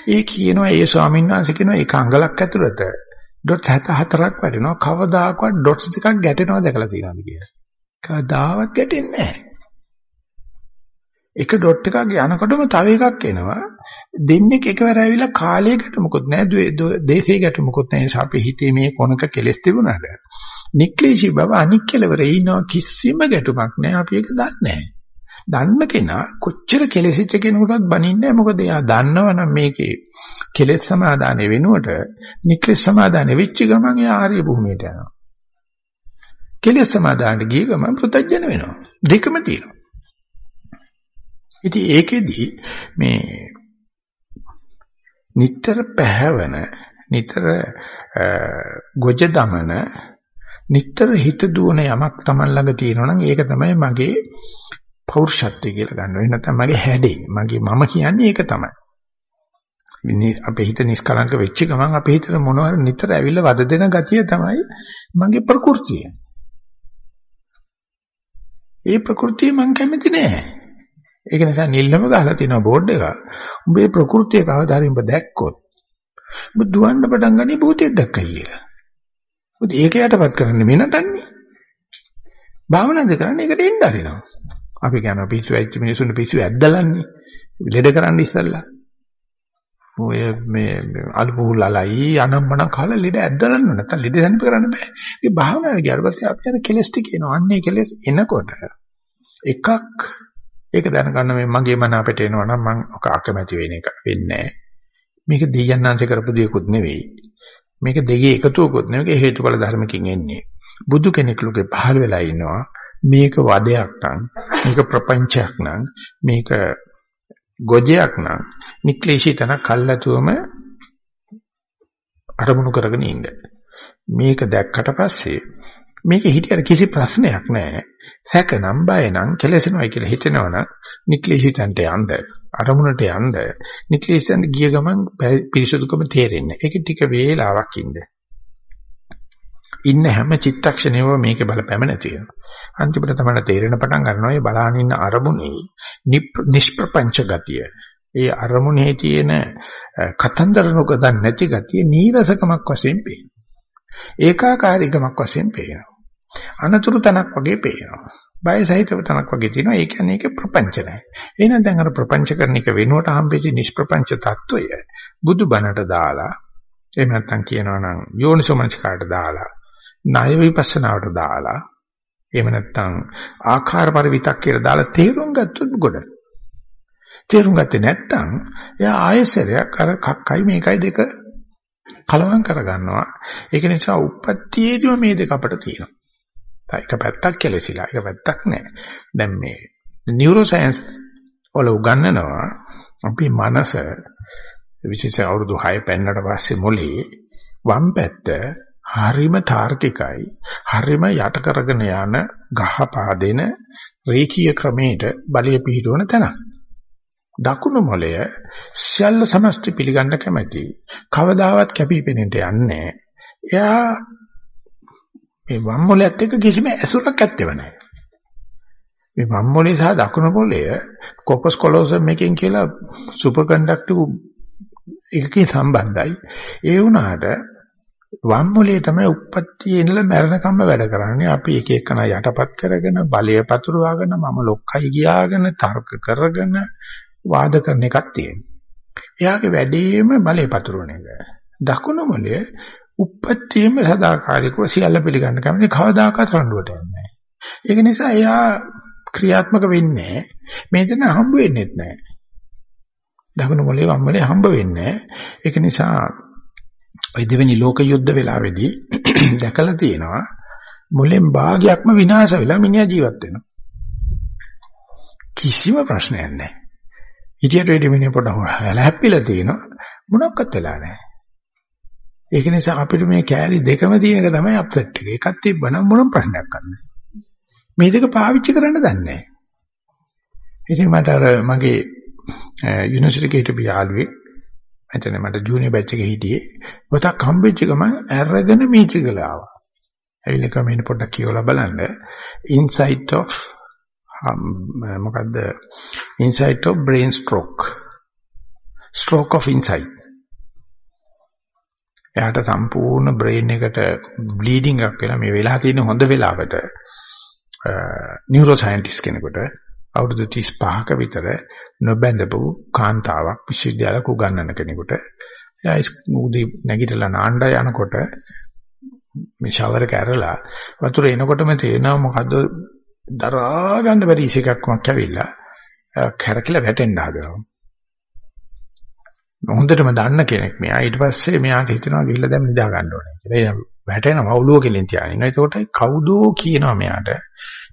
ඒ කියනවා ඒ ස්වාමීන් වහන්සේ කියනවා ඒක අඟලක් ඇතුළත ඩොට් 74ක් වැටෙනවා. කවදාකවත් ඩොට්ස් දෙකක් ගැටෙනවා දැකලා තියෙනවද කියලා. කවදාවත් ගැටෙන්නේ නැහැ. එක ඩොට් එකක් යනකොටම තව එකක් එනවා. දෙන්නේ එකවර ඇවිල්ලා කාලයකට මොකොත් නැහැ. දේශේ ගැට මොකොත් නැහැ. අපි හිතේ මේ කොනක කෙලස් තිබුණාද? නික්ලේශී බව අනික් කෙලවරේ ඉන්නවා කිසිම ගැටුමක් නැහැ. අපි ඒක දන්නේ නැහැ. දන්න කෙනා කොච්චර කෙලෙසිච්ච කෙනෙකුටත් බනින්නේ මොකද එයා දන්නවනම් මේකේ කෙලෙස් සමාදානෙ වෙනුවට නික්ලෙස් සමාදානෙ වෙච්ච ගමන් එයා ආර්ය භූමියට යනවා. කෙලෙස් සමාදානෙ ගිය ගමන් පුතඥ වෙනවා. දෙකම තියෙනවා. ඉතින් ඒකෙදි මේ නිතර පැහැවෙන නිතර ගොජ දමන නිතර හිත දුවන යමක් Taman ළඟ තියෙනවා නම් ඒක තමයි මගේ පෞරුෂත්වය කියලා ගන්නවා. එහෙ නැත්නම් මගේ හැඩේ, මගේ මම කියන්නේ ඒක තමයි. අපේ හිත නිෂ්කලංක වෙච්ච ගමන් අපේ හිතට මොනවාර නිතර ඇවිල්ලා වද දෙන ගතිය තමයි මගේ ප්‍රകൃතිය. ඒ ප්‍රകൃතිය මං කැමති නෑ. ඒක නිසා නිල්ලම ගහලා තියෙනවා බෝඩ් එක. උඹේ ප්‍රകൃතිය කවදා හරි උඹ දැක්කොත් උඹ දුවන්න පටන් ගන්නේ භූතයක් දැක්කයි කියලා. මොකද ඒක යටපත් කරන්නේ මෙනටන්නේ. භාවනාද කරන්නේ ඒකට එන්න හරිනවා. අපි කියනවා පිස්සු වෙච්ච මිනිසුන් පිස්සු ඇද්දලන්නේ. ලෙඩ කරන්න ඉස්සල්ලා. ඔය මේ අලුපුහුලලයි අනම්මන කාලා ලෙඩ ඇද්දලන්න නැත්නම් ලෙඩ සනීප කරන්න බෑ. ඒ භාවනාවේ ගියාට පස්සේ අපි අර කෙලස් ටික එනවා. අන්නේ කෙලස් එනකොට එකක් ඒක දැනගන්න මේ මගේ මන අපිට එනවා නම් මම ඔක අකමැති වෙන එක වෙන්නේ නැහැ. මේක දෙයයන්ාංශ කරපු දෙයක්වත් නෙවෙයි. මේක දෙකේ එකතුවකුත් නෙවෙයි හේතුඵල ධර්මකින් එන්නේ. බුදු කෙනෙක් ලෝකේ පහළ වෙලා ඉන්නවා. මේක වදයක් නම් මේක ප්‍රපංචයක් නම් මේක ගොජයක් නම් නික්ලේශී තන කල්ලාතුවම අරමුණු කරගෙන ඉන්න. මේක දැක්කට පස්සේ මේක හිටියට කිසි ප්‍රශ්නයක් නැහැ. සැකනම් බයනම් කෙලෙසෙනවයි කියලා හිතෙනවනම් නික්ලේශීතන්ට යන්න අරමුණට යන්න නික්ලේශීතන්ට ගිය ගමන් පිරිසුදුකම තේරෙන්නේ. ඒක ටික වේලාවක් ඉන්න. ඉන්න හැම චිත්තක්ෂණයම මේකේ බලපෑම නැති වෙනවා. අන්තිමට තමයි තේරෙන පටන් ගන්නවා මේ බලාන ඉන්න අරමුණේ නිෂ්ප්‍රපංච ගතිය. ඒ අරමුණේ තියෙන කතන්දර නොකදන් නැති ගතිය නීරසකමක් වශයෙන් පේනවා. ඒකාකාරීකමක් වශයෙන් පේනවා. අනතුරු තනක් වගේ පේනවා. බය සහිතව තනක් වගේ තියෙනවා. ඒ කියන්නේ ඒක ප්‍රපංච නැහැ. එහෙනම් දැන් අර ප්‍රපංචකරණ එක වෙනුවට හම්බෙච්ච නිෂ්ප්‍රපංච తত্ত্বය බුදුබණට දාලා එහෙම නැත්නම් කියනවා නම් යෝනිසෝමනස්කාරට දාලා ණය විපස්සනාවට දාලා එහෙම නැත්නම් ආකාර පරිවිතක් කියලා දාලා තේරුම් ගත්තොත් ගොඩ. තේරුම් ගත්තේ නැත්නම් එයා ආයෙසරයක් අර කක්කයි මේකයි දෙක කලවම් කරගන්නවා. ඒක නිසා උප්පත්තියේදීම මේ දෙක අපට තියෙනවා. ඒක පැත්තක් කෙලසිලා. ඒක පැත්තක් නෑ. දැන් මේ නියුරෝ සයන්ස් වල උගන්වනවා අපි මනස විශේෂ අවුරුදු 6 පෙන්නට පස්සේ මොලේ වම් පැත්ත හරිම තාර්කිකයි හරිම යට කරගෙන යන ගහපාදෙන රේඛීය ක්‍රමයට බලය පිහිටවන තැන. දකුණු මොළය සියල්ල සමස්ත පිළිගන්න කැමැති. කවදාවත් කැපිපෙනෙන්න යන්නේ එයා මේ වම් මොළයත් එක්ක කිසිම ඇසුරක් ඇත්තෙව නැහැ. මේ වම් මොළය සහ දකුණු මොළය කොපස් කොලොසම් එකෙන් කියලා සුපර් කන්ඩක්ටිව් එකකින් සම්බන්ධයි. ඒ වුණාට වම් මොලේ තමයි උප්පත්තියේ ඉඳලා මරණකම්ම වැඩ කරන්නේ. අපි එක එකන යටපත් කරගෙන බලය පතුරවාගෙන මම ලොක්කයි කියාගෙන තර්ක කරගෙන වාද කරන එකක් තියෙනවා. එයාගේ වැඩේම බලය පතුරවන එක. දකුණු මොලේ උප්පත්තියේම සදාකාලිකව සියල්ල පිළිගන්න කැමති කවදාකවත් රණ්ඩුවට යන්නේ නැහැ. ඒක නිසා එයා ක්‍රියාත්මක වෙන්නේ මේ දෙන හම්බ වෙන්නේ නැහැ. දකුණු මොලේ වම් මොලේ හම්බ වෙන්නේ නැහැ. ඒක නිසා ওই දෙවෙනි ලෝක යුද්ධ වෙලාවේදී දැකලා තියෙනවා මුලෙන් භාගයක්ම විනාශ වෙලා මිනිහා ජීවත් වෙනවා. කිසිම ප්‍රශ්නයක් නැහැ. හිටියට වෙඩි මිනිහ පොඩ හැලහැප්පිලා තියෙනවා මොනක්වත් වෙලා නැහැ. ඒක නිසා අපිට මේ කෑලි දෙකම තියෙන එක තමයි අප්සෙට් එක. එකක් තිබ්බනම් මොනම ප්‍රශ්නයක් නැහැ. මේ දෙක පාවිච්චි කරන්න දන්නේ නැහැ. ඉතින් මට අර මගේ යුනිවර්සිටි එකේ හිටපු යාළුවෙක් එතන මට ජූනියර් බැච් එකේ හිටියේ. පොතක් හම්බෙච්ච ගමන් අරගෙන මීචිකල ආවා. ඇවිල්ලා කමෙන්ට් පොඩ්ඩක් කියවලා බලන්න. insight of මොකද්ද? insight of brain stroke. stroke of insight. එයාට සම්පූර්ණ බ්‍රේන් එකට බ්ලීඩින් එකක් වෙලා මේ වෙලා තියෙන හොඳ වෙලාවට නියුරෝ සයන්ටිස්ට් කෙනෙකුට අවුරුදු 35ක විතර නොබැඳපු කාන්තාවක් විශ්වවිද්‍යාලයක උගන්වන කෙනෙකුට එයා උදේ නැගිටලා නාණ්ඩ යනකොට මේ ෂවර් එක ඇරලා වතුර එනකොටම තේරෙනවා මොකද්ද දරා ගන්න බැරි ඉසේකක්මක් ඇවිල්ලා කැරකිලා වැටෙන්න හදනවා. හොඳටම දන්න කෙනෙක් මෙයා ඊට පස්සේ මෙයාට හිතෙනවා ගිහිල්ලා දැන් නිදා ගන්න ඕනේ කියලා. එයා වැටෙනවා ඔළුව කෙලින් තියාගෙන. ඒකට කවුදෝ කියනවා මෙයාට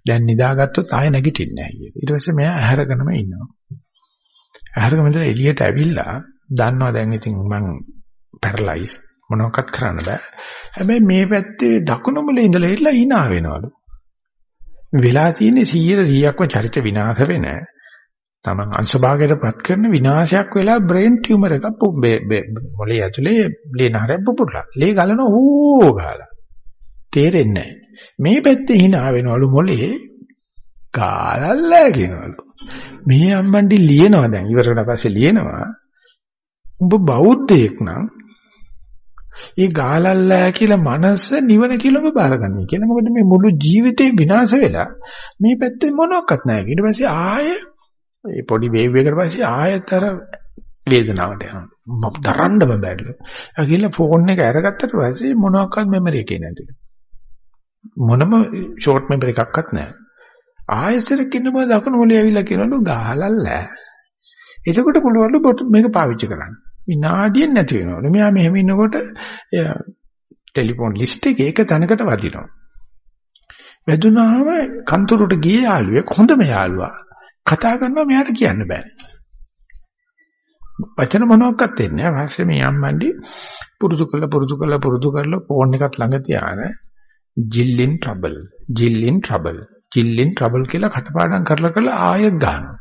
දැන් නිදාගත්තොත් ආයෙ නැගිටින්නේ නැහැ කියලා. ඊට පස්සේ මෙයා ඇහැරගෙනම ඉන්නවා. ඇහැරගෙන ඉඳලා එළියට ඇවිල්ලා දන්නවා දැන් ඉතින් මං පැරලයිස් මොනවක්වත් කරන්න බෑ. හැබැයි මේ පැත්තේ දකුණු මුලේ ඉඳලා ඉట్లా hina වෙනවලු. වෙලා තියෙන්නේ 100 100ක්ම චරිත විනාශ වෙන තමන් අංශභාගයටපත් කරන විනාශයක් වෙලා බ්‍රේන් ටියුමර් එකක් මොලේ ඇතුලේ ලේ නහරයක් පුපුරලා. ලේ ගලන ඕ ගාලා. තේරෙන්නේ නැහැ. මේ පැත්තේ hina වෙනවලු මොලේ ගාලල්ලා කියනවලු. මේ අම්මන්ඩි ලියනවා දැන් ඉවරකට පස්සේ ලියනවා. උඹ බෞද්ධයෙක් නම් ඒ ගාලල්ලා කියලා මනස නිවන කියලා ඔබ බාරගන්නේ කියලා. මොකද මේ මුළු ජීවිතේ විනාශ වෙලා මේ පැත්තේ මොනවත් නැහැ. ඊට පස්සේ ආයෙ ඒ පොඩි වේව් එකකට පස්සේ ආයෙතර වේදනාවට යනවා. දරන්න බෑලු. ඒ කියලා ෆෝන් එක අරගත්තට පස්සේ මොනවාක්වත් මෙමරි එකේ නැතිලු. මොනම ෂෝට් මෙමරි එකක්වත් නැහැ. ආයෙසරක් ඉන්නම දකුණු මොලේ ඇවිල්ලා කියනලු ගහලල්ලා. එතකොට පුළුවන්ලු මේක පාවිච්චි කරන්න. විනාඩියෙන් නැති වෙනවලු. මෙයා මෙහෙම ඉන්නකොට ටෙලිෆෝන් ලිස්ට් එකේ එක තැනකට වදිනවා. වැදුනාම කන්තුරට ගියේ යාළුවෙක් හොඳම යාළුවා. කතා කරනවා මෙයාට කියන්න බෑ. වචන මොනවාක්වත් දෙන්නේ නැහැ. ඊපස්සේ මේ අම්මන්ඩි පුරුදු කළා පුරුදු කළා පුරුදු කරලා ෆෝන් එකත් ළඟ තියාගෙන jill in trouble jill in trouble jill in trouble කියලා කටපාඩම් කරලා කරලා ආයෙත් ගන්නවා.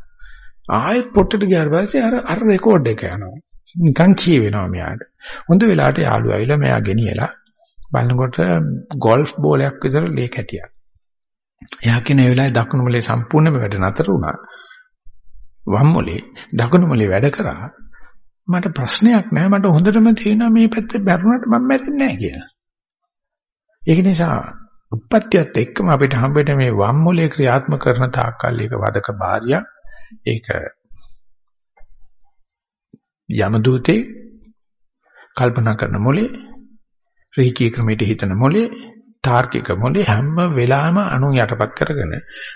ආයෙත් පොට්ටට ගියාට පස්සේ අර අර රෙකෝඩ් එක යනවා. නිකන් කියවෙනවා මෙයාට. හොඳ වෙලාවට යාළුවා ඇවිල්ලා මෙයා ගෙනියලා බලනකොට ගෝල්ෆ් බෝලයක් විතර ලේ කැටියක්. එයා කියන ඒ වෙලාවේ දකුණු මොලේ සම්පූර්ණයෙන්ම වැඩ නතර වුණා. වම් මොලේ දකුණු මොලේ වැඩ කරා. මට ප්‍රශ්නයක් නැහැ මට හොඳටම තේරෙනවා මේ පැත්තේ බැරුණාට මම මැරෙන්නේ නැහැ කියලා. ඒක නිසා උප්පත්තියත් එක්කම අපිට හම්බෙට මේ වම් මොලේ ක්‍රියාත්මක කරන තාක්කල් ඒක වදක බාහියක් ඒක යම දූතේ කල්පනා කරන මොලේ රීකී ක්‍රමයට හිතන මොලේ තාර්කික මොලේ හැම වෙලාවෙම අනු යටපත් කරගෙන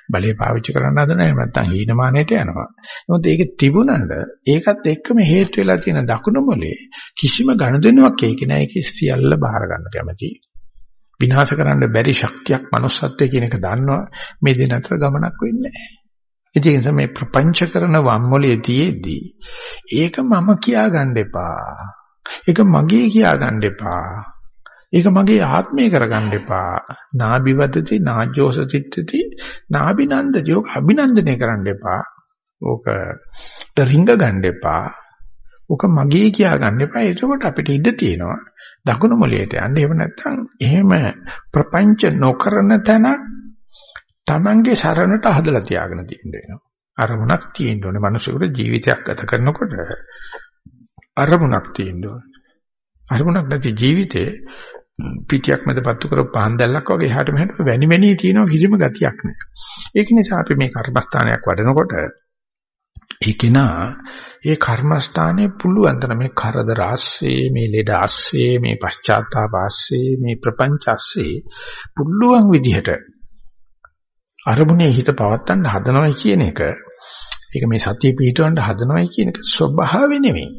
බලය පාවිච්චි කරන්න හදන එහෙම නැත්නම් හීනමානයට යනවා. මොකද ඒක තිබුණාට ඒකත් එක්කම හේතු වෙලා තියෙන දකුණු මොලේ කිසිම ගනුදෙනුවක් ඒකේ නැහැ. ඒක සියල්ල බාර ගන්න කැමති. විනාශ කරන්න බැරි ශක්තියක් manussත්වයේ කියන එක දන්නවා. මේ දෙන අතර ගමනක් වෙන්නේ නැහැ. ඒ නිසා මේ ප්‍රපංච කරන වම්මොලිය තියේදී ඒක මම කියා ගන්න එපා. ඒක මගේ කියා ගන්න එපා. ඒක මගේ ආත්මය කරගන්න එපා. නාභිවදති නාජෝස චිත්තති නාභිනන්දති. ඕක අභිනන්දනය කරන්න එපා. ඕක රිංග ගන්න එපා. ඕක මගේ කියා ගන්න එපා. එතකොට අපිට ඉඩ තියෙනවා. දකුණු මොලයට යන්න. එහෙම නැත්නම් එහෙම ප්‍රපංච නොකරන තැනක් Tamange සරණට හදලා තියාගෙන තියෙන්න වෙනවා. අරමුණක් තියෙන්න ඕනේ. මිනිසෙකුට ජීවිතයක් ගත කරනකොට අරමුණක් තියෙන්න ඕනේ. අරමුණක් නැති ජීවිතේ පිටියක් මැද පත්තු කරපු පහන් දැල්ලක් වගේ එහාට මෙහාට වැනි වැනි තියෙනවා කිසිම ගතියක් නැහැ. ඒක නිසා අපි මේ කර්මස්ථානයක් වඩනකොට ඒකේනා ඒ කර්මස්ථානයේ පුළුවන් තරම මේ කරදර ආස්සේ මේ ලෙඩ ආස්සේ මේ පශ්චාත්තාප ආස්සේ මේ ප්‍රපංච ආස්සේ පුළුවන් විදිහට අරමුණේ හිත පවත්තන්න හදනවයි කියන එක ඒක මේ සතිය පිටවන්න හදනවයි කියන එක ස්වභාවය නෙමෙයි.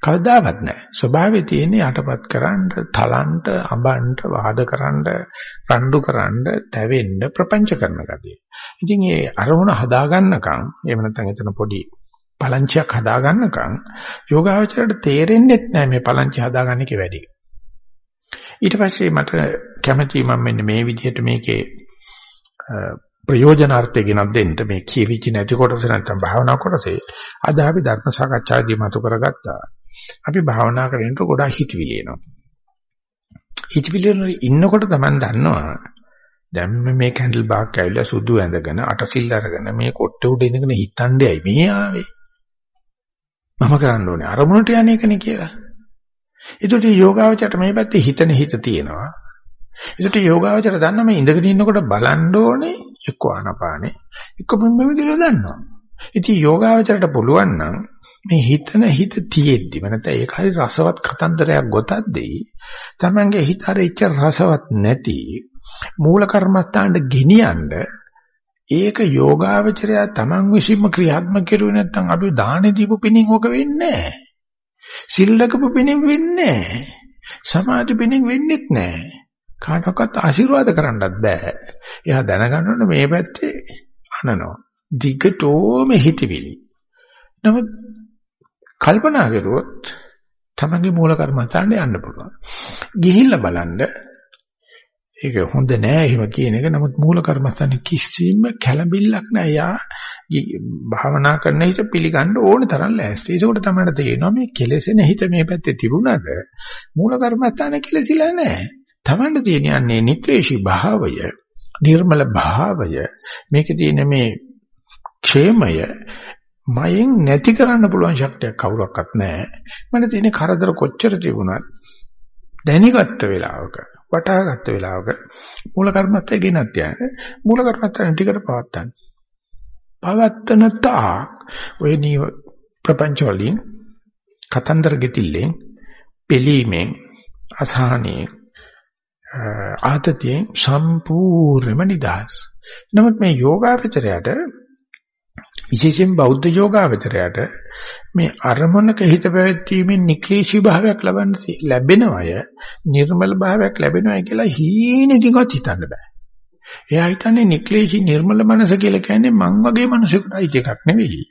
කවදාවත් නැහැ. ස්වභාවයේ තියෙන යටපත් කරන්න, තලන්ට, අඹන්ට, වාද කරන්න, රණ්ඩු කරන්න, තැවෙන්න, ප්‍රපංච කරන ගතිය. ඉතින් මේ අරමුණ හදාගන්නකම්, එහෙම නැත්නම් එතන පොඩි පලංචියක් හදාගන්නකම් යෝගාවචරයට තේරෙන්නේ නැහැ මේ පලංචි හදාගන්න එකේ වැඩි. ඊට පස්සේ මට කැමැති මම මෙන්න මේ විදිහට මේකේ ප්‍රයෝජනාර්ථය ගෙනත් දෙන්න මේ කියවිච්ච නැති කොටස නැත්තම් භාවනා කොටසේ අද අපි ධර්ම සාකච්ඡාදී මතු කරගත්තා. අපි භාවනා කරනකොට ගොඩාක් හිතවිලි එනවා. හිතවිලි වල ඉන්නකොට තමයි දන්නවා දැන් මේ කැන්ඩල් බාක් ඇවිල්ලා සුදු ඇඳගෙන අටසිල් අරගෙන මේ කොට්ටේ උඩ ඉඳගෙන හිතන්නේ මේ ආවේ. මම කරන්න ඕනේ අරමුණට යන්නේ එකනේ කියලා. ඒකට යෝගාවචරයට මේ පැත්තේ හිතන හිත තියෙනවා. ඒකට යෝගාවචර දන්න මේ ඉඳගෙන ඉන්නකොට බලන්න ඕනේ එක්ක ආනපානේ එක්ක මෙන්න විදිහට දන්නවා. ඉතින් යෝගාවචරයට පුළුවන් නම් මේ හිතන හිත තියෙද්දි නැත්නම් ඒක හරි රසවත් කතන්දරයක් ගොතද්දී තමන්ගේ හිත හරි ඉච්ච රසවත් නැති මූල කර්මස්ථානට ගෙනියන්න ඒක යෝගාවචරය තමන් විසින්ම ක්‍රියාත්මක කරුවේ නැත්නම් අපි දාහනේ දීපු පිණින් ඕක වෙන්නේ නැහැ. සිල්ලකපු පිණින් වෙන්නේ නැහැ. සමාධි පිණින් වෙන්නේත් නැහැ. කාටවත් ආශිර්වාද කරන්නත් බෑ. එයා දැනගන්න ඕනේ මේ පැත්තේ අනනවා. දිගටෝම හිතවිලි. නමුත් කල්පනා කරුවොත් තමන්ගේ මූල කර්මස්ථානට යන්න පුළුවන්. ගිහිල්ලා බලන්න ඒක හොඳ නෑ එහෙම කියන එක. නමුත් මූල කර්මස්ථානේ කිසිම කැළඹිල්ලක් නෑ. යා භාවනා කරන හිත පිළිගන්න ඕන තරම් ලෑස්ති. ඒකෝට තමයි තේරෙනවා මේ කෙලෙසෙන හිත මේ පැත්තේ තිබුණාට මූල කර්මස්ථානේ කෙලෙසිලා නෑ. තමන්ට තියෙන යන්නේ නික්ලේශී භාවය, නිර්මල භාවය, මේකේ තියෙන මේ ക്ഷേමය මයෙන් නැති කරන්න පුළුවන් ශක්තියක් කවුරක්වත් නැහැ. මට තියෙන කරදර කොච්චර තිබුණත් දැනගත්ත වෙලාවක, වටහාගත්ත වෙලාවක මූල කර්මත්තේ ගෙනත් යන්නේ. මූල කර්මත්තෙන් ටිකට පවත්තන්න. පවත්තන තාක් ඔය නීව ප්‍රපංච වලින් කතන්දර ගෙතිල්ලෙන් පිළීමෙන් අසහනේ ආතතියෙන් සම්පූර්ණයෙන්ම නිදහස්. නමුත් මේ යෝගාවචරයට විශේෂයෙන් බෞද්ධ යෝගාවචරයට මේ අරමුණක හිත පැවැත්වීමෙන් නික්ලේශී භාවයක් ලබන්න ලැබෙනවය නිර්මල භාවයක් ලැබෙනවයි කියලා හීනකින්වත් හිතන්න බෑ. එයා හිතන්නේ නික්ලේශී නිර්මල මනස කියලා කියන්නේ මං වගේ මිනිසෙකුට අයිති එකක් නෙවෙයි.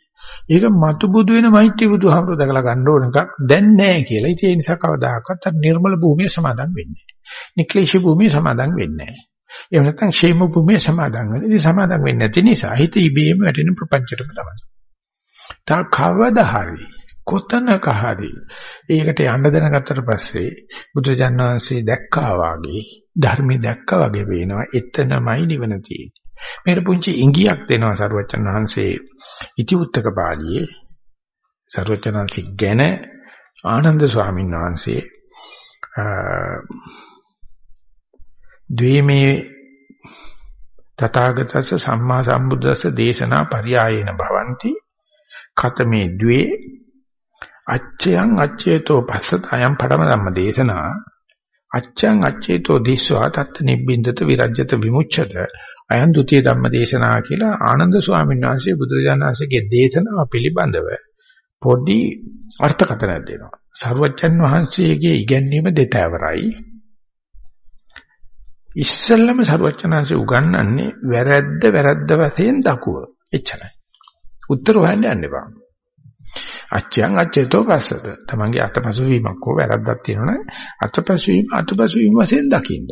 ඒක මතු බුදු වෙන මෛත්‍රී බුදුහාමුදුර දැකලා ගන්න ඕන එකක් දැන් නැහැ කියලා. ඒ නිසා කවදාකවත් නිර්මල භූමිය සමාදන් වෙන්නේ නැහැ. නික්ලේශී භූමිය සමාදන් වෙන්නේ නැහැ. එහෙම නැත්නම් ෂේම භූමිය සමාදන් වෙනවා. ඉතින් සමාදන් වෙන්නේ නැති නිසා හිත ඉබේම වැටෙන ප්‍රපංචයටම තමයි. තා කවදා හරි කොතනක හරි ඒකට යන්න දැනගත්තට පස්සේ බුදුජාණන් වහන්සේ දැක්කා වාගේ ධර්මي දැක්කා වගේ වෙනවා. එතනමයි නිවන තියෙන්නේ. මේකට පුංචි ඉඟියක් දෙනවා සරුවචන් වහන්සේ ඉතිඋත්තක පාළියේ සරුවචනන්සි ගැන ආනන්ද ස්වාමීන් වහන්සේ ද්වේමේ තථාගතස්ස සම්මා සම්බුද්දස්ස දේශනා පරියායේන භවಂತಿ කතමේ ද්වේ අච්චයන් අච්චේතෝ පස්සත අයම් පඩම ධම්ම දේශනා අච්චං අච්චේතෝ දිස්වා තත් නිබ්බින්දත විරජ්‍යත විමුච්ඡත අයන් ဒ ුතිය ධම්ම දේශනා කියලා ආනන්ද ස්වාමීන් වහන්සේ බුදුරජාණන් වහන්සේගේ දේශනාව පිළිබඳව පොඩි අර්ථකථනයක් දෙනවා. සරුවච්චන් වහන්සේගේ ඉගැන්වීම දෙතෑවරයි. ඉස්සෙල්ලම සරුවචනාංශය උගන්වන්නේ වැරද්ද වැරද්ද වශයෙන් දකුව. එච්චරයි. උත්තර හොයන්න යන්න එපා. අච්චයන් අච්චේතෝ පස්සද. තමන්ගේ අතපසු වීමක් හෝ වැරද්දක් තියෙනවනේ අතපසු වීම අතපසු වීම වශයෙන් දකින්න.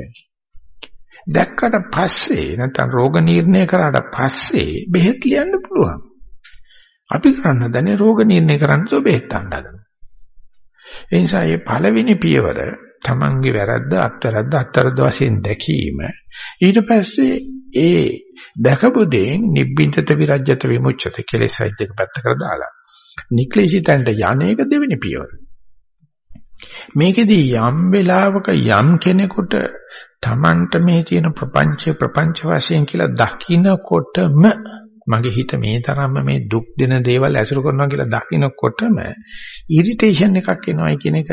දැක්කට පස්සේ නැත්නම් රෝග නිర్ణය කරාට පස්සේ බෙහෙත් ලියන්න පුළුවන්. අපි කරන්න දන්නේ රෝග නිర్ణය කරන්න තෝ බෙහෙත් ගන්න හදනවා. ඒ නිසා මේ පළවෙනි පියවර තමන්ගේ වැරද්ද අත්වැරද්ද අත්තරද්ද වශයෙන් දැකීම. ඊට පස්සේ ඒ දැකපු දෙයින් නිබ්බින්දත විරජ්‍යත විමුච්ඡත කෙලෙස් දෙක පැත්තකට දාලා නික්ලේශිතන්ට යන්නේක දෙවෙනි පියවර. මේකෙදී යම් වෙලාවක යම් කෙනෙකුට තමන්ට මේ තියෙන ප්‍රපංච ප්‍රපංච වශයෙන් කියලා දකින්නකොටම මගේ හිත මේ තරම්ම මේ දුක් දෙන දේවල් ඇසුරු කරනවා කියලා දකින්නකොටම ඉරිටේෂන් එකක් එනවයි කියන එක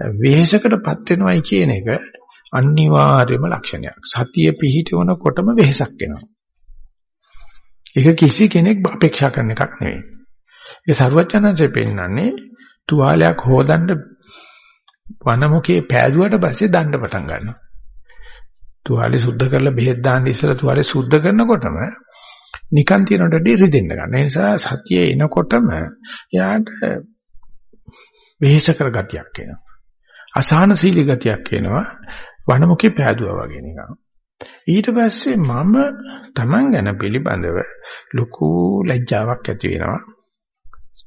වෙහෙසකටපත් වෙනවයි කියන එක අනිවාර්යම ලක්ෂණයක්. සතිය පිහිටවනකොටම වෙහෙසක් එනවා. ඒක කිසි කෙනෙක් අපේක්ෂා කරන එකක් නෙවෙයි. ඒ සරුවචනන්සේ පෙන්නන්නේ තුවාලයක් හොදන්න වනමුකේ පෑදුවට පස්සේ දණ්ඩ පටන් ගන්නවා. තුවාලේ සුද්ධ කරලා බෙහෙත් දාන්න ඉස්සලා තුවාලේ සුද්ධ කරනකොටම නිකන් තියනට රිදෙන්න ගන්න. ඒ නිසා සතිය එනකොටම එයාට වෙහෙස කර ගතියක් එනවා. අසහනශීලී ගතියක් එනවා. වනමුකේ පෑදුවා වගේ නිකන්. ඊට පස්සේ මම Taman ගැන පිළිබඳව ලොකු ලැජ්ජාවක් ඇති වෙනවා.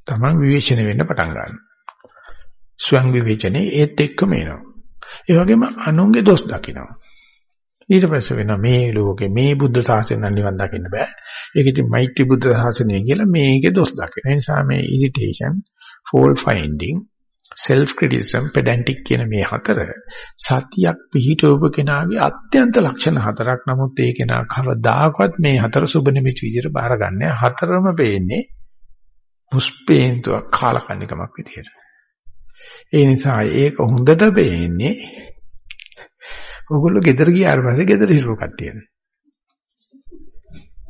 Taman විවේචනය වෙන්න පටන් ගන්නවා. ස්වයං විවේචනේ ඒත් එක්කම එනවා. ඒ වගේම අනුන්ගේ දොස් දකිනවා. ඊට පස්සේ වෙනවා මේ ලෝකේ මේ බුද්ධ ශාසනය නිවන් දකින්න බෑ. ඒක ඉතින් මෛත්‍රී බුද්ධ ශාසනය කියලා මේකේ දොස් දකින. ඒ නිසා මේ irritation, fault finding, self criticism, pedantic කියන මේ හතර සතියක් පිහිටවපු කෙනාගේ අත්‍යන්ත ලක්ෂණ හතරක්. නමුත් ඒ කෙනා කවදාකවත් මේ හතර සුබ නිමිති විදිහට බාරගන්නේ හතරම පේන්නේ පුස්පේන්තුවක් කාලකන්නිකමක් විදිහට. ඒ නිසා ඒක හොඳට පේන්නේ ඕගොල්ලෝ ගෙදර ගියාට පස්සේ ගෙදර හිටපු කට්ටියනේ.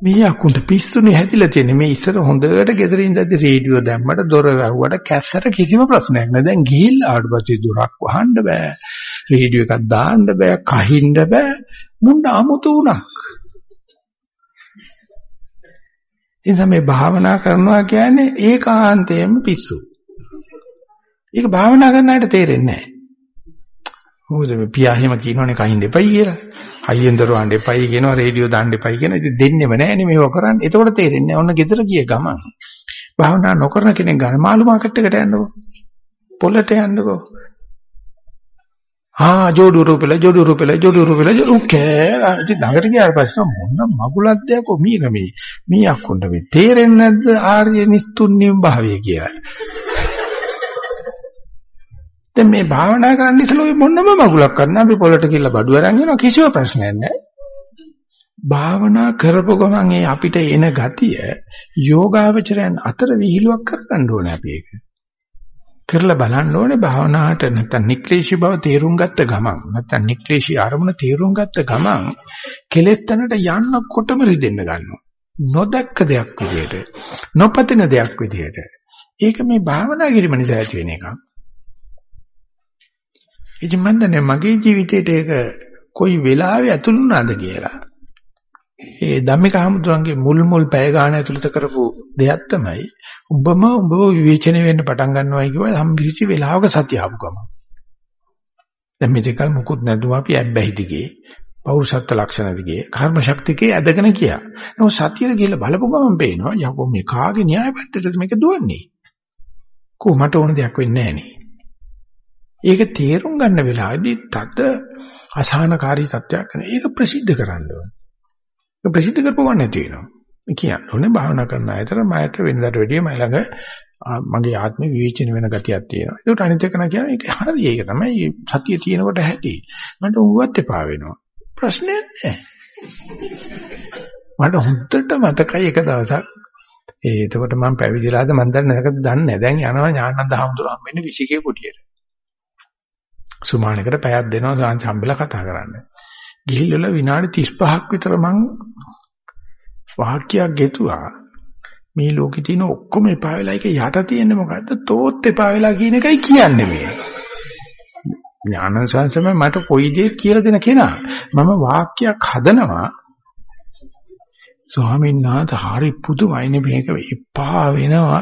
මේ අකුන්ට පිස්සුනේ හැදිලා තියෙන්නේ මේ ඉස්සර හොඳට ගෙදර ඉඳද්දි රේඩියෝ දැම්මට දොර වැහුවට කැස්සට කිසිම ප්‍රශ්නයක් නැහැ. දැන් ගිහිල්ලා ආවට පස්සේ දොරක් වහන්න බෑ. රේඩියෝ එකක් දාන්න බෑ, කහින්න බෑ. මුන්න අමුතු උණක්. එනිසා මේ භාවනා කරනවා කියන්නේ ඒකාන්තයෙන්ම පිස්සු. ඒක භාවනා කරන අයට තේරෙන්නේ නැහැ. මොකද මේ පියා එහෙම කියනවනේ කහින්න එපයි කියලා. හයියෙන් දරවන්න එපයි කියනවා රේඩියෝ දාන්න එපයි කියන. ඉතින් දෙන්නෙම නැහැනේ මේව කරන්නේ. එතකොට තේරෙන්නේ ඔන්න ගෙදර ගිය ගමන්. භාවනා නොකරන කෙනෙක් ගන්න මාළු මාකට් එකට යන්නකෝ. පොළට යන්නකෝ. ආ ජෝඩු රුපියල ජෝඩු රුපියල ජෝඩු රුපියල උකේ ඉතින් ළඟට ගියාට පස්සේ මොන මගුලක් දෙයක්ෝ මීන මේ මී අක්කුන්ට මේ තේරෙන්නේ නැද්ද ආර්ය නිස්තුන්නිම් භාවය කියලා දැන් මේ භාවනා කරන්න ඉස්සෙල්ලා ඔය මොනම මගුලක් කරන්න අපි පොළට කියලා බඩු අරන් යනවා කිසිම ප්‍රශ්නයක් නැහැ. භාවනා කරපු ගමන් ඒ අපිට එන ගතිය යෝගාවචරයන් අතර විහිළුවක් කරගන්න ඕනේ අපි ඒක. කරලා බලන්න ඕනේ භාවනාවට නැත්නම් නික්ලේශී බව තේරුම් ගත්ත ගමන් නැත්නම් නික්ලේශී අරමුණ තේරුම් ගත්ත ගමන් කෙලෙස් තැනට යන්නකොටම රිදෙන්න ගන්නවා. නොදැක්ක දෙයක් විදියට නොපතින දෙයක් විදියට ඒක මේ භාවනා කිරීම නිසා ඇති වෙන එකක්. ඉතින් මම දන්නේ මගේ ජීවිතේට ඒක කොයි වෙලාවෙ ඇතුළු වුණාද කියලා. ඒ ධම්මික හමුදුරන්ගේ මුල් මුල් පැය ගාන ඇතුළත කරපු දෙයක් තමයි උඹම උඹව විවේචනය වෙන්න පටන් ගන්නවායි කිව්වා සම්පිරිචි වෙලාවක සතිය ආපු ගම. දැන් මේකල් මුකුත් නැතුව අපි ඇබ්බැහි දිගේ පෞරුෂත්ව ලක්ෂණ දිගේ කර්ම ශක්තිකේ ඇදගෙන කියා. නමුත් සතියේ ගිහලා බලපු ගමන් පේනවා යකෝ මේ කාගේ න්‍යාය පැත්තටද මේක දුවන්නේ? කො මට ඕන දෙයක් වෙන්නේ නැහැ නේ. ඒක තේරුම් ගන්න වෙලාවේදී තද අසහනකාරී සත්‍යයක් කරන. ඒක ප්‍රසිද්ධ කරන්න ඕනේ. ඒක ප්‍රසිද්ධ කරපුවා නැති වෙනවා. කියන්නේ භාවනා කරන අතර මයට වෙනදාට වැඩිය මම ළඟ මගේ ආත්ම විවේචන වෙන ගතියක් තියෙනවා. ඒකට අනිත් එක නා කියන්නේ ඒක හරි. ඒක තමයි සතිය තියෙනකොට ඇති. මට උවත් එපා වෙනවා. ප්‍රශ්නයක් නැහැ. මට හොඳට මතකයි එක දවසක් ඒ එතකොට මම පැවිදිලාද මම දන්නේ නැකද දන්නේ නැහැ. දැන් යනවා ඥානන්ද හාමුදුරුවෝ හම්බෙන්නේ විසිකේ කුටියට. සුමානකට පැයක් දෙනවා සාංශ හම්බෙලා කතා කරන්න. ගිහිල්ලා විනාඩි 35ක් විතර මං වාක්‍යයක් ගෙතුවා. මේ ලෝකේ තියෙන ඔක්කොම එපා වෙලා ඒක යට තියෙන්නේ මොකද්ද? තෝත් එපා වෙලා කියන එකයි කියන්නේ මේ. ඥාන සංසම මට කොයි දෙයක් කියලා දෙන කෙනා. මම වාක්‍යයක් හදනවා ස්වාමීන් වහන්සේ හරි පුදුමයිනේ මේක. එපා වෙනවා.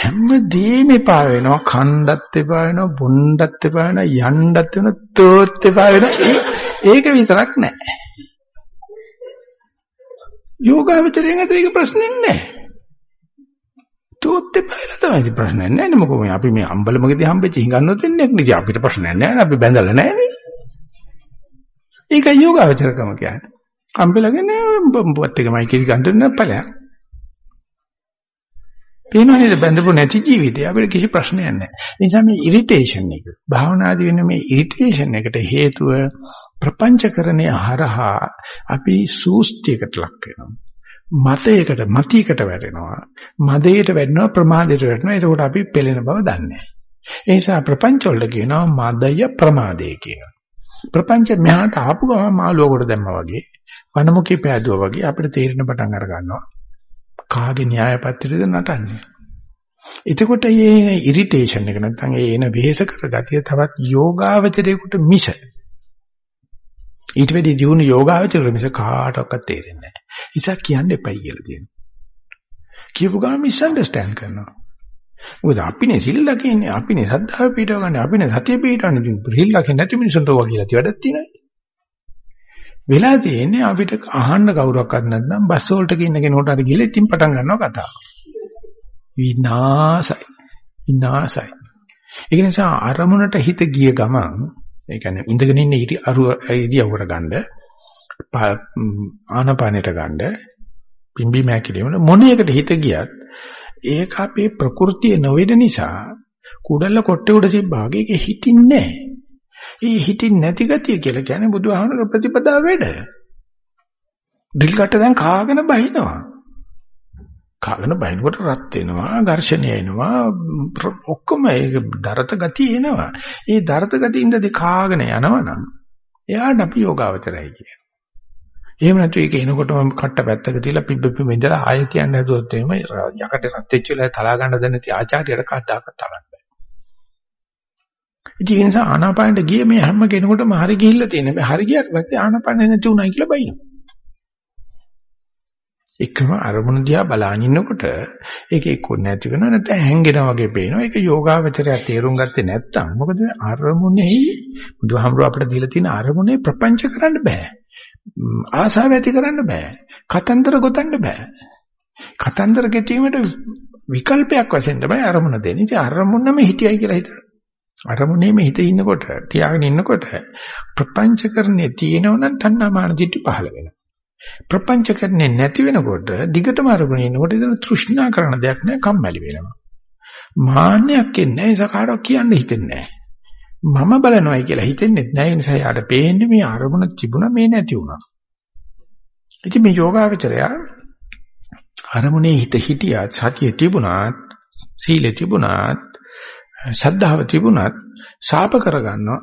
හැමදේම එපා වෙනවා. කණ්ඩත් එපා වෙනවා බොණ්ඩත් එපා වෙනවා යන්නත් වෙනවා තෝත් එපා වෙනවා. ඒක විතරක් නෑ. යෝගාවචරයෙන් අතර ඒක ප්‍රශ්නේ නෑ. තෝත් එපා වෙලා තමයි ප්‍රශ්නේ නෑ නේ මොකද අපි මේ අම්බලමකදී හම්බෙච්ච හිඟන්නොත් වෙන්නේ නැහැ අපිට ප්‍රශ්නයක් නෑ අපි බැඳලා නෑනේ. ඒක යෝගාවචරකම කියන්නේ. හම්බෙලාගෙන උඹත් එකමයි කිසි ගන්න නැපලයක්. පේනවා නේද බඳපු නැති ජීවිතය අපිට කිසි ප්‍රශ්නයක් නැහැ. ඒ නිසා මේ ඉරිටේෂන් එක භාවනාදී වෙන මේ ඉරිටේෂන් එකට හේතුව ප්‍රපංචකරණය හරහා අපි සූස්තියකට ලක් වෙනවා. මතයකට මතීකට වැටෙනවා. මදයට වැටෙනවා ප්‍රමාදයට වැටෙනවා. එතකොට අපි පෙළෙන බව දන්නේ නැහැ. ඒ නිසා ප්‍රපංච වලට කියනවා මදය ප්‍රමාදය කියලා. ප්‍රපංච මෙහාට ආපු ගමන් මාළුවකට දැම්මා වගේ වනමුකේ පෑදුවා වගේ අපිට තේරෙන පටන් අර ගන්නවා කාගේ න්‍යාය පත්‍රයද නටන්නේ එතකොට මේ ඉරිටේෂන් එක නැත්නම් ඒ එන වෙහෙස කර ගතිය තවත් යෝගාවචරයකට මිස ඊට වෙඩි දියුණු යෝගාවචරය මිස කාටවත් තේරෙන්නේ නැහැ. ඉතින් කියන්න එපයි කියලා තියෙනවා. කියපු ගමන් මිස්અන්ඩර්ස්ටෑන්ඩ් කරනවා. මොකද අපිනේ සිල් ලකින්නේ අපිනේ සද්ධාව පිටව ගන්න අපිනේ සතිය පිටවන්නේ සිල් ලකින්නේ නැති මිනිසුන්ට ඔවා කියලා වැඩක් තියෙනවා. වෙලා තියෙන්නේ අපිට අහන්න කවුරක්වත් නැත්නම් බස් වලට කියන කෙනෙකුට හරි ගිහලා ඉතින් පටන් ගන්නවා කතාව. විනාසයි. විනාසයි. ඒක නිසා අරමුණට හිත ගිය ගමන් ඒ කියන්නේ ඉඳගෙන ඉන්න ඉරි අරුව ඉරියව්වට ගන්න ආනපානෙට ගන්න පිම්බි මෑකිලිමන මොන එකට හිත ගියත් ඒක අපේ ප්‍රകൃතිය නොවේද නිසා කුඩල්ල කොට්ටේ උඩ තිබ්බාගේ ඒක හිතින්නේ නැහැ. ඒ හිතින් නැති ගතිය කියලා කියන්නේ බුදුහාමර ප්‍රතිපදාව වැඩ. ඩ්‍රිල් කට දැන් කාගෙන බහිනවා. කාගෙන බහිනකොට රත් වෙනවා, ඝර්ෂණය එනවා, ඔක්කොම ඒක දරත ගතිය එනවා. ඒ දරත ගතිය ඉඳදී කාගෙන යනවනම් එයාට අපි යෝගාවචරයි කියන්නේ. එහෙම නැතු ඒක එනකොටම කට්ට පැත්තක තියලා පිබ්බ පිබ්බ ඉඳලා ආයෙ කියන්න හදුවොත් එහෙම යකට රත් වෙච්ච වෙලාවේ තලා ගන්න දැන නැති ආචාර්යයට කද්දාකත් තලන්න බෑ. ඉතින් ඒ නිසා ආනාපානට ගියේ මේ හැම කෙනෙකුටම හරි ගිහිල්ලා තියෙන. මේ හරි ගියාට පස්සේ ආනාපානෙ නැති උනායි කියලා බයිනවා. එකම අරමුණ දිහා බලාගෙන ඉන්නකොට ඒක එක්ක නැති වෙනවා නැත්නම් හැංගෙනා වගේ පේනවා. ඒක යෝගාවචරය තේරුම් ගත්තේ නැත්නම් මොකද අරමුණේ බුදුහාමුදුර අපිට දීලා තියෙන අරමුණේ ප්‍රපංච කරන්න බෑ. ආසාව ඇති කරන්න බෑ. කතන්දර ගොතන්න බෑ. කතන්දර ගෙතීමට විකල්පයක් වශයෙන් තමයි අරමුණ දෙන්නේ. ඉතින් අරමුණම හිතයි කියලා හිතන්න. අරමුණේම හිත ඉන්නකොට තියාගෙන ඉන්නකොට ප්‍රපංචකරණේ තියෙනවනම් තණ්හාමාන දිටි පහළ වෙනවා. ප්‍රපංචකරණේ නැති වෙනකොට දිගටම අරමුණේ ඉන්නකොට එතන තෘෂ්ණා කරන දෙයක් නෑ කම්මැලි වෙනවා. මාන්නයක් එන්නේ නැහැ ඒක කාටවත් කියන්න හිතෙන්නේ නැහැ. මම බලනවායි කියලා හිතෙන්නේ නැහැ. ඒ නිසා යාට පේන්නේ මේ අරමුණ තිබුණා මේ නැති වුණා. ඉතින් මේ යෝගාවචරය අරමුණේ හිත හිටියත් සතිය තිබුණාත් සීලෙ තිබුණාත් සද්ධාව තිබුණාත් ශාප කරගන්නවා.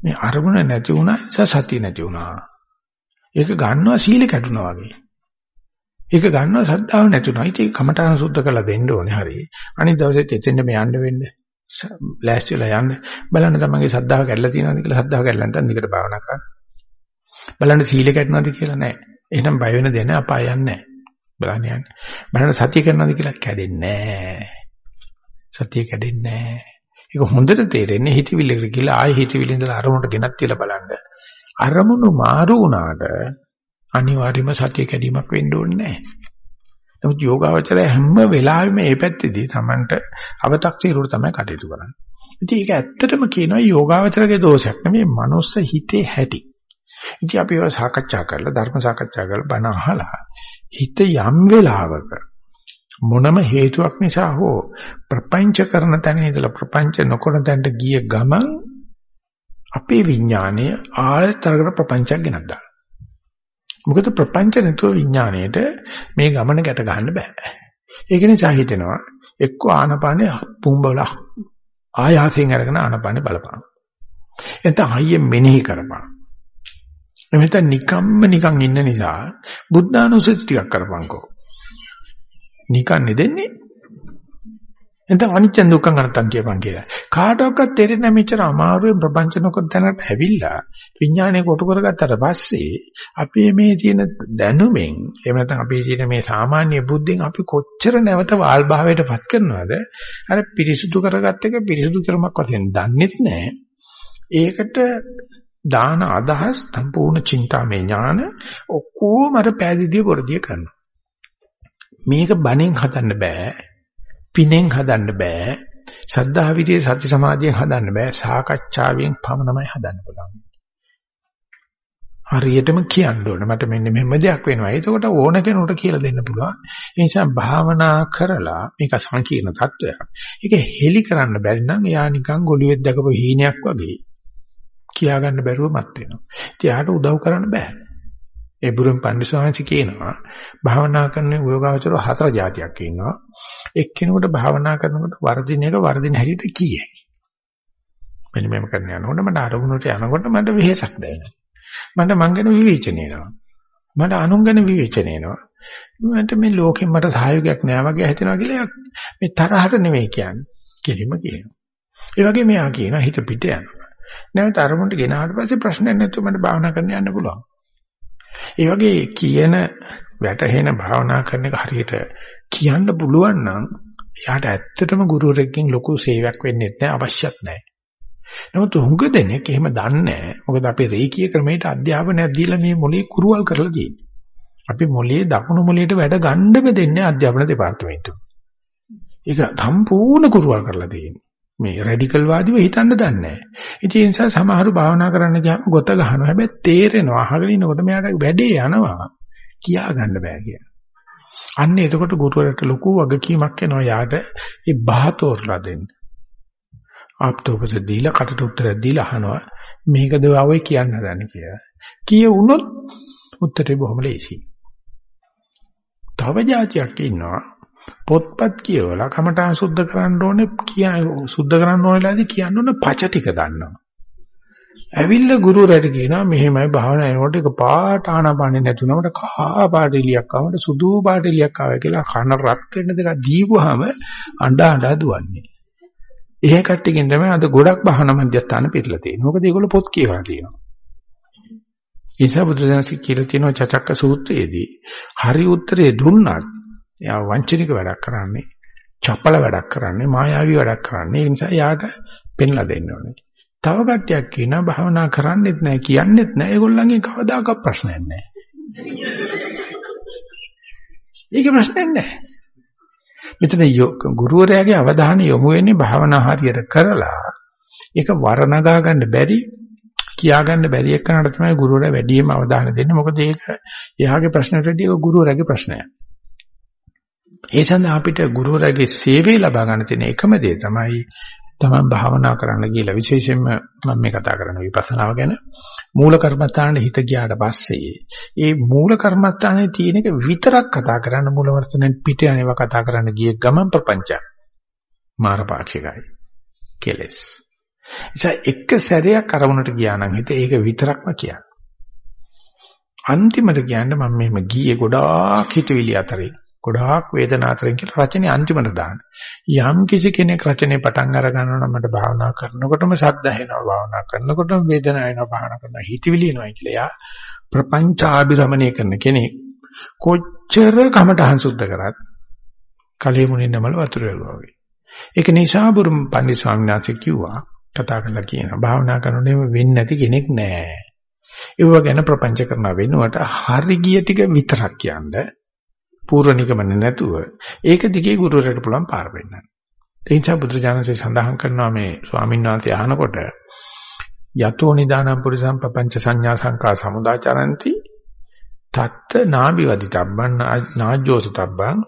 මේ අරමුණ නැති වුණා නිසා සතිය නැති වුණා. ඒක ගන්නවා සීල කැඩුනා වගේ. ඒක ගන්නවා සද්ධාව නැතුණා. ඉතින් කමඨාන සුද්ධ කරලා දෙන්න ඕනේ හරි. අනිත් දවසෙත් එතෙන්ද මේ යන්න වෙන්නේ. ලෑස්තිලා යන්න බලන්න තමන්ගේ සද්ධාව කැඩලා තියෙනවද කියලා සද්ධාව කැඩලා නැත්නම් දිගට භාවනා කරන්න. බලන්න සීල කැඩනවද කියලා නැහැ. එහෙනම් බය වෙන දෙන අපාය යන්නේ නැහැ. බලන්න යන්න. බලන්න සතිය කරනවද කියලා කැඩෙන්නේ නැහැ. සතිය කැඩෙන්නේ නැහැ. ඒක හොඳට තේරෙන්නේ හිතවිල්ලකට කියලා ආයෙ හිතවිල්ල ඉඳලා අරමුණට ගෙනත් තියලා බලන්න. අරමුණු මාරු වුණාට අනිවාර්යයෙන්ම සතිය කැඩීමක් වෙන්න ඕනේ නැහැ. නමුත් යෝගාවචරය හැම වෙලාවෙම මේ පැත්තේදී Tamanට අව탁සීරුවට තමයි කටයුතු කරන්නේ. ඉතින් ඒක ඇත්තටම කියනවා යෝගාවචරගේ දෝෂයක් නෙමෙයි මනුස්ස හිතේ හැටි. ඉතින් අපි ඒවා සාකච්ඡා කරලා ධර්ම සාකච්ඡා කරලා බණ අහලා හිත යම් වෙලාවක මොනම හේතුවක් නිසා හෝ ප්‍රපංච කරන තැන ඉඳලා ප්‍රපංච නොකරන තැනට ගිය ගමන් අපේ විඥානය ආයතරකට ප්‍රපංචයක් ගෙනත් දානවා. මොකද ප්‍රපංච නැතුව විඥාණයට මේ ගමන ගැට ගන්න බෑ. ඒක නිසා හිතෙනවා එක්ක ආනපානේ පුම්බල ආයාසයෙන් අරගෙන ආනපානේ බලපං. එතන හයියෙන් මෙනෙහි කරපං. එමෙතන නිකම්ම නිකන් ඉන්න නිසා බුද්ධානුස්සති ටිකක් කරපංකෝ. නිකන් නෙදෙන්නේ එතන අනිච්ච දුක්ඛ අනත්තම් කියපන් කියලා. කාටවත් තේරෙන්නේ නැහැ මෙච්චර අමාරුවෙන් ප්‍රපංච නොකර තැනට ඇවිල්ලා විඥානය කොටු කරගත්තට පස්සේ අපි මේ තියෙන දැනුමෙන් එහෙම නැත්නම් අපි තියෙන මේ සාමාන්‍ය බුද්ධියෙන් අපි කොච්චර නැවත වාල් භාවයටපත් කරනවද? අර පිරිසුදු කරගත්ත එක පිරිසුදු කරමක් වශයෙන් දන්නෙත් නැහැ. ඒකට දාන අදහස් සම්පූර්ණ චින්තාමය ඥාන ඔක්කොම අර පෑදීදී වර්ධිය කරනවා. මේක බණෙන් හදන්න බෑ. පිනෙන් හදන්න බෑ. සද්ධා විදියේ සති සමාධියෙන් හදන්න බෑ. සාකච්ඡාවෙන් පමණමයි හදන්න පුළුවන්. හරියටම කියන්න ඕනේ. මට මෙන්න මෙහෙම දෙයක් වෙනවා. ඒකකොට ඕන කෙනෙකුට කියලා දෙන්න පුළුවන්. ඒ නිසා භාවනා කරලා මේක සංකීර්ණ තත්වයක්. ඒක හෙලි කරන්න බැරි නම් එයා නිකන් ගොළුෙක් දැකපු හීනයක් වගේ කියා ගන්න බැරුව මත් වෙනවා. ඉතින් එයාට උදව් කරන්න බෑ. ඒ බුරුම් පඬිස්වාමීන් කියනවා භාවනා කරන යෝගාවචර හතර જાතියක් ඉන්නවා. එක්කෙනෙකුට භාවනා කරනකොට වර්ධින එක වර්ධින හැටියට කීයයි. මෙන්න මේක කරන්න යනකොට මට අරමුණට යනකොට මට වෙහෙසක් දැනෙනවා. මට මං ගැන විවේචනය එනවා. මට අනුන් ගැන විවේචනය එනවා. මට මේ ලෝකෙන් මට සහයෝගයක් නෑ වගේ හිතෙනවා කියලා මේ තරහට නෙමෙයි කියන්නේ. කෙලිම කියනවා. ඒ වගේ මෙයා කියනවා හිත පිට යනවා. නැවත අරමුණට ගෙනාවට පස්සේ ප්‍රශ්නයක් නැතුව මට භාවනා කරන්න යන්න පුළුවන්. ඒ වගේ කියන වැටහෙන භාවනා කරන එක හරියට කියන්න පුළුවන් නම් එයාට ඇත්තටම ගුරුවරයෙක්ගෙන් ලොකු සේවයක් වෙන්නේ නැහැ අවශ්‍යත් නැහැ. නමුත් හුඟ දෙනෙක් එහෙම දන්නේ නැහැ. මොකද අපි රේකී ක්‍රමයට අධ්‍යාපනයක් දීලා මේ මොලේ කුරුවල් කරලා තියෙන්නේ. අපි මොලේ දකුණු මොලේට වැඩ ගන්නම දෙන්නේ අධ්‍යාපන දෙපාර්තමේන්තුව. ඒක සම්පූර්ණ කුරුවල් කරලා තියෙන්නේ. මේ රැඩිකල් වාදීව හිතන්න දන්නේ නැහැ. ඒ නිසා සමහරු භාවනා කරන්න ගියාම ගොත ගහනවා. හැබැයි තේරෙනවා අහගෙන ඉනකොට මෙයාට වැඩේ යනවා. කියා ගන්න බෑ කියලා. අන්න එතකොට ගුරුවරට ලොකු වගකීමක් එනවා යාට ඒ බහතෝරලා දෙන්න. ආප්තෝපස දීලා කටට උත්තරයක් දීලා අහනවා මේකද ඔය කියන්න හදන්නේ කියලා. කිය වුණොත් උත්තරේ බොහොම ලේසියි. තව જાතියක් ඉන්නවා පොත්පත් කියවලා කමඨාන් සුද්ධ කරන්න ඕනේ කිය සුද්ධ කරන්න ඕනෙලාදී කියන්න ඕනේ පච ටික දන්නවා. ඇවිල්ලා ගුරුවරයාට කියනවා මෙහෙමයි භාවනා එනකොට එක පාට ආනාපානෙ නැතුනමට කහා පාට එලියක් ආවම සුදු පාට එලියක් ආවා කියලා කන රත් වෙන දෙක දීපුවාම අඬ අඬ දුවන්නේ. එහෙ කට්ටියකින් තමයි අද ගොඩක් භාවනා මධ්‍යස්ථාන පිටලා තියෙන්නේ. මොකද ඒගොල්ලෝ පොත් කියවලා තියෙනවා. ඉතින් බුදුදහමේ කියලා තියෙනවා චචක්ක සූත්‍රයේදී හරි උත්තරේ දුන්නත් එයා වංචනික වැඩක් කරන්නේ, චපල වැඩක් කරන්නේ, මායාවී වැඩක් කරන්නේ. ඒ නිසා යාට පෙන්ලා දෙන්න ඕනේ. තව කට්ටියක් කියනවා භාවනා කරන්නෙත් නැහැ, කියන්නෙත් නැහැ. ඒගොල්ලන්ගේ කවදාකවත් ප්‍රශ්නයක් නැහැ. ඒක ප්‍රශ්නයක් නැහැ. මෙතන ගුරුවරයාගේ අවධානය යොමු වෙන්නේ භාවනා හරියට කරලා ඒක වර්ණගා ගන්න බැරි කියා ගන්න බැරි එකනට තමයි ගුරුවරයා වැඩිම අවධානය දෙන්නේ. මොකද ඒක එයාගේ ප්‍රශ්නට වඩා ගුරුවරයාගේ ප්‍රශ්නයක්. ඒ සඳහා අපිට ගුරුවරයාගේ සේවය ලබා ගන්න තියෙන එකම දේ තමයි තමන් භාවනා කරන්න කියලා විශේෂයෙන්ම මම මේ කතා කරන විපස්සනාව ගැන මූල කර්මස්ථානයේ හිත ගියාට පස්සේ ඒ මූල කර්මස්ථානයේ තියෙන එක විතරක් කතා කරන්න මූල වර්තනෙන් පිට යනවා කතා කරන්න ගිය ගමන් ප්‍රපංච මාරපාක්ෂිකයි කෙලස්. ඉතින් එක සැරයක් අරමුණට ගියා නම් හිත ඒක විතරක්ම කියන්නේ. අන්තිමට කියන්නේ මම මෙහෙම ගියේ ගොඩාක් හිතවිලි අතරින් ගොඩාක් වේදනාතරෙන් කියලා රචනයේ අන්තිමට දාන්න. යම් කිසි කෙනෙක් රචනයේ පටන් අර ගන්නවා නම් මට භාවනා කරනකොටම ශබ්ද ඇහෙනවා භාවනා කරනකොටම වේදනාව එනවා භාවනා කරනවා හිතවිලි එනවා කියලා. යා ප්‍රපංචාභිරමණය කරන කෙනෙක් කොච්චර කමටහන් සුද්ධ කරත් කලෙ මුණින් නමල වතුර වෙලුවා වගේ. ඒක නිසා බුරුම් පන්දි ස්වාමීන් වහන්සේ කිව්වා කතා කරලා කියනවා භාවනා කරනකොට වෙන්නේ නැති කෙනෙක් නෑ. ඒව ගැන ප්‍රපංච කරන වෙනුවට හරි ගිය ටික විතරක් කියන්නේ පූර්ව නිගමන නැතුව ඒක දිගේ ගුරුවරයාට පුළුවන් පාර වෙන්න. ඒ නිසා බුදුජානසෙන් සඳහන් කරනවා මේ ස්වාමීන් වහන්සේ අහනකොට යතෝ නිදානම් පුරිසම් පపంచ සංඥා සංකා සමුදාචරಂತಿ තත්ත නාබිවදිතබ්බන් නාජ්ජෝසතබ්බන්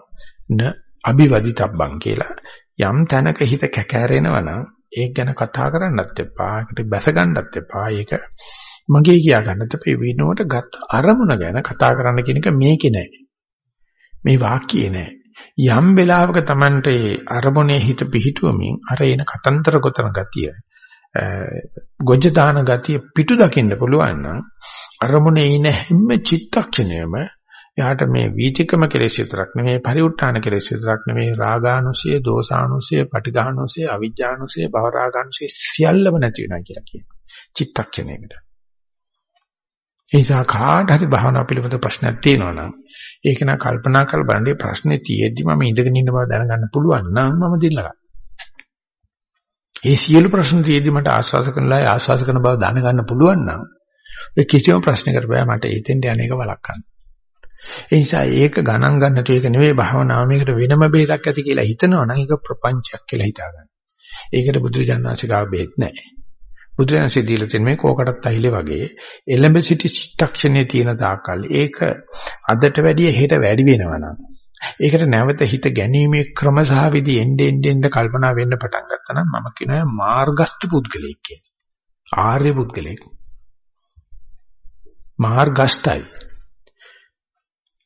න අබිවදිතබ්බන් කියලා යම් තැනක හිත කැකෑරෙනවා නම් ඒක ගැන කතා කරන්නත් එපා ඒකට බැස ගන්නත් එපා. ඒක මගේ කියා ගන්නත් එපා. විනෝඩ ගත් අරමුණ ගැන කතා කරන්න කියන එක මේකේ නෑ. මේ වාක්‍යයේ නෑ. යම් වෙලාවක Tamante අරමුණේ හිත පිහිටුවමින් අර එන කතන්තර ගොතන ගතිය ගොජ දාන ගතිය පිටු දකින්න පුළුවන් නම් අරමුණේ ඉන හැම චිත්තක්ෂණයම එයාට මේ වීතිකම කෙලෙස් විතරක් නෙමෙයි පරිඋත් ทาน කෙලෙස් විතරක් නෙමෙයි රාගානුසය, දෝසානුසය, පටිඝානුසය, අවිජ්ජානුසය, භවරාගානුසය සියල්ලම නැති වෙනවා කියලා කියනවා. චිත්තක්ෂණයකට. ඒ නිසා කාට හරි භාවනා පිළිබඳ ප්‍රශ්නයක් තියෙනවා නම් ඒක නා කල්පනා කරලා බලන්නේ ප්‍රශ්නේ තියෙද්දි මම ඉඳගෙන ඉන්න බව දැනගන්න පුළුවන් නම් මම දිල්ලගන්න. ඒ සියලු ප්‍රශ්න තියෙද්දි මට ආස්වාස කරනලා ආස්වාස කරන බව දැනගන්න පුළුවන් නම් ඒ කිසිම ප්‍රශ්නයකට බෑ මට ඒතෙන්ට යන්නේක වළක්වන්න. ඒ නිසා ඒක ගණන් ගන්නට ඒක නෙවෙයි භාවනාව මේකට වෙනම බේසක් ඇති කියලා හිතනවා නම් ඒක ප්‍රපංචයක් කියලා හිතාගන්න. ඒකට බුදුරජාණන් වහන්සේ ගාව බෙහෙත් නැහැ. බුදුරජාණන්සේ දීලා තියෙන මේ කෝකටත් අහිලේ වගේ එලඹ සිටි චිත්තක්ෂණයේ තියෙන තාකල් ඒක අදට වැඩිය හෙට වැඩි වෙනවනම් ඒකට නැවත හිත ගැනීමේ ක්‍රම සහ විදි එන්නේ එන්නේ කල්පනා වෙන්න පටන් ගත්තා නම් මම කියනවා මාර්ගස්තු පුද්ගලෙක් කියලා. ආර්ය පුද්ගලෙක්. මාර්ගස්තයි.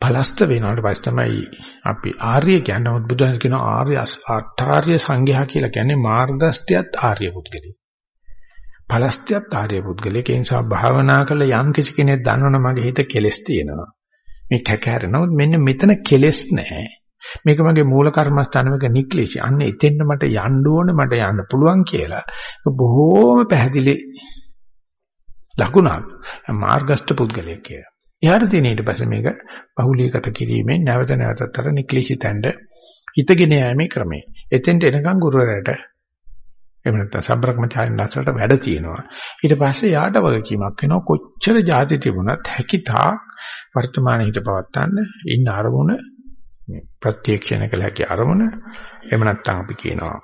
පලස්ත වෙනාට පස්සේ තමයි අපි ආර්ය කියන්නේ බුදුන් කියන ආර්ය අටාර්ය සංඝයා කියලා කියන්නේ මාර්ගස්ත්‍යත් ආර්ය පුද්ගලෙක්. පලස්තියත් ආර්ය පුද්ගලෙක් ඒ නිසා භාවනා කළ යම් කිසි කෙනෙක් දන්නවනේ මගේ හිත කෙලස් තියෙනවා. මේ කැකහැරෙනවොත් මෙන්න මෙතන කෙලෙස් නැහැ. මේක මගේ මූල කර්මස්ථාන මේක නික්ලේශي. අන්න එතෙන්න මට යන්න ඕනේ මට යන්න පුළුවන් කියලා. බොහෝම පැහැදිලි ලකුණක්. මාර්ගස්ත පුද්ගලයෙක් කියලා. එයාට තියෙන ඊට පස්සේ මේක බහුලීගත කිරීමෙන් නැවත නැවතත් අර නික්ලිෂි තැන්න හිතගෙන යෑමේ ක්‍රමය. එතෙන්ට එනකන් ගුරුවරයාට එහෙම නැත්නම් සම්බ්‍රක්‍මචාරින් ලස්සට වැඩ තියෙනවා. ඊට පස්සේ යාට වගකීමක් වෙනවා. කොච්චර જાති තිබුණත් හැකිතා වර්තමාන හිත පවත්තන්න ඉන්න අරමුණ මේ ප්‍රත්‍යක්ෂණ කළ හැකි අරමුණ එහෙම නැත්නම් අපි කියනවා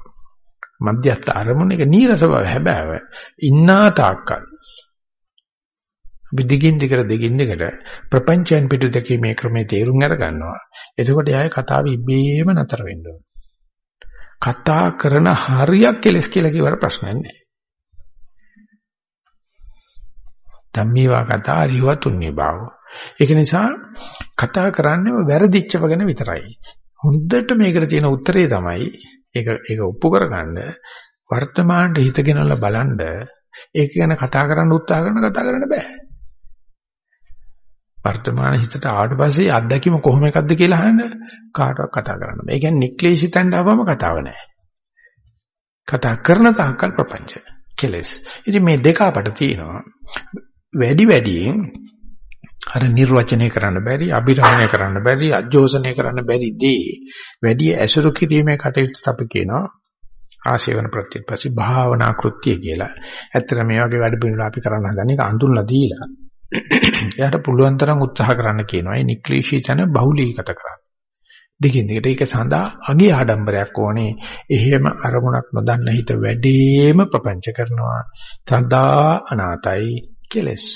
මධ්‍යස්ථ අරමුණ. එක නීරස බව හැබෑව. ඉන්නා තාක්කල්. අපි දිගින් දිගට දිගින් දිගට ප්‍රපංචයන් පිටු දැකීමේ ක්‍රමයේ තේරුම් අර ගන්නවා එතකොට එයාගේ කතාව ඉබේම නතර වෙන්න ඕන. කතා කරන හරියක් කෙලස් කියලා කියවර ප්‍රශ්නයක් නැහැ ධම්මීවා කතා අරියවතුන්නේ බව ඒක නිසා කතා කරන්නේම වැරදිච්චව ගැන විතරයි. හොඳට මේකට තියෙන උත්තරේ තමයි ඒක ඒක ඔප්පු කරගන්න වර්තමානට හිතගෙනලා බලන්න ඒක ගැන කතා කරන්න උත්සාහ කරන කතා කරන්න බෑ. වර්තමාන හිතට ආවට පස්සේ අත්දැකීම කොහොම එකක්ද කියලා අහන්න කාටවත් කතා කරන්න බෑ. ඒ කියන්නේ නික්ලේශිතෙන් ආවම කතාව නෑ. කතා කරන තාක්කල් ප්‍රපංච කෙලස්. ඉතින් මේ දෙක අපට තියෙනවා. වැඩි වැඩියෙන් අර නිර්වචනය කරන්න බැරි, අභිරමණය කරන්න බැරි, අජෝසනය කරන්න බැරි දේ වැඩි ඇසුරු කිරීමේ කටයුතු අපි කියනවා ආශේවන ප්‍රතිපස්සේ භාවනා කෘත්‍ය කියලා. ඇත්තට මේ වගේ වැඩ පිළිවෙල අපි කරන්න හදන එක අඳුන්ලා දීලා එයාට පුළුවන් තරම් උත්සාහ කරන්න කියනවා. ඒ නික්ලිෂී තන බහුලීගත කරන්න. දෙකින් දෙකට ඒක සඳහා අගේ ආඩම්බරයක් ඕනේ. එහෙම අරමුණක් නොදන්න හිත වැඩිම ප්‍රපංච කරනවා. සදා අනාතයි කෙලස්.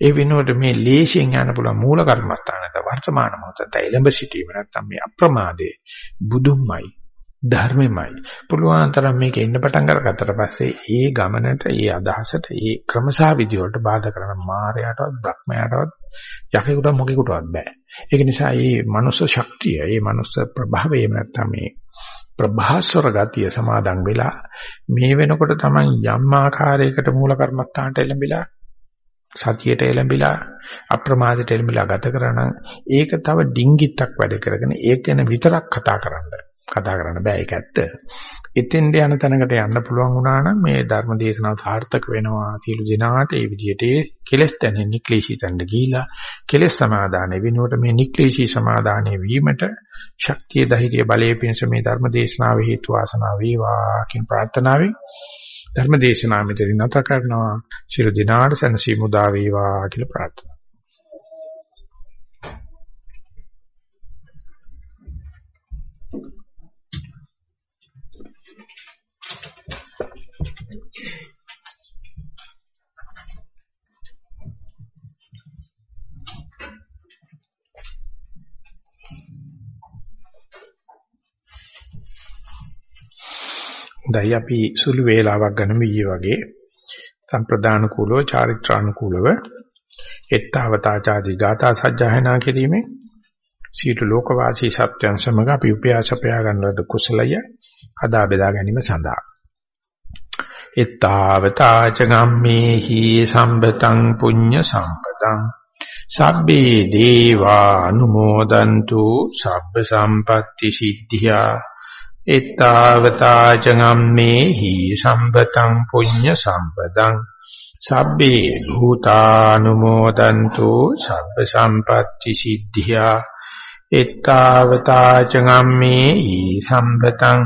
ඒ වෙනුවට මේ ලේසියෙන් යන පුළුවන් මූල කර්මස්ථානත වර්තමාන මොහොතට එළඹ සිටීම නැත්තම් මේ අප්‍රමාදේ බුදුන්මයි ධර්මෙමයි. පුළුවන් තරම් මේක එන්න පටන් අරගත්තට පස්සේ ඒ ගමනට ඒ අදහසට ඒ ක්‍රමසා විදි වලට බාධා කරන මායයටවත් බ්‍රහ්මයටවත් යකෙකුට මොකෙකුටවත් බෑ. ඒක නිසා මේ මනුස්ස ශක්තිය මේ මනුස්ස ප්‍රභාවය නැත්තම් මේ ප්‍රභාස්වර ගතිය සමාදන් වෙලා මේ වෙනකොට තමයි යම් ආකාරයකට මූල කර්මස්ථානට එළඹිලා සතියට එළඹිලා අප්‍රමාදයට එළඹිලා ගත කරන ඒක තව ඩිංගිත්තක් වැඩ කරගෙන ඒක ගැන විතරක් කතා කරන්න කතා කරන්න බෑ ඒක ඇත්ත. එතෙන්ට යන තැනකට යන්න පුළුවන් වුණා නම් මේ ධර්ම දේශනාව සාර්ථක වෙනවා සියලු දෙනාට ඒ විදිහට කෙලස් තැනෙ නික්ලේශී තැනට ගිහිලා කෙලස් සමාදානෙ වෙනුවට මේ නික්ලේශී සමාදානෙ වීමට ශක්තිය ධෛර්ය බලයේ පිණිස මේ ධර්ම දේශනාව හේතු වාසනා වේවා කියන ප්‍රාර්ථනාවෙන් ධර්ම දේශනාව මෙතන නැත කරනවා. ශිරු දිනාට සනසීමු දා වේවා කියලා ප්‍රාර්ථනා. දැයි අපි සුළු වේලාවක් ගන්න මීයේ වගේ. සම්ප්‍රදාන කුලව චාරිත්‍රානුකූලව එත්තවතාචාදී ගාථා සජ්ජායනා කිරීමෙන් සීතු ලෝකවාසී සත්‍යයන් සමග අපි උපයාසපයා ගන්නලද කුසලය අදා බෙදා ගැනීම සඳහා. එත්තවතාච ගම්මේහි සම්බතං පුඤ්ඤ සම්පතං. සබ්බේ දේවා අනුමෝදන්තු. සබ්බ සම්පatti සිද්ධියා. එත්තාවතා චගම්මේහි සම්පතං පුඤ්ඤ සම්පදං සබ්බේ භූතානුමෝදන්තු සබ්බ සම්පatti සිද්ධියා. එත්තාවතා චගම්මේහි සම්පතං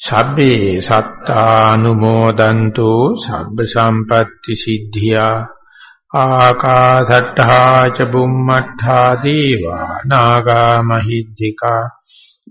සබ්බේ සත්තානුමෝදන්තු සබ්බ සම්පatti සිද්ධියා. ආකාසට්ඨා ච බුම්මට්ඨා දීවා නාගා මහිද්దికා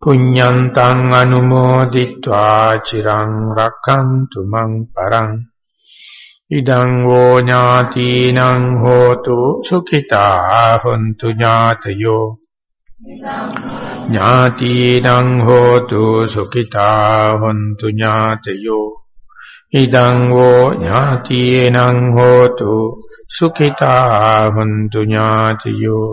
පුඤ්ඤන්තං අනුමෝදිत्वा චිරං රක්ඛන්තු මං පරං ඉදං වෝ ඥාතිනං හෝතු සුඛිතා හොන්තු ඥාතයෝ ඥාතිනං හෝතු සුඛිතා හොන්තු ඥාතයෝ ඉදං වෝ ඥාතිනං හෝතු සුඛිතා හොන්තු ඥාතියෝ